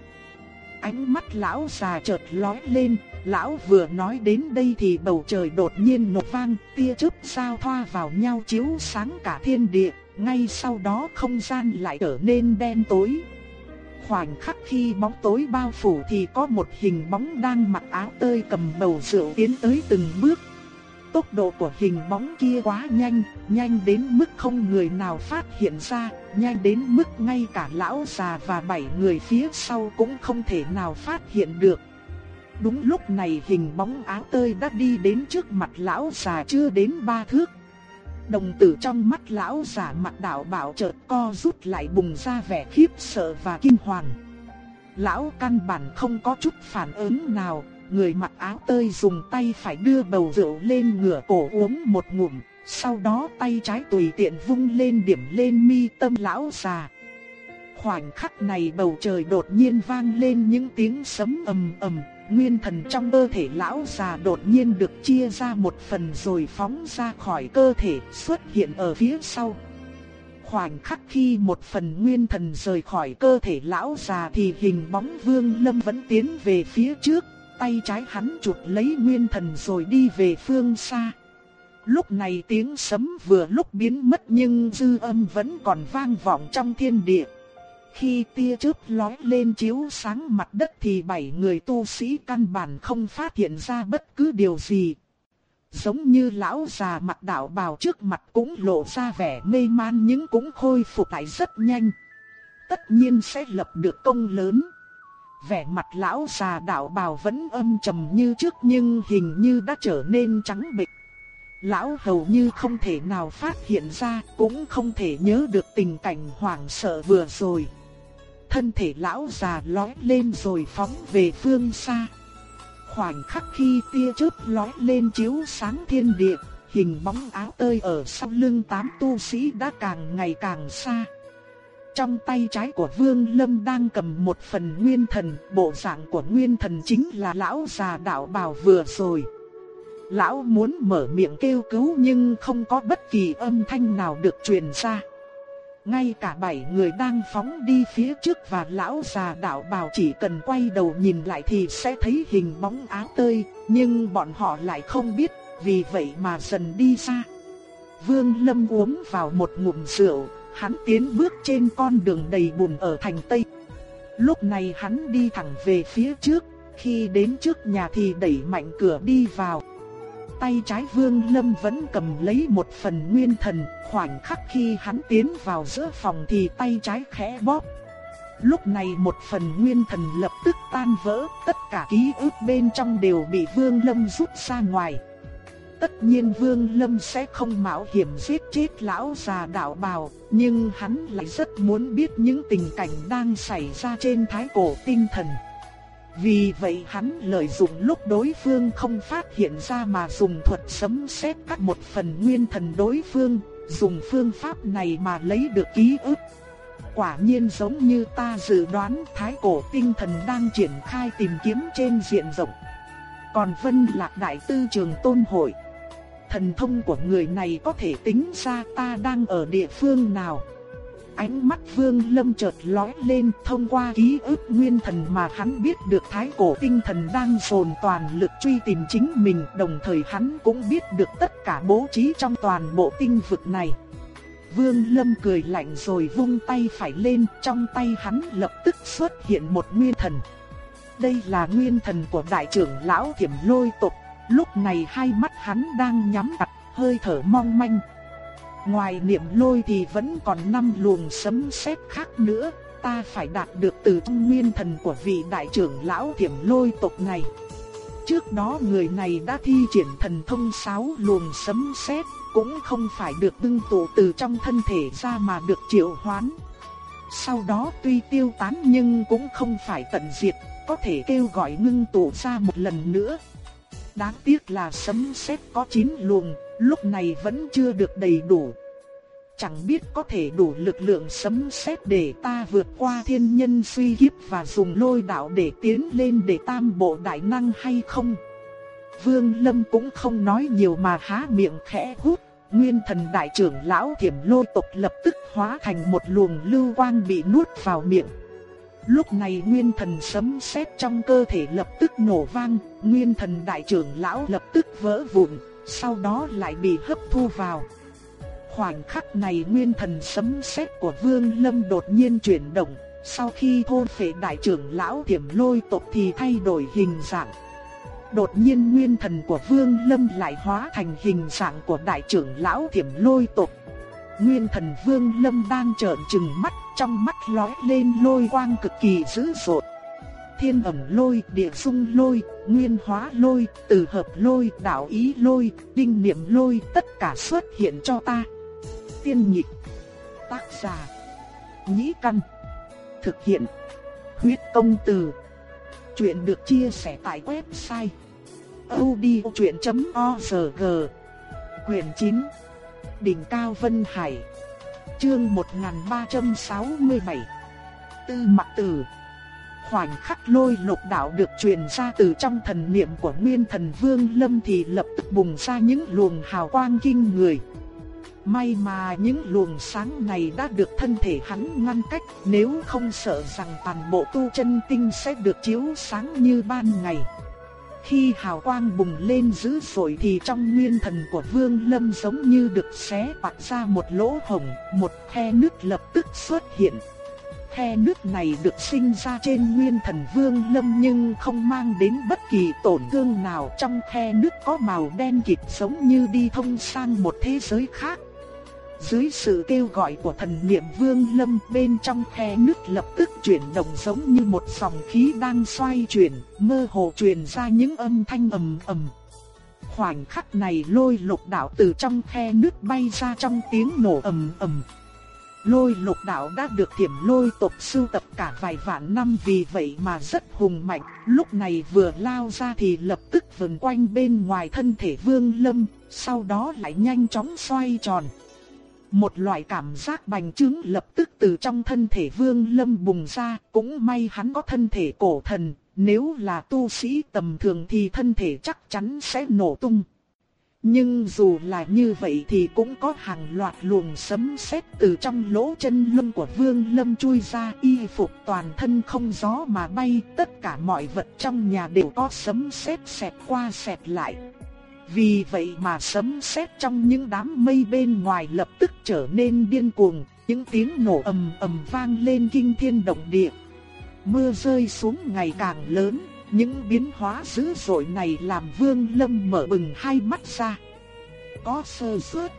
Ánh mắt lão già chợt lóe lên, lão vừa nói đến đây thì bầu trời đột nhiên nổ vang, tia chớp sao thoa vào nhau chiếu sáng cả thiên địa, ngay sau đó không gian lại trở nên đen tối. Khoảnh khắc khi bóng tối bao phủ thì có một hình bóng đang mặc áo tơi cầm bầu rượu tiến tới từng bước. Tốc độ của hình bóng kia quá nhanh, nhanh đến mức không người nào phát hiện ra, nhanh đến mức ngay cả lão già và bảy người phía sau cũng không thể nào phát hiện được. Đúng lúc này hình bóng áo tơi đã đi đến trước mặt lão già chưa đến ba thước. Đồng tử trong mắt lão giả mặt đạo bảo chợt co rút lại bùng ra vẻ khiếp sợ và kinh hoàng. Lão căn bản không có chút phản ứng nào, người mặc áo tơi dùng tay phải đưa bầu rượu lên ngửa cổ uống một ngụm, sau đó tay trái tùy tiện vung lên điểm lên mi tâm lão già. Khoảnh khắc này bầu trời đột nhiên vang lên những tiếng sấm ầm ầm, nguyên thần trong cơ thể lão già đột nhiên được chia ra một phần rồi phóng ra khỏi cơ thể xuất hiện ở phía sau. Khoảnh khắc khi một phần nguyên thần rời khỏi cơ thể lão già thì hình bóng vương lâm vẫn tiến về phía trước, tay trái hắn chụp lấy nguyên thần rồi đi về phương xa. Lúc này tiếng sấm vừa lúc biến mất nhưng dư âm vẫn còn vang vọng trong thiên địa. Khi tia chớp lóe lên chiếu sáng mặt đất thì bảy người tu sĩ căn bản không phát hiện ra bất cứ điều gì. Giống như lão già mặt đạo bào trước mặt cũng lộ ra vẻ mê man nhưng cũng khôi phục lại rất nhanh. Tất nhiên sẽ lập được công lớn. Vẻ mặt lão già đạo bào vẫn âm trầm như trước nhưng hình như đã trở nên trắng bệch. Lão hầu như không thể nào phát hiện ra, cũng không thể nhớ được tình cảnh hoảng sợ vừa rồi thân thể lão già lói lên rồi phóng về phương xa. Khoảnh khắc khi tia chớp lói lên chiếu sáng thiên địa, hình bóng áo tơi ở sau lưng tám tu sĩ đã càng ngày càng xa. Trong tay trái của Vương Lâm đang cầm một phần nguyên thần, bộ dạng của nguyên thần chính là lão già đạo bào vừa rồi. Lão muốn mở miệng kêu cứu nhưng không có bất kỳ âm thanh nào được truyền ra. Ngay cả bảy người đang phóng đi phía trước và lão già đạo bào chỉ cần quay đầu nhìn lại thì sẽ thấy hình bóng áo tơi, nhưng bọn họ lại không biết, vì vậy mà dần đi xa. Vương Lâm uống vào một ngụm rượu, hắn tiến bước trên con đường đầy bùn ở thành Tây. Lúc này hắn đi thẳng về phía trước, khi đến trước nhà thì đẩy mạnh cửa đi vào tay trái Vương Lâm vẫn cầm lấy một phần nguyên thần, khoảnh khắc khi hắn tiến vào giữa phòng thì tay trái khẽ bóp. Lúc này một phần nguyên thần lập tức tan vỡ, tất cả ký ức bên trong đều bị Vương Lâm rút ra ngoài. Tất nhiên Vương Lâm sẽ không mạo hiểm giết chết lão già đạo bào, nhưng hắn lại rất muốn biết những tình cảnh đang xảy ra trên thái cổ tinh thần. Vì vậy hắn lợi dụng lúc đối phương không phát hiện ra mà dùng thuật sấm sét cắt một phần nguyên thần đối phương, dùng phương pháp này mà lấy được ký ức. Quả nhiên giống như ta dự đoán thái cổ tinh thần đang triển khai tìm kiếm trên diện rộng. Còn Vân Lạc Đại Tư Trường Tôn Hội. Thần thông của người này có thể tính ra ta đang ở địa phương nào. Ánh mắt Vương Lâm chợt lóe lên thông qua ký ức nguyên thần mà hắn biết được thái cổ tinh thần đang dồn toàn lực truy tìm chính mình đồng thời hắn cũng biết được tất cả bố trí trong toàn bộ tinh vực này. Vương Lâm cười lạnh rồi vung tay phải lên trong tay hắn lập tức xuất hiện một nguyên thần. Đây là nguyên thần của đại trưởng lão thiểm lôi tộc, lúc này hai mắt hắn đang nhắm chặt, hơi thở mong manh. Ngoài niệm lôi thì vẫn còn năm luồng sấm sét khác nữa, ta phải đạt được từ trong nguyên thần của vị đại trưởng lão thiểm lôi tộc này. Trước đó người này đã thi triển thần thông sáu luồng sấm sét, cũng không phải được ngưng tụ từ trong thân thể ra mà được triệu hoán. Sau đó tuy tiêu tán nhưng cũng không phải tận diệt, có thể kêu gọi ngưng tụ ra một lần nữa. Đáng tiếc là sấm sét có 9 luồng, lúc này vẫn chưa được đầy đủ. Chẳng biết có thể đủ lực lượng sấm sét để ta vượt qua thiên nhân suy kiếp và dùng lôi đạo để tiến lên để tam bộ đại năng hay không. Vương Lâm cũng không nói nhiều mà há miệng khẽ hút, nguyên thần đại trưởng lão thiểm lôi tộc lập tức hóa thành một luồng lưu quang bị nuốt vào miệng. Lúc này nguyên thần sấm sét trong cơ thể lập tức nổ vang, nguyên thần đại trưởng lão lập tức vỡ vụn, sau đó lại bị hấp thu vào. Khoảnh khắc này nguyên thần sấm sét của Vương Lâm đột nhiên chuyển động, sau khi thôn phệ đại trưởng lão thiểm lôi tộc thì thay đổi hình dạng. Đột nhiên nguyên thần của Vương Lâm lại hóa thành hình dạng của đại trưởng lão thiểm lôi tộc. Nguyên thần Vương Lâm đang trợn trừng mắt, trong mắt lóe lên lôi quang cực kỳ dữ dội. Thiên ẩm lôi, địa dung lôi, nguyên hóa lôi, từ hợp lôi, đạo ý lôi, đinh niệm lôi, tất cả xuất hiện cho ta. Tiên nhịp, tác giả, nhĩ căn, thực hiện, huyết công từ. Chuyện được chia sẻ tại website audiochuyện.org Quyền 9 Đỉnh Cao Vân Hải Chương 1367 Tư Mặc Tử Khoảnh khắc lôi lục đạo được truyền ra từ trong thần niệm của Nguyên Thần Vương Lâm thì lập tức bùng ra những luồng hào quang kinh người. May mà những luồng sáng này đã được thân thể hắn ngăn cách, nếu không sợ rằng toàn bộ tu chân tinh sẽ được chiếu sáng như ban ngày. Khi hào quang bùng lên dữ dội thì trong nguyên thần của Vương Lâm giống như được xé toạc ra một lỗ hổng, một khe nước lập tức xuất hiện. Khe nước này được sinh ra trên nguyên thần Vương Lâm nhưng không mang đến bất kỳ tổn thương nào trong khe nước có màu đen kịt giống như đi thông sang một thế giới khác. Dưới sự kêu gọi của thần niệm vương lâm bên trong khe nước lập tức chuyển động giống như một dòng khí đang xoay chuyển, mơ hồ truyền ra những âm thanh ầm ầm. Khoảnh khắc này lôi lục đạo từ trong khe nước bay ra trong tiếng nổ ầm ầm. Lôi lục đạo đã được thiểm lôi tộc sưu tập cả vài vạn năm vì vậy mà rất hùng mạnh, lúc này vừa lao ra thì lập tức vần quanh bên ngoài thân thể vương lâm, sau đó lại nhanh chóng xoay tròn. Một loại cảm giác bành trướng lập tức từ trong thân thể vương lâm bùng ra, cũng may hắn có thân thể cổ thần, nếu là tu sĩ tầm thường thì thân thể chắc chắn sẽ nổ tung. Nhưng dù là như vậy thì cũng có hàng loạt luồng sấm sét từ trong lỗ chân lông của Vương Lâm chui ra, y phục toàn thân không gió mà bay, tất cả mọi vật trong nhà đều có sấm sét xẹt qua xẹt lại. Vì vậy mà sấm sét trong những đám mây bên ngoài lập tức trở nên điên cuồng, những tiếng nổ ầm ầm vang lên kinh thiên động địa. Mưa rơi xuống ngày càng lớn, những biến hóa dữ dội này làm Vương Lâm mở bừng hai mắt ra. Có sơ suất.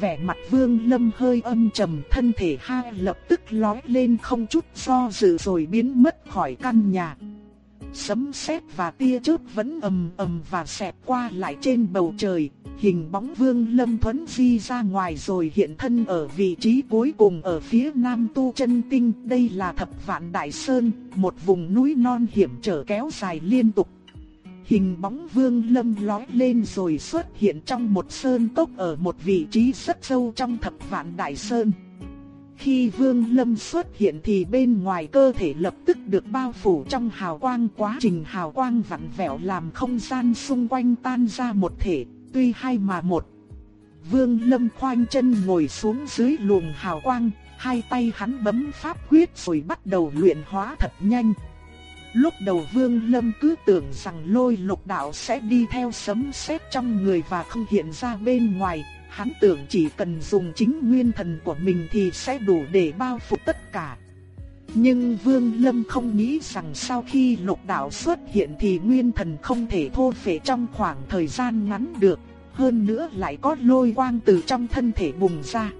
Vẻ mặt Vương Lâm hơi âm trầm, thân thể hai lập tức lói lên không chút do dự rồi biến mất khỏi căn nhà. Sấm sét và tia chớp vẫn ầm ầm và xẹt qua lại trên bầu trời, hình bóng Vương Lâm Thuấn di ra ngoài rồi hiện thân ở vị trí cuối cùng ở phía nam tu chân tinh, đây là Thập Vạn Đại Sơn, một vùng núi non hiểm trở kéo dài liên tục. Hình bóng Vương Lâm lói lên rồi xuất hiện trong một sơn cốc ở một vị trí rất sâu trong Thập Vạn Đại Sơn. Khi Vương Lâm xuất hiện thì bên ngoài cơ thể lập tức được bao phủ trong hào quang quá trình hào quang vặn vẹo làm không gian xung quanh tan ra một thể, tuy hai mà một. Vương Lâm khoanh chân ngồi xuống dưới luồng hào quang, hai tay hắn bấm pháp quyết rồi bắt đầu luyện hóa thật nhanh. Lúc đầu Vương Lâm cứ tưởng rằng lôi lục đạo sẽ đi theo sấm sét trong người và không hiện ra bên ngoài, hắn tưởng chỉ cần dùng chính nguyên thần của mình thì sẽ đủ để bao phủ tất cả. Nhưng Vương Lâm không nghĩ rằng sau khi lục đạo xuất hiện thì nguyên thần không thể thôn phệ trong khoảng thời gian ngắn được, hơn nữa lại có lôi quang từ trong thân thể bùng ra.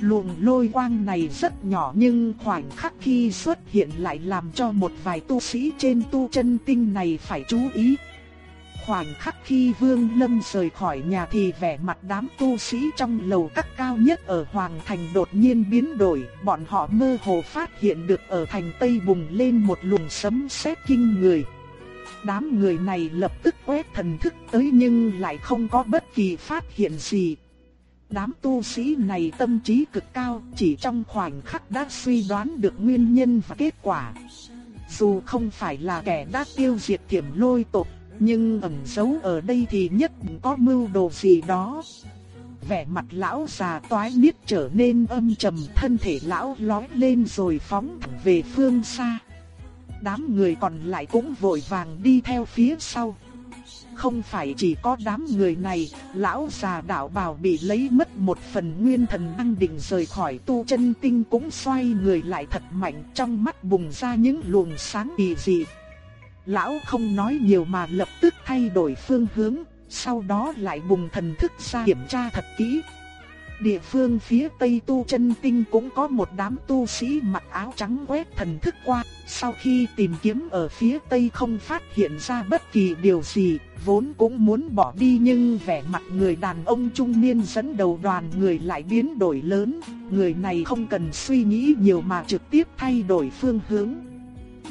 Luồng lôi quang này rất nhỏ nhưng khoảnh khắc khi xuất hiện lại làm cho một vài tu sĩ trên tu chân tinh này phải chú ý. Khoảnh khắc khi Vương Lâm rời khỏi nhà thì vẻ mặt đám tu sĩ trong lầu các cao nhất ở Hoàng Thành đột nhiên biến đổi, bọn họ mơ hồ phát hiện được ở thành Tây bùng lên một luồng sấm sét kinh người. Đám người này lập tức quét thần thức tới nhưng lại không có bất kỳ phát hiện gì. Đám tu sĩ này tâm trí cực cao, chỉ trong khoảnh khắc đã suy đoán được nguyên nhân và kết quả. Dù không phải là kẻ đã tiêu diệt kiểm lôi tộc nhưng ẩn giấu ở đây thì nhất định có mưu đồ gì đó. vẻ mặt lão già toái niết trở nên âm trầm, thân thể lão lói lên rồi phóng thẳng về phương xa. Đám người còn lại cũng vội vàng đi theo phía sau. Không phải chỉ có đám người này, lão già đạo bào bị lấy mất một phần nguyên thần năng định rời khỏi tu chân tinh cũng xoay người lại thật mạnh trong mắt bùng ra những luồng sáng kỳ dị. Lão không nói nhiều mà lập tức thay đổi phương hướng, sau đó lại bùng thần thức ra kiểm tra thật kỹ. Địa phương phía tây tu chân tinh cũng có một đám tu sĩ mặc áo trắng quét thần thức qua, sau khi tìm kiếm ở phía tây không phát hiện ra bất kỳ điều gì, vốn cũng muốn bỏ đi nhưng vẻ mặt người đàn ông trung niên dẫn đầu đoàn người lại biến đổi lớn, người này không cần suy nghĩ nhiều mà trực tiếp thay đổi phương hướng.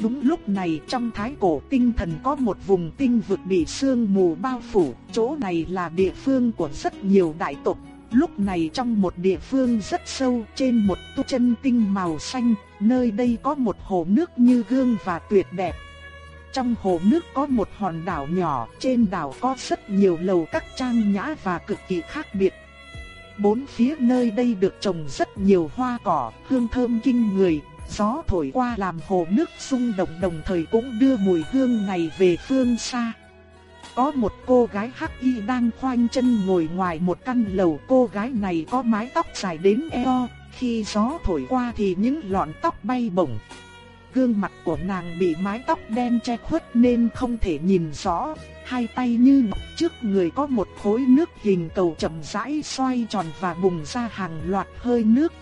Đúng lúc này trong thái cổ tinh thần có một vùng tinh vực bị sương mù bao phủ, chỗ này là địa phương của rất nhiều đại tộc. Lúc này trong một địa phương rất sâu trên một tu chân tinh màu xanh, nơi đây có một hồ nước như gương và tuyệt đẹp. Trong hồ nước có một hòn đảo nhỏ, trên đảo có rất nhiều lầu các trang nhã và cực kỳ khác biệt. Bốn phía nơi đây được trồng rất nhiều hoa cỏ, hương thơm kinh người, gió thổi qua làm hồ nước rung động đồng thời cũng đưa mùi hương này về phương xa. Có một cô gái hắc y đang khoanh chân ngồi ngoài một căn lầu cô gái này có mái tóc dài đến eo, khi gió thổi qua thì những lọn tóc bay bổng. Gương mặt của nàng bị mái tóc đen che khuất nên không thể nhìn rõ, hai tay như ngọc trước người có một khối nước hình cầu chậm rãi xoay tròn và bùng ra hàng loạt hơi nước.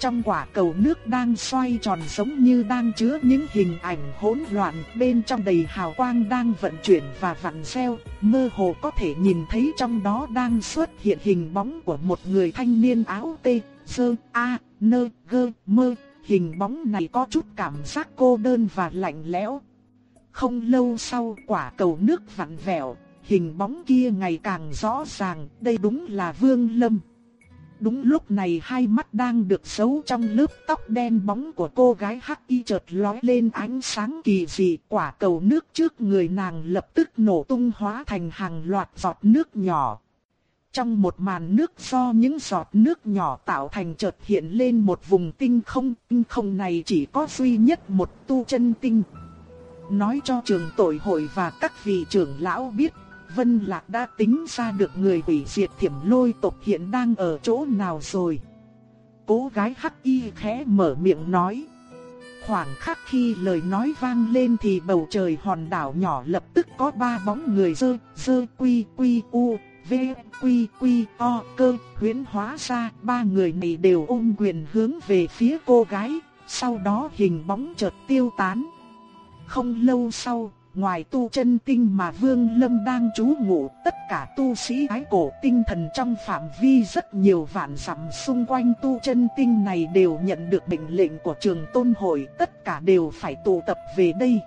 Trong quả cầu nước đang xoay tròn giống như đang chứa những hình ảnh hỗn loạn, bên trong đầy hào quang đang vận chuyển và vặn xeo, mơ hồ có thể nhìn thấy trong đó đang xuất hiện hình bóng của một người thanh niên áo tê, sơ, a, nơ, gơ, mơ. Hình bóng này có chút cảm giác cô đơn và lạnh lẽo. Không lâu sau quả cầu nước vặn vẹo, hình bóng kia ngày càng rõ ràng, đây đúng là Vương Lâm. Đúng lúc này hai mắt đang được giấu trong lớp tóc đen bóng của cô gái hắc y chợt lóe lên ánh sáng kỳ dị, quả cầu nước trước người nàng lập tức nổ tung hóa thành hàng loạt giọt nước nhỏ. Trong một màn nước do những giọt nước nhỏ tạo thành chợt hiện lên một vùng tinh không, tinh không này chỉ có duy nhất một tu chân tinh. Nói cho trường tội hội và các vị trưởng lão biết Vân Lạc đã tính ra được người hủy diệt thiểm lôi tộc hiện đang ở chỗ nào rồi. Cố gái hắc y khẽ mở miệng nói. Khoảng khắc khi lời nói vang lên thì bầu trời hòn đảo nhỏ lập tức có ba bóng người dơ, dơ quy quy u, v quy quy o cơ huyễn hóa ra. Ba người này đều ôm quyền hướng về phía cô gái, sau đó hình bóng chợt tiêu tán. Không lâu sau, Ngoài tu chân tinh mà Vương Lâm đang trú ngụ, tất cả tu sĩ ái cổ tinh thần trong phạm vi rất nhiều vạn dặm xung quanh tu chân tinh này đều nhận được mệnh lệnh của trường tôn hội, tất cả đều phải tụ tập về đây.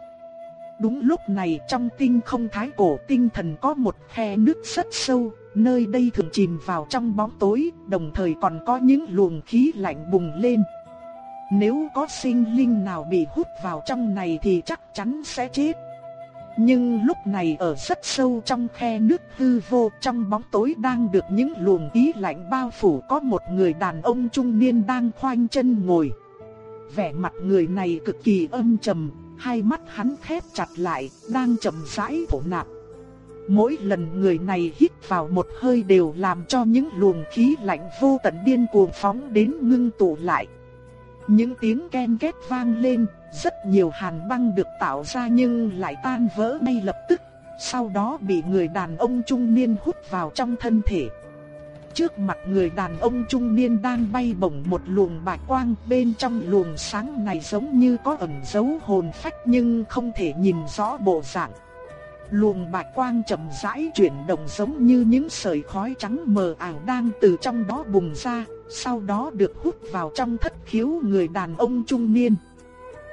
Đúng lúc này trong tinh không thái cổ tinh thần có một khe nước rất sâu, nơi đây thường chìm vào trong bóng tối, đồng thời còn có những luồng khí lạnh bùng lên. Nếu có sinh linh nào bị hút vào trong này thì chắc chắn sẽ chết. Nhưng lúc này ở rất sâu trong khe nước hư vô trong bóng tối đang được những luồng ý lạnh bao phủ có một người đàn ông trung niên đang khoanh chân ngồi. Vẻ mặt người này cực kỳ âm trầm, hai mắt hắn khép chặt lại, đang chậm rãi thổ nạp. Mỗi lần người này hít vào một hơi đều làm cho những luồng khí lạnh vô tận điên cuồng phóng đến ngưng tụ lại. Những tiếng ken két vang lên, rất nhiều hàn băng được tạo ra nhưng lại tan vỡ ngay lập tức, sau đó bị người đàn ông trung niên hút vào trong thân thể. Trước mặt người đàn ông trung niên đang bay bổng một luồng bạch quang, bên trong luồng sáng này giống như có ẩn dấu hồn phách nhưng không thể nhìn rõ bộ dạng. Luồng bạch quang chậm rãi chuyển động giống như những sợi khói trắng mờ ảo đang từ trong đó bùng ra, sau đó được hút vào trong thất khiếu người đàn ông trung niên.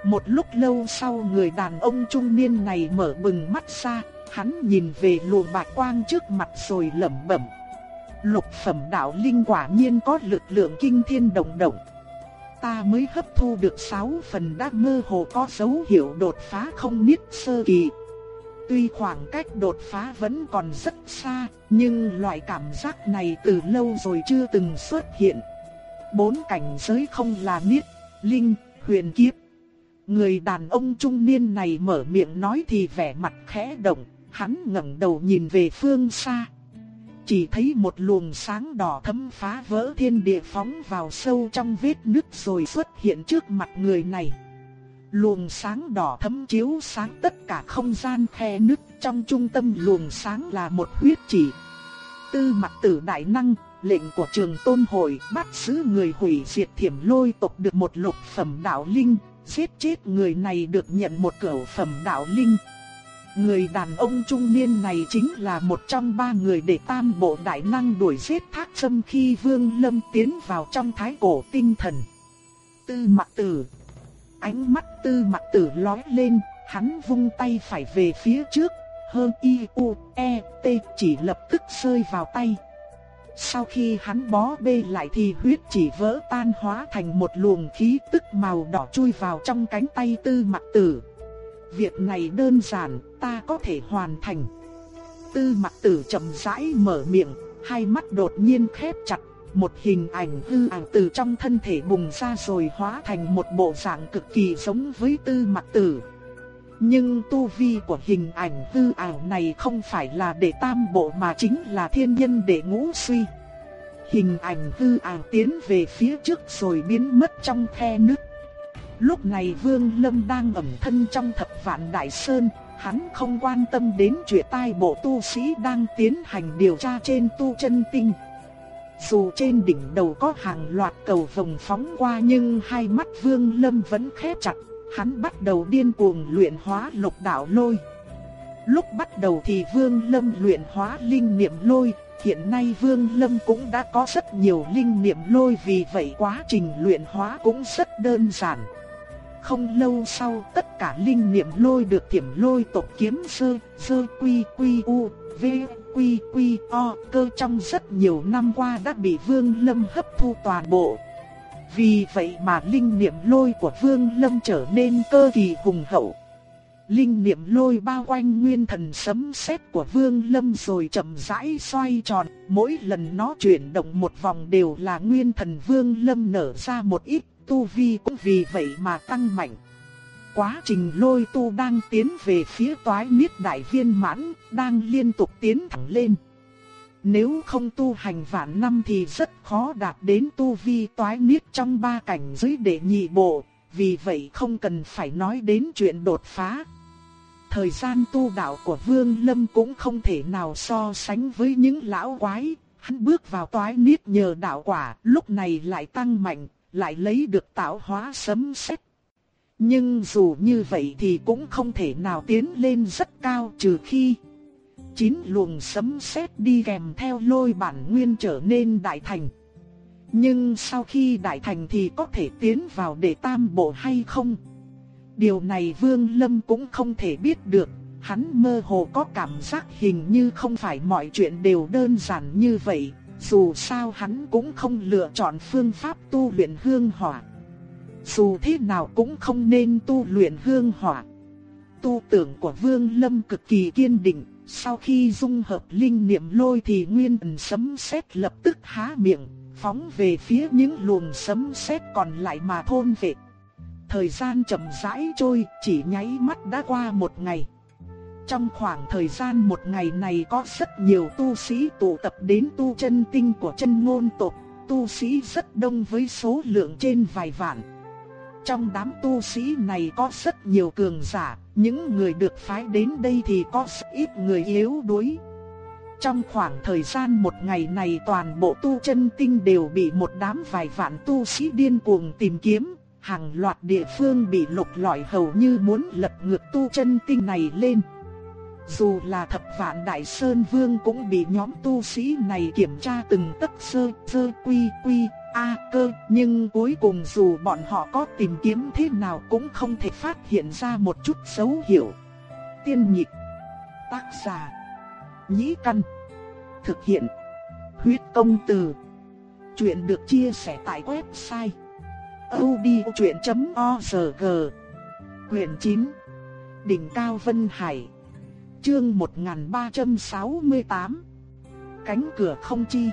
Một lúc lâu sau người đàn ông trung niên này mở bừng mắt ra, hắn nhìn về luồng bạch quang trước mặt rồi lẩm bẩm. Lục phẩm đạo linh quả nhiên có lực lượng kinh thiên động động. Ta mới hấp thu được 6 phần đã mơ hồ có dấu hiệu đột phá không niết sơ kỳ. Tuy khoảng cách đột phá vẫn còn rất xa, nhưng loại cảm giác này từ lâu rồi chưa từng xuất hiện. Bốn cảnh giới không là niết, linh, huyền kiếp. Người đàn ông trung niên này mở miệng nói thì vẻ mặt khẽ động, hắn ngẩng đầu nhìn về phương xa. Chỉ thấy một luồng sáng đỏ thấm phá vỡ thiên địa phóng vào sâu trong vết nứt rồi xuất hiện trước mặt người này. Luồng sáng đỏ thấm chiếu sáng tất cả không gian khe nứt, trong trung tâm luồng sáng là một huyết chỉ. Tư mặt tử đại năng, lệnh của trường tôn hội bắt giữ người hủy diệt thiểm lôi tộc được một lục phẩm đạo linh, giết chết người này được nhận một cửu phẩm đạo linh. Người đàn ông trung niên này chính là một trong ba người để tam bộ đại năng đuổi giết thác châm khi vương lâm tiến vào trong thái cổ tinh thần. Tư mặt tử Ánh mắt tư mặt tử lói lên, hắn vung tay phải về phía trước, hơn y u e t chỉ lập tức rơi vào tay. Sau khi hắn bó bê lại thì huyết chỉ vỡ tan hóa thành một luồng khí tức màu đỏ chui vào trong cánh tay tư mặt tử. Việc này đơn giản, ta có thể hoàn thành. Tư mặt tử chậm rãi mở miệng, hai mắt đột nhiên khép chặt một hình ảnh hư ảo từ trong thân thể bùng ra rồi hóa thành một bộ dạng cực kỳ giống với tư mặt tử. Nhưng tu vi của hình ảnh hư ảo này không phải là để tam bộ mà chính là thiên nhân để ngũ suy. Hình ảnh hư ảo tiến về phía trước rồi biến mất trong khe nước. Lúc này Vương Lâm đang ẩn thân trong thập vạn đại sơn, hắn không quan tâm đến chuyện tai bộ tu sĩ đang tiến hành điều tra trên tu chân tinh. Dù trên đỉnh đầu có hàng loạt cầu vồng phóng qua nhưng hai mắt Vương Lâm vẫn khép chặt, hắn bắt đầu điên cuồng luyện hóa lục đạo lôi. Lúc bắt đầu thì Vương Lâm luyện hóa linh niệm lôi, hiện nay Vương Lâm cũng đã có rất nhiều linh niệm lôi vì vậy quá trình luyện hóa cũng rất đơn giản. Không lâu sau tất cả linh niệm lôi được thiểm lôi tộc kiếm sơ, sơ quy quy u, v, quy quy o cơ trong rất nhiều năm qua đã bị Vương Lâm hấp thu toàn bộ. Vì vậy mà linh niệm lôi của Vương Lâm trở nên cơ kỳ hùng hậu. Linh niệm lôi bao quanh nguyên thần sấm sét của Vương Lâm rồi chậm rãi xoay tròn, mỗi lần nó chuyển động một vòng đều là nguyên thần Vương Lâm nở ra một ít, tu vi cũng vì vậy mà tăng mạnh. Quá trình lôi tu đang tiến về phía toái niết đại viên mãn, đang liên tục tiến thẳng lên. Nếu không tu hành vạn năm thì rất khó đạt đến tu vi toái niết trong ba cảnh giới đệ nhị bộ, vì vậy không cần phải nói đến chuyện đột phá. Thời gian tu đạo của Vương Lâm cũng không thể nào so sánh với những lão quái, hắn bước vào toái niết nhờ đạo quả, lúc này lại tăng mạnh, lại lấy được tạo hóa sấm sét. Nhưng dù như vậy thì cũng không thể nào tiến lên rất cao trừ khi chín luồng sấm sét đi kèm theo lôi bản nguyên trở nên đại thành. Nhưng sau khi đại thành thì có thể tiến vào để tam bộ hay không? Điều này Vương Lâm cũng không thể biết được, hắn mơ hồ có cảm giác hình như không phải mọi chuyện đều đơn giản như vậy, dù sao hắn cũng không lựa chọn phương pháp tu luyện hương hỏa dù thế nào cũng không nên tu luyện hương hỏa. Tu tưởng của Vương Lâm cực kỳ kiên định, sau khi dung hợp linh niệm lôi thì nguyên ẩn sấm sét lập tức há miệng, phóng về phía những luồng sấm sét còn lại mà thôn vệ. Thời gian chậm rãi trôi, chỉ nháy mắt đã qua một ngày. Trong khoảng thời gian một ngày này có rất nhiều tu sĩ tụ tập đến tu chân tinh của chân ngôn tộc, tu sĩ rất đông với số lượng trên vài vạn. Trong đám tu sĩ này có rất nhiều cường giả, những người được phái đến đây thì có ít người yếu đuối. Trong khoảng thời gian một ngày này toàn bộ tu chân tinh đều bị một đám vài vạn tu sĩ điên cuồng tìm kiếm, hàng loạt địa phương bị lục lọi hầu như muốn lật ngược tu chân tinh này lên. Dù là thập vạn đại sơn vương cũng bị nhóm tu sĩ này kiểm tra từng tấc sơ sơ quy quy A cơ, nhưng cuối cùng dù bọn họ có tìm kiếm thế nào cũng không thể phát hiện ra một chút dấu hiệu. Tiên nhịp, tác giả, nhĩ căn, thực hiện, huyết công từ. Chuyện được chia sẻ tại website odchuyện.org quyển 9 Đỉnh Cao Vân Hải Chương 1368 Cánh cửa không chi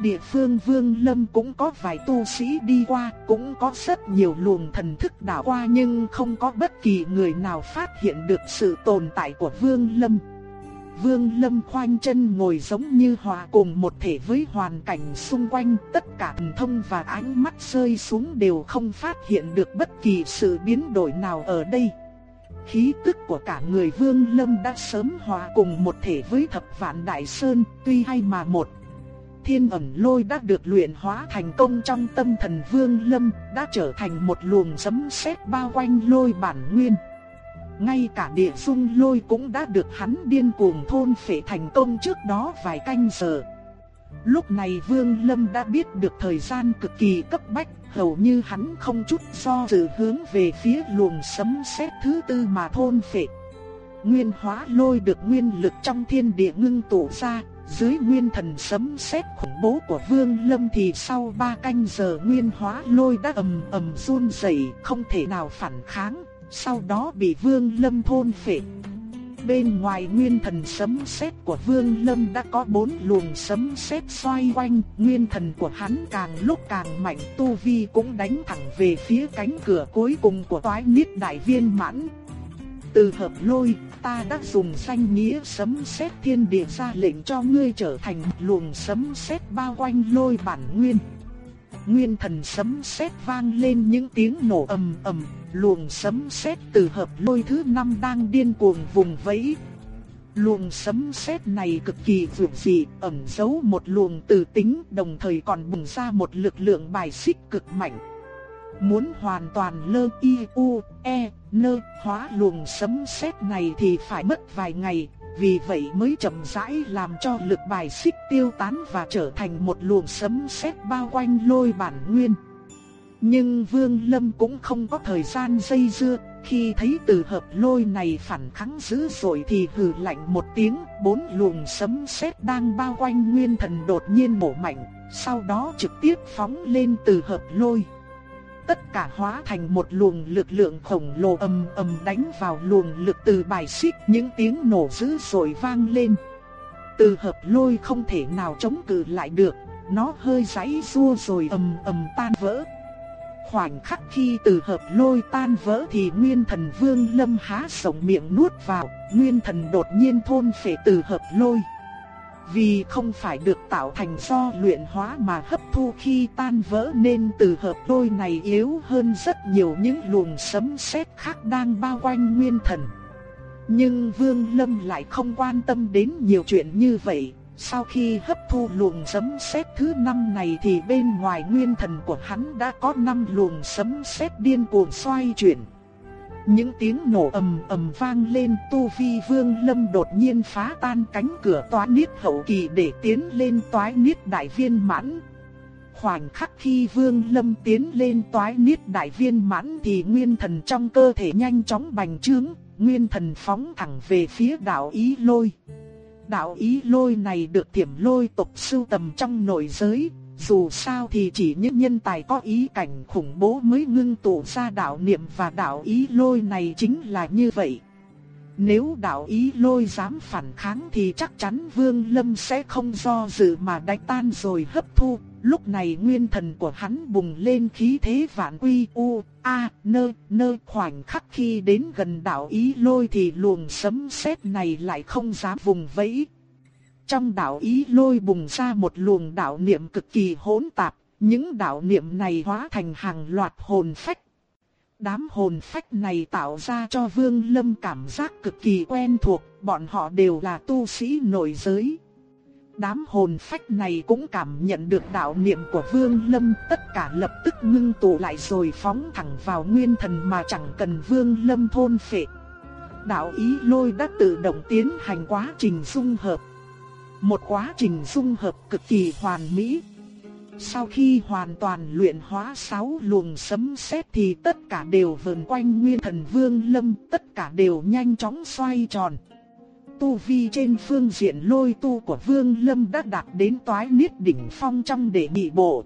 Địa phương Vương Lâm cũng có vài tu sĩ đi qua, cũng có rất nhiều luồng thần thức đảo qua nhưng không có bất kỳ người nào phát hiện được sự tồn tại của Vương Lâm. Vương Lâm khoanh chân ngồi giống như hòa cùng một thể với hoàn cảnh xung quanh, tất cả thần thông và ánh mắt rơi xuống đều không phát hiện được bất kỳ sự biến đổi nào ở đây. Khí tức của cả người Vương Lâm đã sớm hòa cùng một thể với thập vạn đại sơn, tuy hay mà một. Thiên ẩn lôi đã được luyện hóa thành công trong tâm thần Vương Lâm, đã trở thành một luồng sấm sét bao quanh lôi bản nguyên. Ngay cả địa dung lôi cũng đã được hắn điên cuồng thôn phệ thành công trước đó vài canh giờ. Lúc này Vương Lâm đã biết được thời gian cực kỳ cấp bách, hầu như hắn không chút do dự hướng về phía luồng sấm sét thứ tư mà thôn phệ. Nguyên hóa lôi được nguyên lực trong thiên địa ngưng tụ ra, dưới nguyên thần sấm sét khủng bố của Vương Lâm thì sau ba canh giờ nguyên hóa lôi đã ầm ầm run rẩy, không thể nào phản kháng, sau đó bị Vương Lâm thôn phệ. Bên ngoài nguyên thần sấm sét của Vương Lâm đã có bốn luồng sấm sét xoay quanh, nguyên thần của hắn càng lúc càng mạnh, tu vi cũng đánh thẳng về phía cánh cửa cuối cùng của toái niết đại viên mãn. Từ hợp lôi, ta đã dùng danh nghĩa sấm sét thiên địa ra lệnh cho ngươi trở thành luồng sấm sét bao quanh lôi bản nguyên. Nguyên thần sấm sét vang lên những tiếng nổ ầm ầm, luồng sấm sét từ hợp lôi thứ năm đang điên cuồng vùng vẫy. Luồng sấm sét này cực kỳ vượt dị, ẩn giấu một luồng từ tính, đồng thời còn bùng ra một lực lượng bài xích cực mạnh. Muốn hoàn toàn lơ y u e nơ hóa luồng sấm sét này thì phải mất vài ngày, vì vậy mới chậm rãi làm cho lực bài xích tiêu tán và trở thành một luồng sấm sét bao quanh lôi bản nguyên. Nhưng Vương Lâm cũng không có thời gian dây dưa, khi thấy từ hợp lôi này phản kháng dữ dội thì hừ lạnh một tiếng, bốn luồng sấm sét đang bao quanh nguyên thần đột nhiên bổ mạnh, sau đó trực tiếp phóng lên từ hợp lôi tất cả hóa thành một luồng lực lượng khổng lồ ầm ầm đánh vào luồng lực từ bài xích, những tiếng nổ dữ dội vang lên. Từ hợp lôi không thể nào chống cự lại được, nó hơi giãy rua rồi ầm ầm tan vỡ. Khoảnh khắc khi từ hợp lôi tan vỡ thì nguyên thần vương lâm há rộng miệng nuốt vào, nguyên thần đột nhiên thôn phệ từ hợp lôi. Vì không phải được tạo thành do luyện hóa mà hấp thu khi tan vỡ nên từ hợp đôi này yếu hơn rất nhiều những luồng sấm sét khác đang bao quanh nguyên thần. Nhưng Vương Lâm lại không quan tâm đến nhiều chuyện như vậy. Sau khi hấp thu luồng sấm sét thứ năm này thì bên ngoài nguyên thần của hắn đã có năm luồng sấm sét điên cuồng xoay chuyển. Những tiếng nổ ầm ầm vang lên tu vi vương lâm đột nhiên phá tan cánh cửa toái niết hậu kỳ để tiến lên toái niết đại viên mãn. Khoảnh khắc khi vương lâm tiến lên toái niết đại viên mãn thì nguyên thần trong cơ thể nhanh chóng bành trướng, nguyên thần phóng thẳng về phía đạo ý lôi. Đạo ý lôi này được tiềm lôi tộc sưu tầm trong nội giới, dù sao thì chỉ những nhân tài có ý cảnh khủng bố mới ngưng tụ ra đạo niệm và đạo ý lôi này chính là như vậy. Nếu đạo ý lôi dám phản kháng thì chắc chắn Vương Lâm sẽ không do dự mà đánh tan rồi hấp thu. Lúc này nguyên thần của hắn bùng lên khí thế vạn quy u, a, nơ, nơ khoảnh khắc khi đến gần đạo ý lôi thì luồng sấm sét này lại không dám vùng vẫy, trong đạo ý lôi bùng ra một luồng đạo niệm cực kỳ hỗn tạp, những đạo niệm này hóa thành hàng loạt hồn phách. Đám hồn phách này tạo ra cho Vương Lâm cảm giác cực kỳ quen thuộc, bọn họ đều là tu sĩ nội giới. Đám hồn phách này cũng cảm nhận được đạo niệm của Vương Lâm, tất cả lập tức ngưng tụ lại rồi phóng thẳng vào nguyên thần mà chẳng cần Vương Lâm thôn phệ. Đạo ý lôi đã tự động tiến hành quá trình dung hợp, một quá trình dung hợp cực kỳ hoàn mỹ. Sau khi hoàn toàn luyện hóa sáu luồng sấm sét thì tất cả đều vờn quanh Nguyên Thần Vương Lâm, tất cả đều nhanh chóng xoay tròn. Tu vi trên phương diện lôi tu của Vương Lâm đã đạt đến toái niết đỉnh phong trong đệ nhị bộ.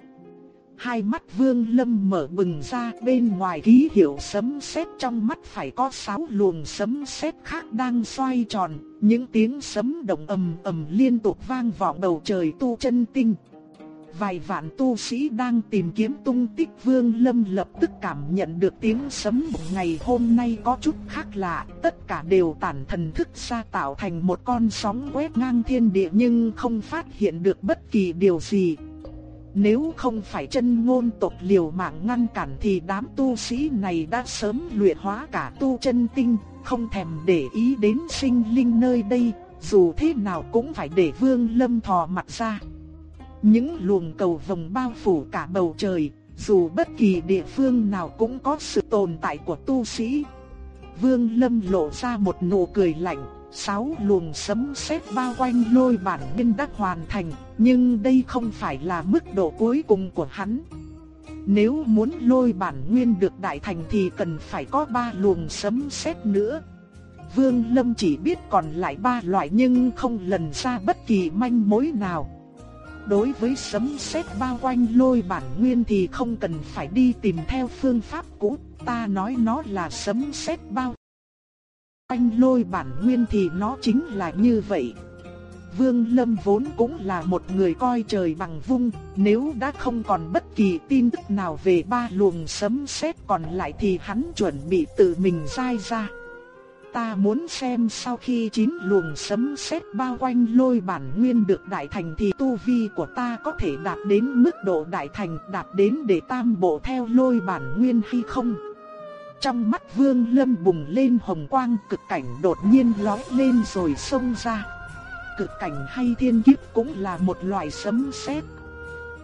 Hai mắt vương lâm mở bừng ra bên ngoài ký hiệu sấm sét trong mắt phải có sáu luồng sấm sét khác đang xoay tròn, những tiếng sấm động ầm ầm liên tục vang vọng bầu trời tu chân tinh. Vài vạn tu sĩ đang tìm kiếm tung tích Vương Lâm lập tức cảm nhận được tiếng sấm một ngày hôm nay có chút khác lạ, tất cả đều tản thần thức ra tạo thành một con sóng quét ngang thiên địa nhưng không phát hiện được bất kỳ điều gì. Nếu không phải chân ngôn tộc liều mạng ngăn cản thì đám tu sĩ này đã sớm luyện hóa cả tu chân tinh, không thèm để ý đến sinh linh nơi đây, dù thế nào cũng phải để Vương Lâm thò mặt ra. Những luồng cầu vồng bao phủ cả bầu trời, dù bất kỳ địa phương nào cũng có sự tồn tại của tu sĩ. Vương Lâm lộ ra một nụ cười lạnh, sáu luồng sấm sét bao quanh lôi bản nguyên đã hoàn thành, nhưng đây không phải là mức độ cuối cùng của hắn. Nếu muốn lôi bản nguyên được đại thành thì cần phải có ba luồng sấm sét nữa. Vương Lâm chỉ biết còn lại ba loại nhưng không lần ra bất kỳ manh mối nào. Đối với sấm sét bao quanh lôi bản nguyên thì không cần phải đi tìm theo phương pháp cũ, ta nói nó là sấm sét bao anh lôi bản nguyên thì nó chính là như vậy. Vương Lâm vốn cũng là một người coi trời bằng vung, nếu đã không còn bất kỳ tin tức nào về ba luồng sấm sét còn lại thì hắn chuẩn bị tự mình sai ra. Ta muốn xem sau khi chín luồng sấm sét bao quanh lôi bản nguyên được đại thành thì tu vi của ta có thể đạt đến mức độ đại thành đạt đến để tam bộ theo lôi bản nguyên hay không. Trong mắt vương lâm bùng lên hồng quang cực cảnh đột nhiên lói lên rồi xông ra. Cực cảnh hay thiên kiếp cũng là một loại sấm sét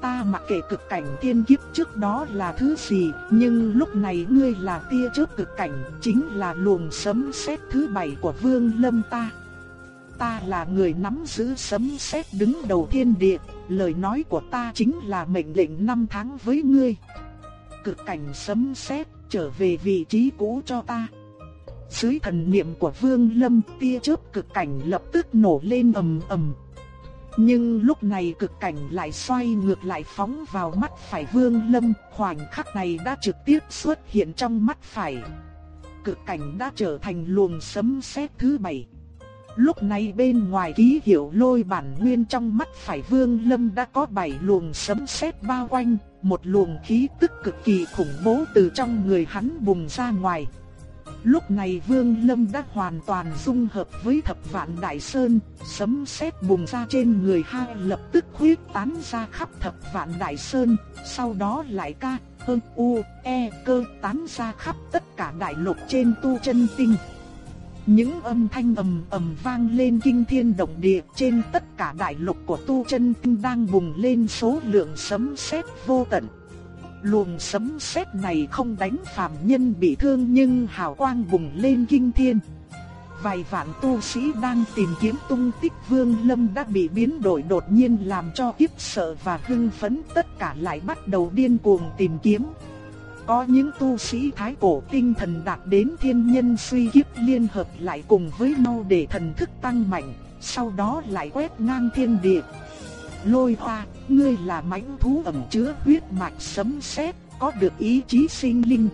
ta mặc kệ cực cảnh thiên kiếp trước đó là thứ gì, nhưng lúc này ngươi là tia chớp cực cảnh, chính là luồng sấm sét thứ bảy của Vương Lâm ta. Ta là người nắm giữ sấm sét đứng đầu thiên địa, lời nói của ta chính là mệnh lệnh năm tháng với ngươi. Cực cảnh sấm sét, trở về vị trí cũ cho ta. Dưới thần niệm của Vương Lâm, tia chớp cực cảnh lập tức nổ lên ầm ầm, nhưng lúc này cực cảnh lại xoay ngược lại phóng vào mắt phải Vương Lâm, khoảnh khắc này đã trực tiếp xuất hiện trong mắt phải. Cực cảnh đã trở thành luồng sấm sét thứ bảy. Lúc này bên ngoài ký hiệu lôi bản nguyên trong mắt phải Vương Lâm đã có bảy luồng sấm sét bao quanh, một luồng khí tức cực kỳ khủng bố từ trong người hắn bùng ra ngoài. Lúc này Vương Lâm đã hoàn toàn dung hợp với thập vạn đại sơn, sấm sét bùng ra trên người hai lập tức huyết tán ra khắp thập vạn đại sơn, sau đó lại ca, hơn u, e, cơ tán ra khắp tất cả đại lục trên tu chân tinh. Những âm thanh ầm ầm vang lên kinh thiên động địa trên tất cả đại lục của tu chân tinh đang bùng lên số lượng sấm sét vô tận. Luồng sấm sét này không đánh phàm nhân bị thương nhưng hào quang bùng lên kinh thiên. Vài vạn tu sĩ đang tìm kiếm tung tích Vương Lâm đã bị biến đổi đột nhiên làm cho kiếp sợ và hưng phấn tất cả lại bắt đầu điên cuồng tìm kiếm. Có những tu sĩ thái cổ tinh thần đạt đến thiên nhân suy kiếp liên hợp lại cùng với nhau để thần thức tăng mạnh, sau đó lại quét ngang thiên địa. Lôi hoa, ngươi là mãnh thú ẩn chứa huyết mạch sấm sét, có được ý chí sinh linh.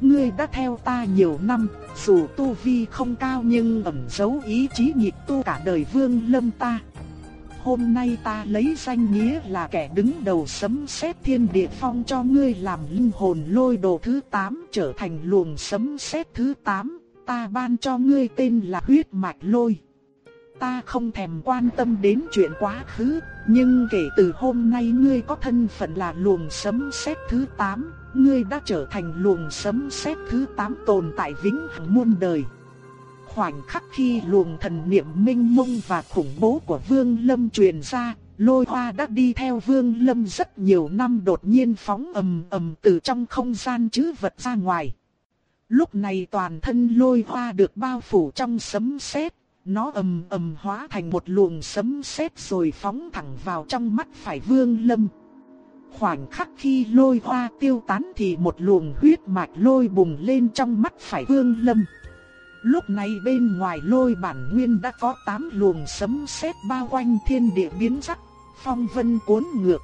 Ngươi đã theo ta nhiều năm, dù tu vi không cao nhưng ẩn giấu ý chí nhịp tu cả đời vương lâm ta. Hôm nay ta lấy danh nghĩa là kẻ đứng đầu sấm sét thiên địa phong cho ngươi làm linh hồn lôi đồ thứ 8 trở thành luồng sấm sét thứ 8, ta ban cho ngươi tên là huyết mạch lôi. Ta không thèm quan tâm đến chuyện quá khứ, nhưng kể từ hôm nay ngươi có thân phận là luồng sấm sét thứ 8, ngươi đã trở thành luồng sấm sét thứ 8 tồn tại vĩnh hằng muôn đời. Khoảnh khắc khi luồng thần niệm minh mông và khủng bố của Vương Lâm truyền ra, Lôi Hoa đã đi theo Vương Lâm rất nhiều năm đột nhiên phóng ầm ầm từ trong không gian chứ vật ra ngoài. Lúc này toàn thân Lôi Hoa được bao phủ trong sấm sét, nó ầm ầm hóa thành một luồng sấm sét rồi phóng thẳng vào trong mắt phải Vương Lâm. Khoảnh khắc khi lôi hoa tiêu tán thì một luồng huyết mạch lôi bùng lên trong mắt phải Vương Lâm. Lúc này bên ngoài lôi bản nguyên đã có tám luồng sấm sét bao quanh thiên địa biến sắc, phong vân cuốn ngược.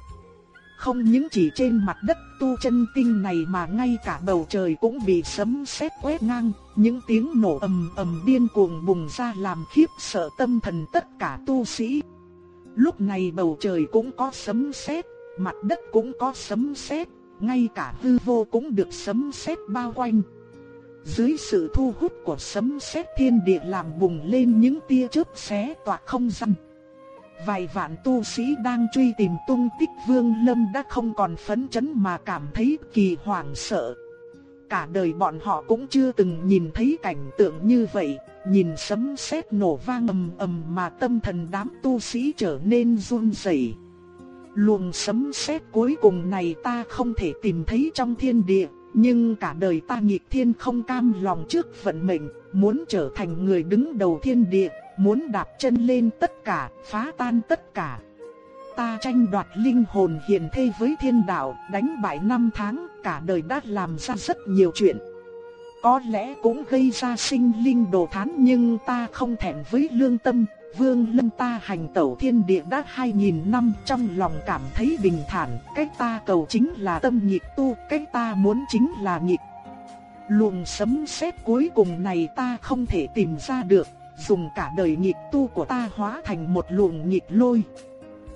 không những chỉ trên mặt đất tu chân tinh này mà ngay cả bầu trời cũng bị sấm sét quét ngang, những tiếng nổ ầm ầm điên cuồng bùng ra làm khiếp sợ tâm thần tất cả tu sĩ. Lúc này bầu trời cũng có sấm sét, mặt đất cũng có sấm sét, ngay cả hư vô cũng được sấm sét bao quanh. Dưới sự thu hút của sấm sét thiên địa làm bùng lên những tia chớp xé toạc không gian. Vài vạn tu sĩ đang truy tìm tung tích Vương Lâm đã không còn phấn chấn mà cảm thấy kỳ hoảng sợ. Cả đời bọn họ cũng chưa từng nhìn thấy cảnh tượng như vậy, nhìn sấm sét nổ vang ầm ầm mà tâm thần đám tu sĩ trở nên run rẩy. Luồng sấm sét cuối cùng này ta không thể tìm thấy trong thiên địa, nhưng cả đời ta nghịch thiên không cam lòng trước vận mệnh, muốn trở thành người đứng đầu thiên địa, muốn đạp chân lên tất cả, phá tan tất cả. Ta tranh đoạt linh hồn hiền thê với thiên đạo, đánh bại năm tháng, cả đời đã làm ra rất nhiều chuyện. Có lẽ cũng gây ra sinh linh đồ thán nhưng ta không thẹn với lương tâm, vương lâm ta hành tẩu thiên địa đã hai nghìn năm trong lòng cảm thấy bình thản, cách ta cầu chính là tâm nhịp tu, cách ta muốn chính là nhịp. Luồng sấm sét cuối cùng này ta không thể tìm ra được, dùng cả đời nhịp tu của ta hóa thành một luồng nhịp lôi.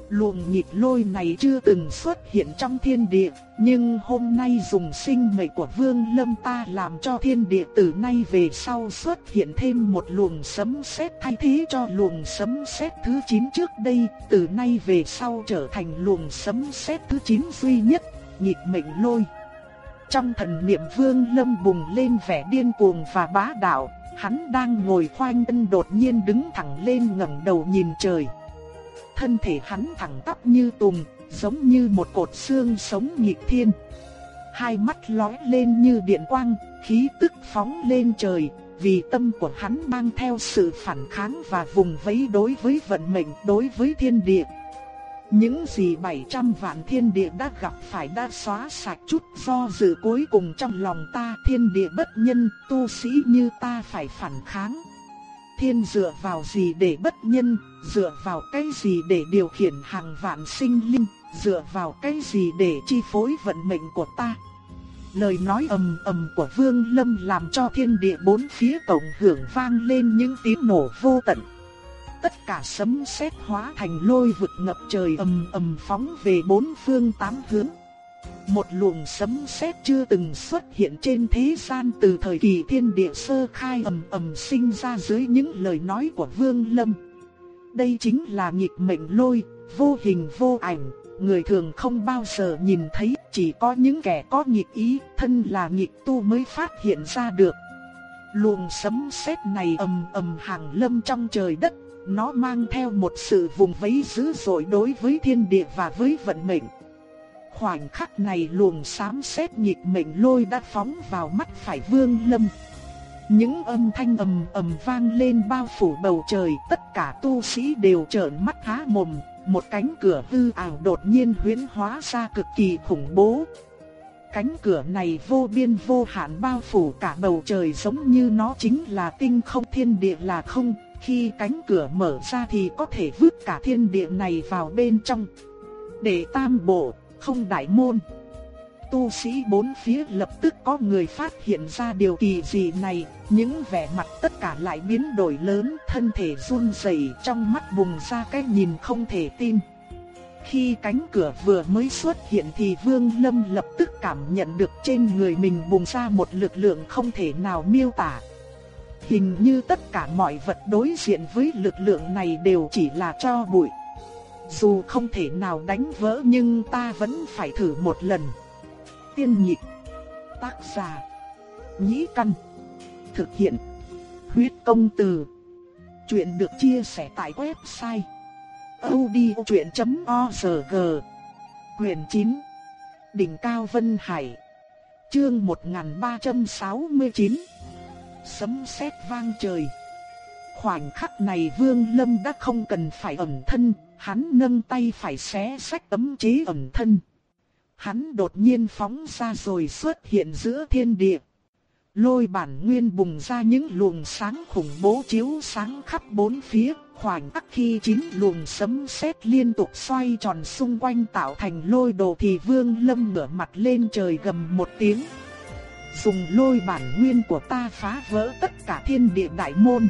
Luồng nhịp lôi này chưa từng xuất hiện trong thiên địa, nhưng hôm nay dùng sinh mệnh của Vương Lâm ta làm cho thiên địa từ nay về sau xuất hiện thêm một luồng sấm sét thay thế cho luồng sấm sét thứ 9 trước đây, từ nay về sau trở thành luồng sấm sét thứ 9 duy nhất, nhịp mệnh lôi. Trong thần niệm Vương Lâm bùng lên vẻ điên cuồng và bá đạo, hắn đang ngồi khoanh chân đột nhiên đứng thẳng lên ngẩng đầu nhìn trời thân thể hắn thẳng tắp như tùng, giống như một cột xương sống nghịch thiên. Hai mắt lóe lên như điện quang, khí tức phóng lên trời, vì tâm của hắn mang theo sự phản kháng và vùng vẫy đối với vận mệnh, đối với thiên địa. Những gì 700 vạn thiên địa đã gặp phải đã xóa sạch chút do dự cuối cùng trong lòng ta thiên địa bất nhân, tu sĩ như ta phải phản kháng thiên dựa vào gì để bất nhân, dựa vào cái gì để điều khiển hàng vạn sinh linh, dựa vào cái gì để chi phối vận mệnh của ta. Lời nói ầm ầm của Vương Lâm làm cho thiên địa bốn phía tổng hưởng vang lên những tiếng nổ vô tận. Tất cả sấm sét hóa thành lôi vực ngập trời ầm ầm phóng về bốn phương tám hướng. Một luồng sấm sét chưa từng xuất hiện trên thế gian từ thời kỳ thiên địa sơ khai ầm ầm sinh ra dưới những lời nói của Vương Lâm. Đây chính là nghịch mệnh lôi, vô hình vô ảnh, người thường không bao giờ nhìn thấy, chỉ có những kẻ có nghịch ý, thân là nghịch tu mới phát hiện ra được. Luồng sấm sét này ầm ầm hàng lâm trong trời đất, nó mang theo một sự vùng vẫy dữ dội đối với thiên địa và với vận mệnh. Khoảnh khắc này luồng xám xét nhịp mệnh lôi đã phóng vào mắt phải vương lâm. Những âm thanh ầm ầm vang lên bao phủ bầu trời, tất cả tu sĩ đều trợn mắt há mồm, một cánh cửa hư ảo đột nhiên huyễn hóa ra cực kỳ khủng bố. Cánh cửa này vô biên vô hạn bao phủ cả bầu trời giống như nó chính là tinh không thiên địa là không, khi cánh cửa mở ra thì có thể vứt cả thiên địa này vào bên trong. Để tam bộ không đại môn. Tu sĩ bốn phía lập tức có người phát hiện ra điều kỳ dị này, những vẻ mặt tất cả lại biến đổi lớn, thân thể run rẩy trong mắt bùng ra cái nhìn không thể tin. Khi cánh cửa vừa mới xuất hiện thì Vương Lâm lập tức cảm nhận được trên người mình bùng ra một lực lượng không thể nào miêu tả. Hình như tất cả mọi vật đối diện với lực lượng này đều chỉ là cho bụi. Dù không thể nào đánh vỡ nhưng ta vẫn phải thử một lần. Tiên nhịp. Tác giả. Nhĩ căn. Thực hiện. Huyết công từ. Chuyện được chia sẻ tại website. odchuyện.org Quyền 9. Đỉnh Cao Vân Hải. Chương 1369. Sấm sét vang trời. Khoảnh khắc này Vương Lâm đã không cần phải ẩn thân, hắn nâng tay phải xé sách tấm chế ẩn thân. Hắn đột nhiên phóng ra rồi xuất hiện giữa thiên địa. lôi bản nguyên bùng ra những luồng sáng khủng bố chiếu sáng khắp bốn phía, khoảnh khắc khi chín luồng sấm sét liên tục xoay tròn xung quanh tạo thành lôi đồ thì Vương Lâm ngửa mặt lên trời gầm một tiếng. Dùng lôi bản nguyên của ta phá vỡ tất cả thiên địa đại môn.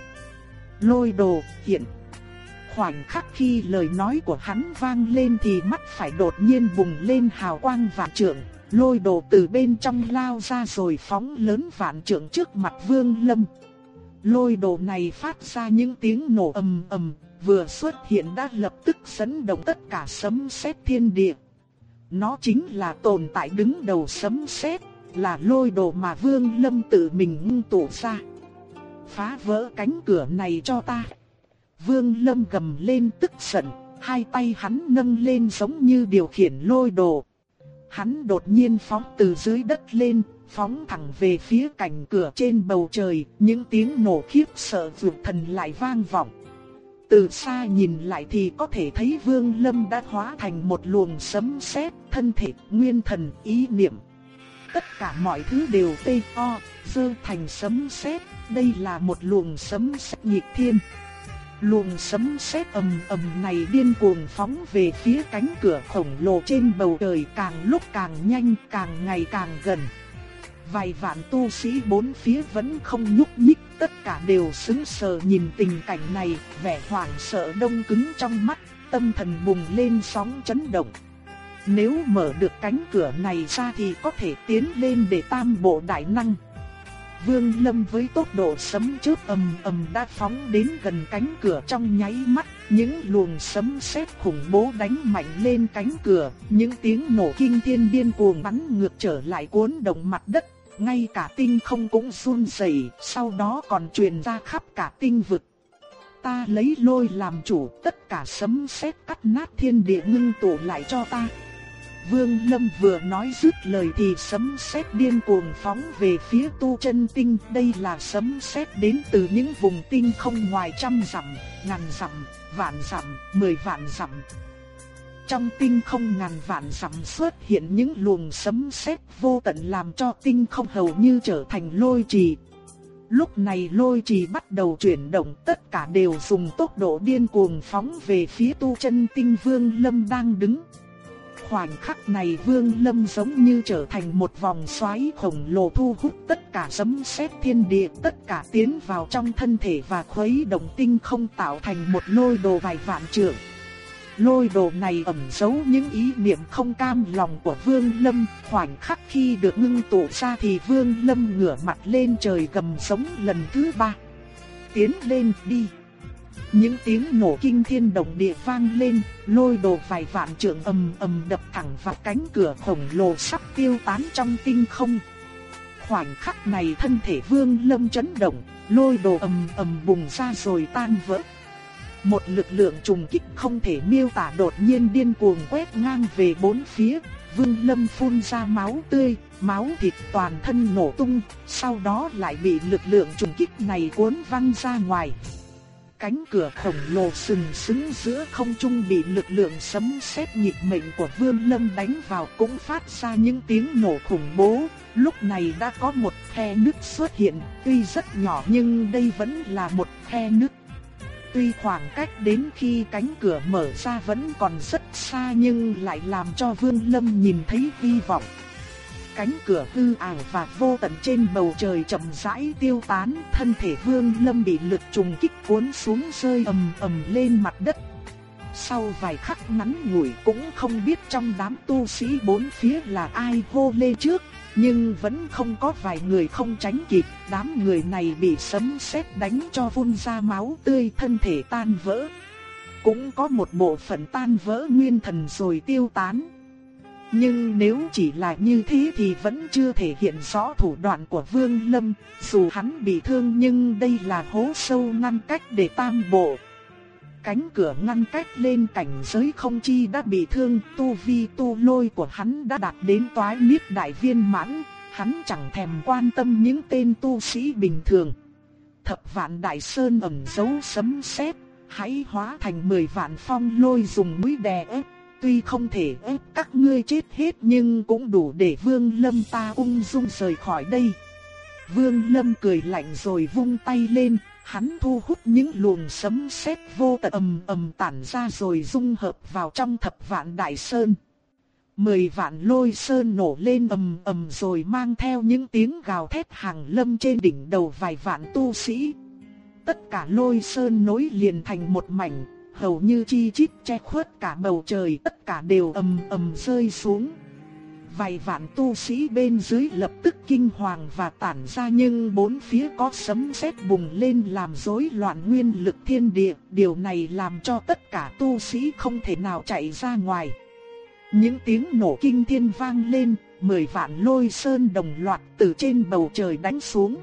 Lôi đồ hiện. Khoảnh khắc khi lời nói của hắn vang lên thì mắt phải đột nhiên bùng lên hào quang vạn trượng, lôi đồ từ bên trong lao ra rồi phóng lớn vạn trượng trước mặt Vương Lâm. Lôi đồ này phát ra những tiếng nổ ầm ầm, vừa xuất hiện đã lập tức sấn động tất cả sấm sét thiên địa. Nó chính là tồn tại đứng đầu sấm sét, là lôi đồ mà Vương Lâm tự mình ngưng tụ ra. Phá vỡ cánh cửa này cho ta. Vương Lâm gầm lên tức giận, hai tay hắn nâng lên giống như điều khiển lôi đồ. Hắn đột nhiên phóng từ dưới đất lên, phóng thẳng về phía cạnh cửa trên bầu trời, những tiếng nổ khiếp sợ vượt thần lại vang vọng. Từ xa nhìn lại thì có thể thấy Vương Lâm đã hóa thành một luồng sấm sét, thân thể, nguyên thần, ý niệm. Tất cả mọi thứ đều tê o, dơ thành sấm sét, đây là một luồng sấm sét nhịp thiên. Luồng sấm sét ầm ầm này điên cuồng phóng về phía cánh cửa khổng lồ trên bầu trời càng lúc càng nhanh, càng ngày càng gần. Vài vạn tu sĩ bốn phía vẫn không nhúc nhích, tất cả đều sững sờ nhìn tình cảnh này, vẻ hoảng sợ đông cứng trong mắt, tâm thần bùng lên sóng chấn động. Nếu mở được cánh cửa này ra thì có thể tiến lên để tam bộ đại năng. Vương Lâm với tốc độ sấm chớp ầm ầm đã phóng đến gần cánh cửa trong nháy mắt, những luồng sấm sét khủng bố đánh mạnh lên cánh cửa, những tiếng nổ kinh thiên điên cuồng bắn ngược trở lại cuốn động mặt đất, ngay cả tinh không cũng run rẩy, sau đó còn truyền ra khắp cả tinh vực. Ta lấy lôi làm chủ, tất cả sấm sét cắt nát thiên địa ngưng tụ lại cho ta. Vương Lâm vừa nói dứt lời thì sấm sét điên cuồng phóng về phía tu chân tinh. Đây là sấm sét đến từ những vùng tinh không ngoài trăm dặm, ngàn dặm, vạn dặm, mười vạn dặm. Trong tinh không ngàn vạn dặm xuất hiện những luồng sấm sét vô tận làm cho tinh không hầu như trở thành lôi trì. Lúc này lôi trì bắt đầu chuyển động tất cả đều dùng tốc độ điên cuồng phóng về phía tu chân tinh vương lâm đang đứng khoảnh khắc này Vương Lâm giống như trở thành một vòng xoáy khổng lồ thu hút tất cả sấm sét thiên địa, tất cả tiến vào trong thân thể và khuấy động tinh không tạo thành một lôi đồ vài vạn trượng. Lôi đồ này ẩn giấu những ý niệm không cam lòng của Vương Lâm, khoảnh khắc khi được ngưng tụ ra thì Vương Lâm ngửa mặt lên trời gầm sống lần thứ ba. Tiến lên đi. Những tiếng nổ kinh thiên động địa vang lên, lôi đồ vài vạn trượng ầm ầm đập thẳng vào cánh cửa khổng lồ sắp tiêu tán trong tinh không. Khoảnh khắc này thân thể Vương Lâm chấn động, lôi đồ ầm ầm bùng ra rồi tan vỡ. Một lực lượng trùng kích không thể miêu tả đột nhiên điên cuồng quét ngang về bốn phía, Vương Lâm phun ra máu tươi, máu thịt toàn thân nổ tung, sau đó lại bị lực lượng trùng kích này cuốn văng ra ngoài. Cánh cửa khổng lồ sừng sững giữa không trung bị lực lượng sấm sét nhịp mệnh của Vương Lâm đánh vào cũng phát ra những tiếng nổ khủng bố. Lúc này đã có một khe nứt xuất hiện, tuy rất nhỏ nhưng đây vẫn là một khe nứt. Tuy khoảng cách đến khi cánh cửa mở ra vẫn còn rất xa nhưng lại làm cho Vương Lâm nhìn thấy hy vọng cánh cửa hư ảo và vô tận trên bầu trời chậm rãi tiêu tán, thân thể Vương Lâm bị lực trùng kích cuốn xuống rơi ầm ầm lên mặt đất. Sau vài khắc ngắn ngủi cũng không biết trong đám tu sĩ bốn phía là ai hô lên trước, nhưng vẫn không có vài người không tránh kịp, đám người này bị sấm sét đánh cho phun ra máu tươi thân thể tan vỡ. Cũng có một bộ phận tan vỡ nguyên thần rồi tiêu tán. Nhưng nếu chỉ là như thế thì vẫn chưa thể hiện rõ thủ đoạn của Vương Lâm, dù hắn bị thương nhưng đây là hố sâu ngăn cách để tam bộ. Cánh cửa ngăn cách lên cảnh giới không chi đã bị thương, tu vi tu lôi của hắn đã đạt đến toái niết đại viên mãn, hắn chẳng thèm quan tâm những tên tu sĩ bình thường. Thập vạn đại sơn ẩn dấu sấm sét, hãy hóa thành mười vạn phong lôi dùng mũi đè ép tuy không thể ép các ngươi chết hết nhưng cũng đủ để vương lâm ta ung dung rời khỏi đây. Vương Lâm cười lạnh rồi vung tay lên, hắn thu hút những luồng sấm sét vô tận ầm ầm tản ra rồi dung hợp vào trong thập vạn đại sơn. Mười vạn lôi sơn nổ lên ầm ầm rồi mang theo những tiếng gào thét hàng lâm trên đỉnh đầu vài vạn tu sĩ. Tất cả lôi sơn nối liền thành một mảnh, hầu như chi chít che khuất cả bầu trời, tất cả đều ầm ầm rơi xuống. Vài vạn tu sĩ bên dưới lập tức kinh hoàng và tản ra nhưng bốn phía có sấm sét bùng lên làm rối loạn nguyên lực thiên địa, điều này làm cho tất cả tu sĩ không thể nào chạy ra ngoài. Những tiếng nổ kinh thiên vang lên, mười vạn lôi sơn đồng loạt từ trên bầu trời đánh xuống.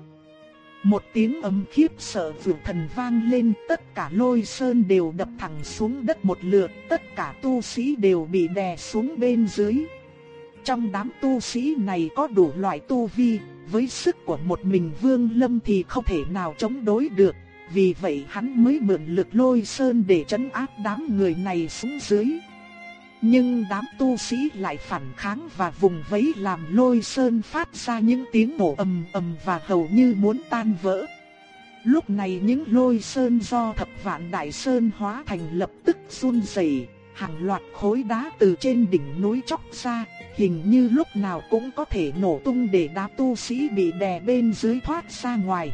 Một tiếng ấm khiếp sợ vượt thần vang lên, tất cả lôi sơn đều đập thẳng xuống đất một lượt, tất cả tu sĩ đều bị đè xuống bên dưới. Trong đám tu sĩ này có đủ loại tu vi, với sức của một mình Vương Lâm thì không thể nào chống đối được, vì vậy hắn mới mượn lực lôi sơn để trấn áp đám người này xuống dưới. Nhưng đám tu sĩ lại phản kháng và vùng vẫy làm lôi sơn phát ra những tiếng nổ ầm ầm và hầu như muốn tan vỡ. Lúc này những lôi sơn do thập vạn đại sơn hóa thành lập tức run rẩy, hàng loạt khối đá từ trên đỉnh núi chóc ra, hình như lúc nào cũng có thể nổ tung để đám tu sĩ bị đè bên dưới thoát ra ngoài.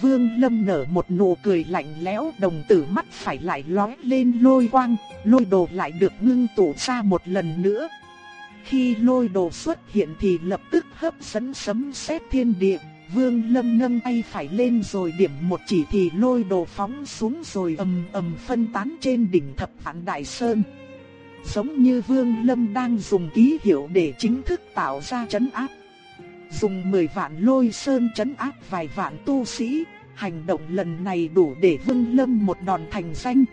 Vương Lâm nở một nụ cười lạnh lẽo đồng tử mắt phải lại lóe lên lôi quang, lôi đồ lại được ngưng tụ ra một lần nữa. Khi lôi đồ xuất hiện thì lập tức hấp dẫn sấm sét thiên địa, Vương Lâm nâng tay phải lên rồi điểm một chỉ thì lôi đồ phóng xuống rồi ầm ầm phân tán trên đỉnh thập vạn đại sơn. Giống như Vương Lâm đang dùng ký hiệu để chính thức tạo ra chấn áp dùng 10 vạn lôi sơn chấn áp vài vạn tu sĩ, hành động lần này đủ để Vương Lâm một đòn thành danh.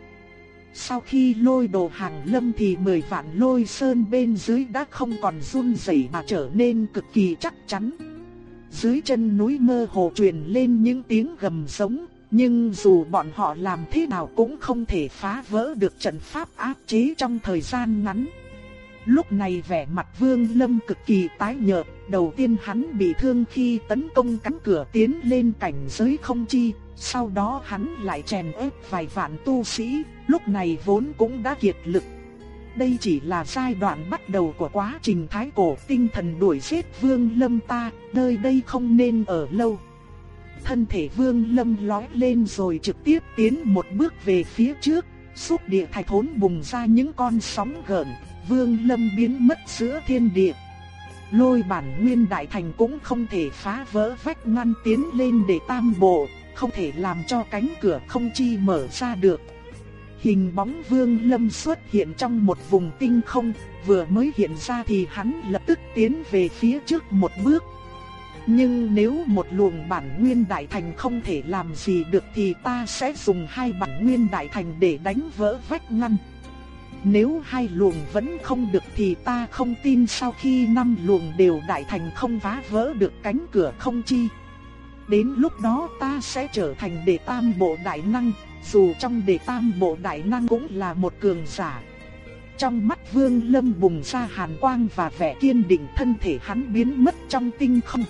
Sau khi lôi đồ hàng lâm thì 10 vạn lôi sơn bên dưới đã không còn run rẩy mà trở nên cực kỳ chắc chắn. Dưới chân núi mơ hồ truyền lên những tiếng gầm giống, nhưng dù bọn họ làm thế nào cũng không thể phá vỡ được trận pháp áp chế trong thời gian ngắn. Lúc này vẻ mặt Vương Lâm cực kỳ tái nhợt, đầu tiên hắn bị thương khi tấn công cánh cửa tiến lên cảnh giới không chi, sau đó hắn lại chèn ép vài vạn tu sĩ, lúc này vốn cũng đã kiệt lực. Đây chỉ là giai đoạn bắt đầu của quá trình thái cổ tinh thần đuổi giết Vương Lâm ta, nơi đây không nên ở lâu. Thân thể Vương Lâm lói lên rồi trực tiếp tiến một bước về phía trước, xúc địa thạch thốn bùng ra những con sóng gợn, Vương Lâm biến mất giữa thiên địa. Lôi bản nguyên đại thành cũng không thể phá vỡ vách ngăn tiến lên để tam bộ, không thể làm cho cánh cửa không chi mở ra được. Hình bóng Vương Lâm xuất hiện trong một vùng tinh không, vừa mới hiện ra thì hắn lập tức tiến về phía trước một bước. Nhưng nếu một luồng bản nguyên đại thành không thể làm gì được thì ta sẽ dùng hai bản nguyên đại thành để đánh vỡ vách ngăn. Nếu hai luồng vẫn không được thì ta không tin sau khi năm luồng đều đại thành không phá vỡ được cánh cửa không chi. Đến lúc đó ta sẽ trở thành đệ tam bộ đại năng, dù trong đệ tam bộ đại năng cũng là một cường giả. Trong mắt vương lâm bùng ra hàn quang và vẻ kiên định thân thể hắn biến mất trong tinh không.